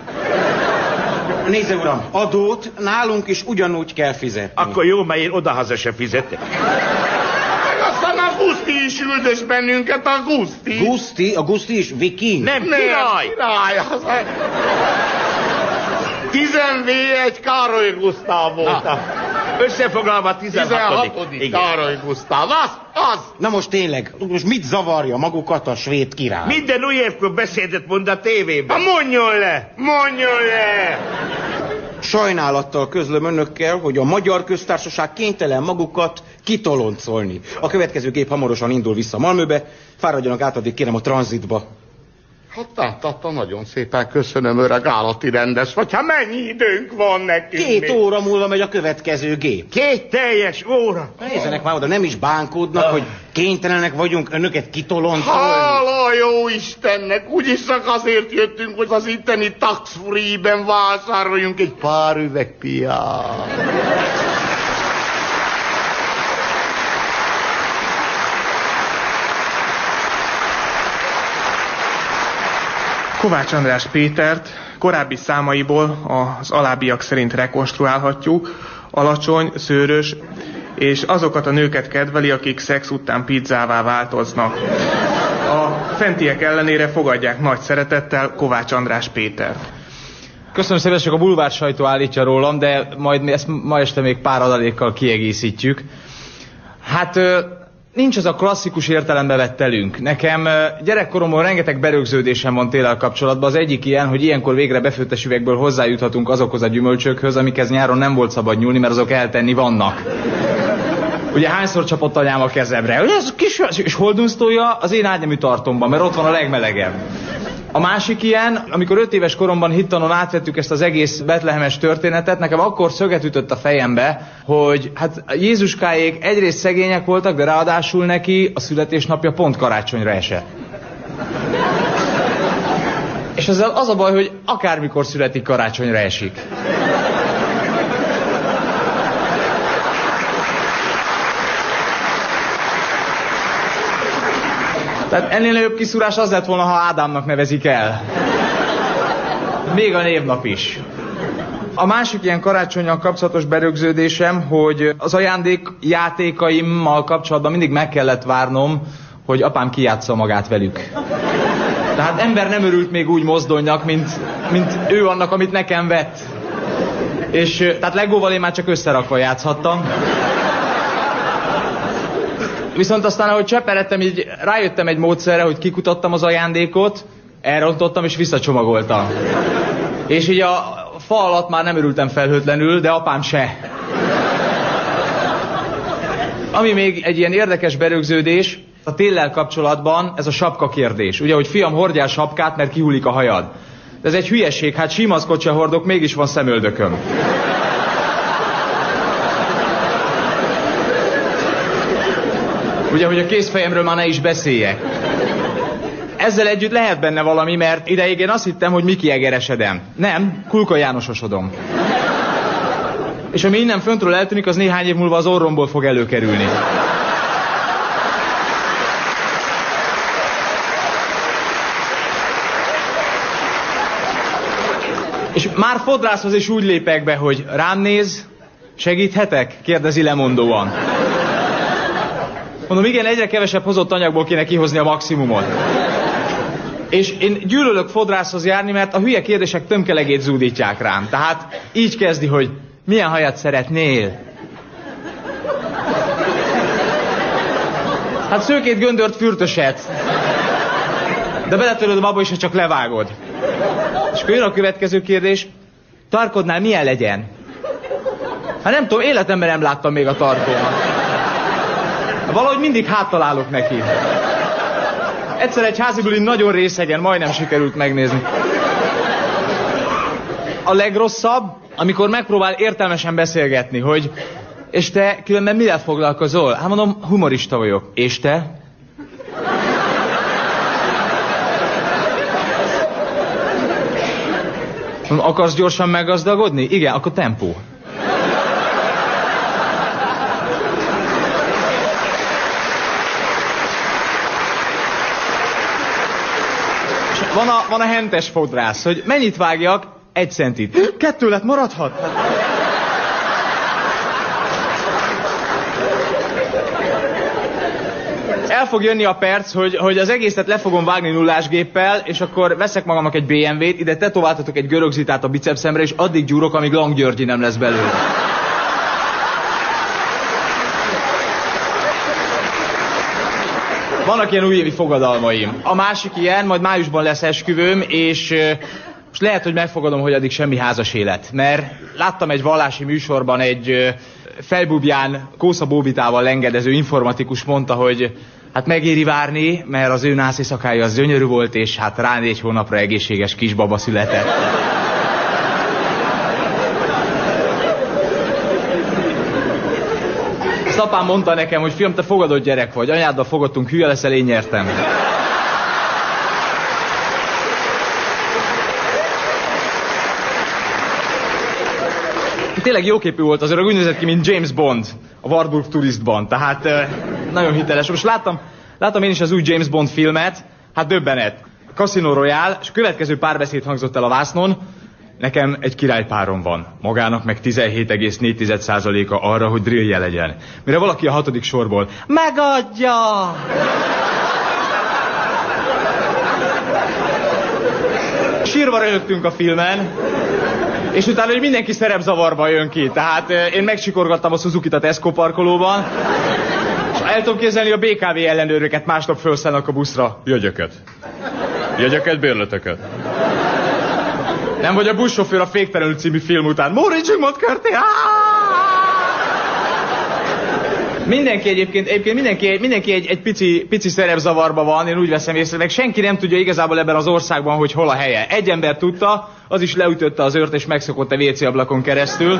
Nézze, uram, adót nálunk is ugyanúgy kell fizetni. Akkor jó, mert én odahaza se fizetek. Guszti is üldös bennünket, a Guszti. Guszti, a Guszti is viking. Nem, Nem, király! király. Az a... 10V1 Károly Gusztáv volt. Na, Összefoglalva 16. 16. Igen. Károly Gusztáv. Az, az. Na most tényleg, most mit zavarja magukat a svéd király? Minden új évkor beszédet mond a tévében. Ha mondjon le, mondjon le. Sajnálattal közlöm önökkel, hogy a Magyar Köztársaság kénytelen magukat kitoloncolni. A következő gép hamarosan indul vissza Malmöbe, fáradjanak át addig kérem a tranzitba. Hát tátatta, nagyon szépen köszönöm, öreg állati rendes vagy. Hát mennyi időnk van nekünk Két még? óra múlva megy a következő gép. Két teljes óra. Nézzenek már oda, nem is bánkódnak, hogy kénytelenek vagyunk önöket kitoloncolni. Hála jó Istennek! Úgyis csak azért jöttünk, hogy az itteni tax free-ben vásároljunk egy pár üveg piát. Kovács András Pétert korábbi számaiból az alábbiak szerint rekonstruálhatjuk. Alacsony, szőrös, és azokat a nőket kedveli, akik szex után pizzává változnak. A fentiek ellenére fogadják nagy szeretettel Kovács András Pétert. Köszönöm szépen, csak a bulvár sajtó állítja rólam, de majd ezt ma este még pár adalékkal kiegészítjük. Hát nincs az a klasszikus értelembe vett elünk. Nekem gyerekkoromban rengeteg berögződésem van téllel kapcsolatban. Az egyik ilyen, hogy ilyenkor végre befőttes üvegből hozzájuthatunk azokhoz a gyümölcsökhöz, amikhez nyáron nem volt szabad nyúlni, mert azok eltenni vannak. Ugye hányszor csapott anyám a kezemre? Hogy ez kis, és hol dunsztolja? Az én ágynemű tartomban, mert ott van a legmelegebb. A másik ilyen, amikor öt éves koromban hittanon átvettük ezt az egész betlehemes történetet, nekem akkor szöget ütött a fejembe, hogy hát Jézuskáék egyrészt szegények voltak, de ráadásul neki a születésnapja pont karácsonyra esett. És ezzel az a baj, hogy akármikor születik, karácsonyra esik. Tehát ennél nagyobb kiszúrás az lett volna, ha Ádámnak nevezik el. Még a névnap is. A másik ilyen karácsonyan kapcsolatos berögződésem, hogy az ajándék játékaimmal kapcsolatban mindig meg kellett várnom, hogy apám kijátsza magát velük. Tehát ember nem örült még úgy mozdonynak, mint, mint ő annak, amit nekem vett. És tehát Legóval én már csak összerakva játszhattam. Viszont aztán, ahogy cseperedtem, így rájöttem egy módszerre, hogy kikutattam az ajándékot, elrontottam és visszacsomagoltam. És így a fa alatt már nem örültem felhőtlenül, de apám se. Ami még egy ilyen érdekes berögződés, a téllel kapcsolatban ez a sapka kérdés. Ugye, hogy fiam, hordjál sapkát, mert kihullik a hajad. De ez egy hülyeség, hát simaszkot se hordok, mégis van szemöldököm. Ugye, hogy a kézfejemről már ne is beszéljek. Ezzel együtt lehet benne valami, mert ideig én azt hittem, hogy Miki Egeresedem. Nem, Kulka Jánososodom. És ami innen föntről eltűnik, az néhány év múlva az orromból fog előkerülni. És már fodrászhoz is úgy lépek be, hogy rám néz, segíthetek? kérdezi lemondóan. Mondom, igen, egyre kevesebb hozott anyagból kéne kihozni a maximumot. És én gyűlölök fodrászhoz járni, mert a hülye kérdések tömkelegét zúdítják rám. Tehát így kezdi, hogy milyen hajat szeretnél? Hát szőkét, göndört, fürtöset. De beletöröd abba is, ha csak levágod. És akkor jön a következő kérdés. Tarkodnál milyen legyen? Hát nem tudom, életemben nem láttam még a tarkómat. Valahogy mindig háttalálok neki. Egyszer egy házibuli nagyon részegen majdnem sikerült megnézni. A legrosszabb, amikor megpróbál értelmesen beszélgetni, hogy és te különben mivel foglalkozol? Hát mondom, humorista vagyok. És te? Akarsz gyorsan meggazdagodni? Igen, akkor tempó. Van a, van a hentes fodrász, hogy mennyit vágjak? Egy centit. Kettő lett maradhat? El fog jönni a perc, hogy, hogy az egészet le fogom vágni nullásgéppel, és akkor veszek magamnak egy BMW-t, ide tetováltatok egy görögzitát a bicepszemre, és addig gyúrok, amíg Lang Györgyi nem lesz belőle. Vannak ilyen újévi fogadalmaim. A másik ilyen, majd májusban lesz esküvőm, és most lehet, hogy megfogadom, hogy addig semmi házas élet. Mert láttam egy vallási műsorban egy felbubján Kósza Bóbitával engedező informatikus mondta, hogy hát megéri várni, mert az ő nászi szakája az gyönyörű volt, és hát rá négy hónapra egészséges kisbaba született. Ezt apám mondta nekem, hogy fiam, te fogadott gyerek vagy, anyáddal fogadtunk, hülye leszel, én nyertem. Tényleg jóképű volt az öreg, úgy nézett ki, mint James Bond a Warburg Touristban, tehát eh, nagyon hiteles. Most láttam, láttam én is az új James Bond filmet, hát döbbenet. Casino Royale, és a következő párbeszéd hangzott el a vásznon, Nekem egy királypárom van, magának meg 17,4%-a arra, hogy drillje legyen. Mire valaki a hatodik sorból, megadja! Sírva röhögtünk a filmen, és utána hogy mindenki szerepzavarba jön ki. Tehát eh, én megcsikorgattam a Suzuki-t a Tesco parkolóban, és el tudom képzelni a BKV ellenőröket másnap felszállnak a buszra. Jegyeket. Jegyeket, bérleteket. Nem vagy a buszsofőr a Féktelenül című film után. Móricsig mond körté! Mindenki egyébként, egyébként mindenki, mindenki egy, egy pici, pici szerepzavarba van, én úgy veszem észre, meg senki nem tudja igazából ebben az országban, hogy hol a helye. Egy ember tudta, az is leütötte az ört és megszokott a WC ablakon keresztül.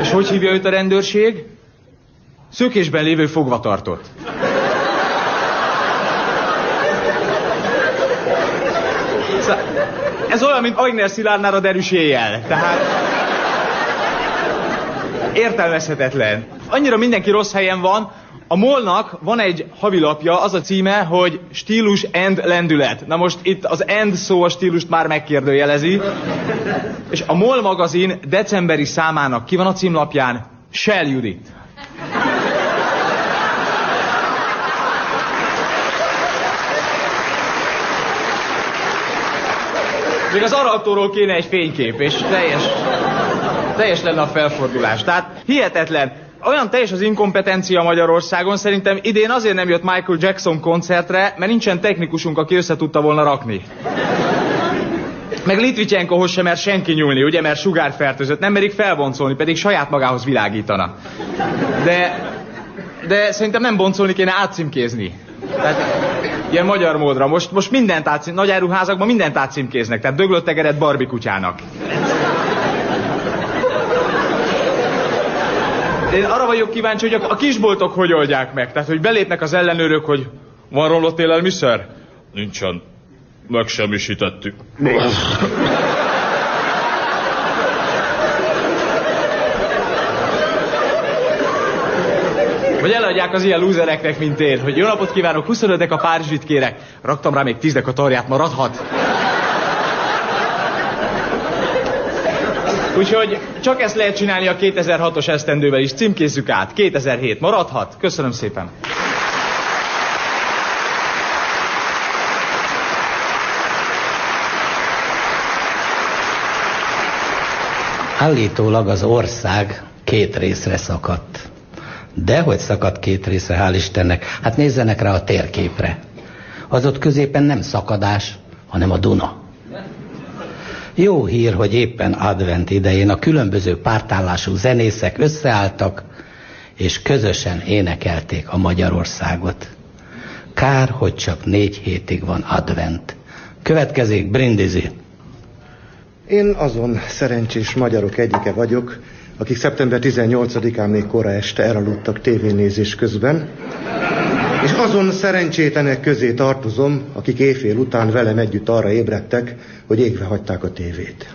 És hogy hívja őt a rendőrség? Szökésben lévő fogvatartott. Szóval Ez olyan, mint Agner Szilárdnál a derűs éjjel. Tehát... Értelmezhetetlen. Annyira mindenki rossz helyen van, a Molnak van egy havilapja, az a címe, hogy stílus and lendület. Na most itt az end szó a stílust már megkérdőjelezi. És a MOL magazin decemberi számának ki van a címlapján? Shell Judit. Még az Arautóról kéne egy fénykép, és teljes, teljes lenne a felfordulás. Tehát hihetetlen. Olyan teljes az inkompetencia Magyarországon, szerintem idén azért nem jött Michael Jackson koncertre, mert nincsen technikusunk, aki össze tudta volna rakni. Meg Litvicsenkohoz sem mer senki nyúlni, ugye, mert sugárfertőzött, nem merik felboncolni, pedig saját magához világítana. De, de szerintem nem boncolni kéne átcímkézni. Tehát ilyen magyar módra. Most, most mindent átcím, nagy áruházakban mindent átcímkéznek, tehát döglött tegeret Barbie kutyának. Én arra vagyok kíváncsi, hogy a kisboltok hogy oldják meg. Tehát, hogy belépnek az ellenőrök, hogy van romlott élelmiszer? Nincsen. Megsemmisítettük. Vagy eladják az ilyen lúzereknek, mint én, hogy jó napot kívánok, 25 a Párizsit kérek. Raktam rá még 10 a tarját, maradhat. Úgyhogy csak ezt lehet csinálni a 2006-os esztendővel is. Címkézzük át. 2007 maradhat. Köszönöm szépen. Állítólag az ország két részre szakadt. De hogy szakadt két részre, hál' Istennek. Hát nézzenek rá a térképre. Az ott középen nem szakadás, hanem a Duna. Jó hír, hogy éppen advent idején a különböző pártállású zenészek összeálltak, és közösen énekelték a Magyarországot. Kár, hogy csak négy hétig van advent. Következik Brindisi. Én azon szerencsés magyarok egyike vagyok, akik szeptember 18-án még kora este elaludtak tévénézés közben, és azon szerencsétlenek közé tartozom, akik éjfél után velem együtt arra ébredtek, hogy égve hagyták a tévét.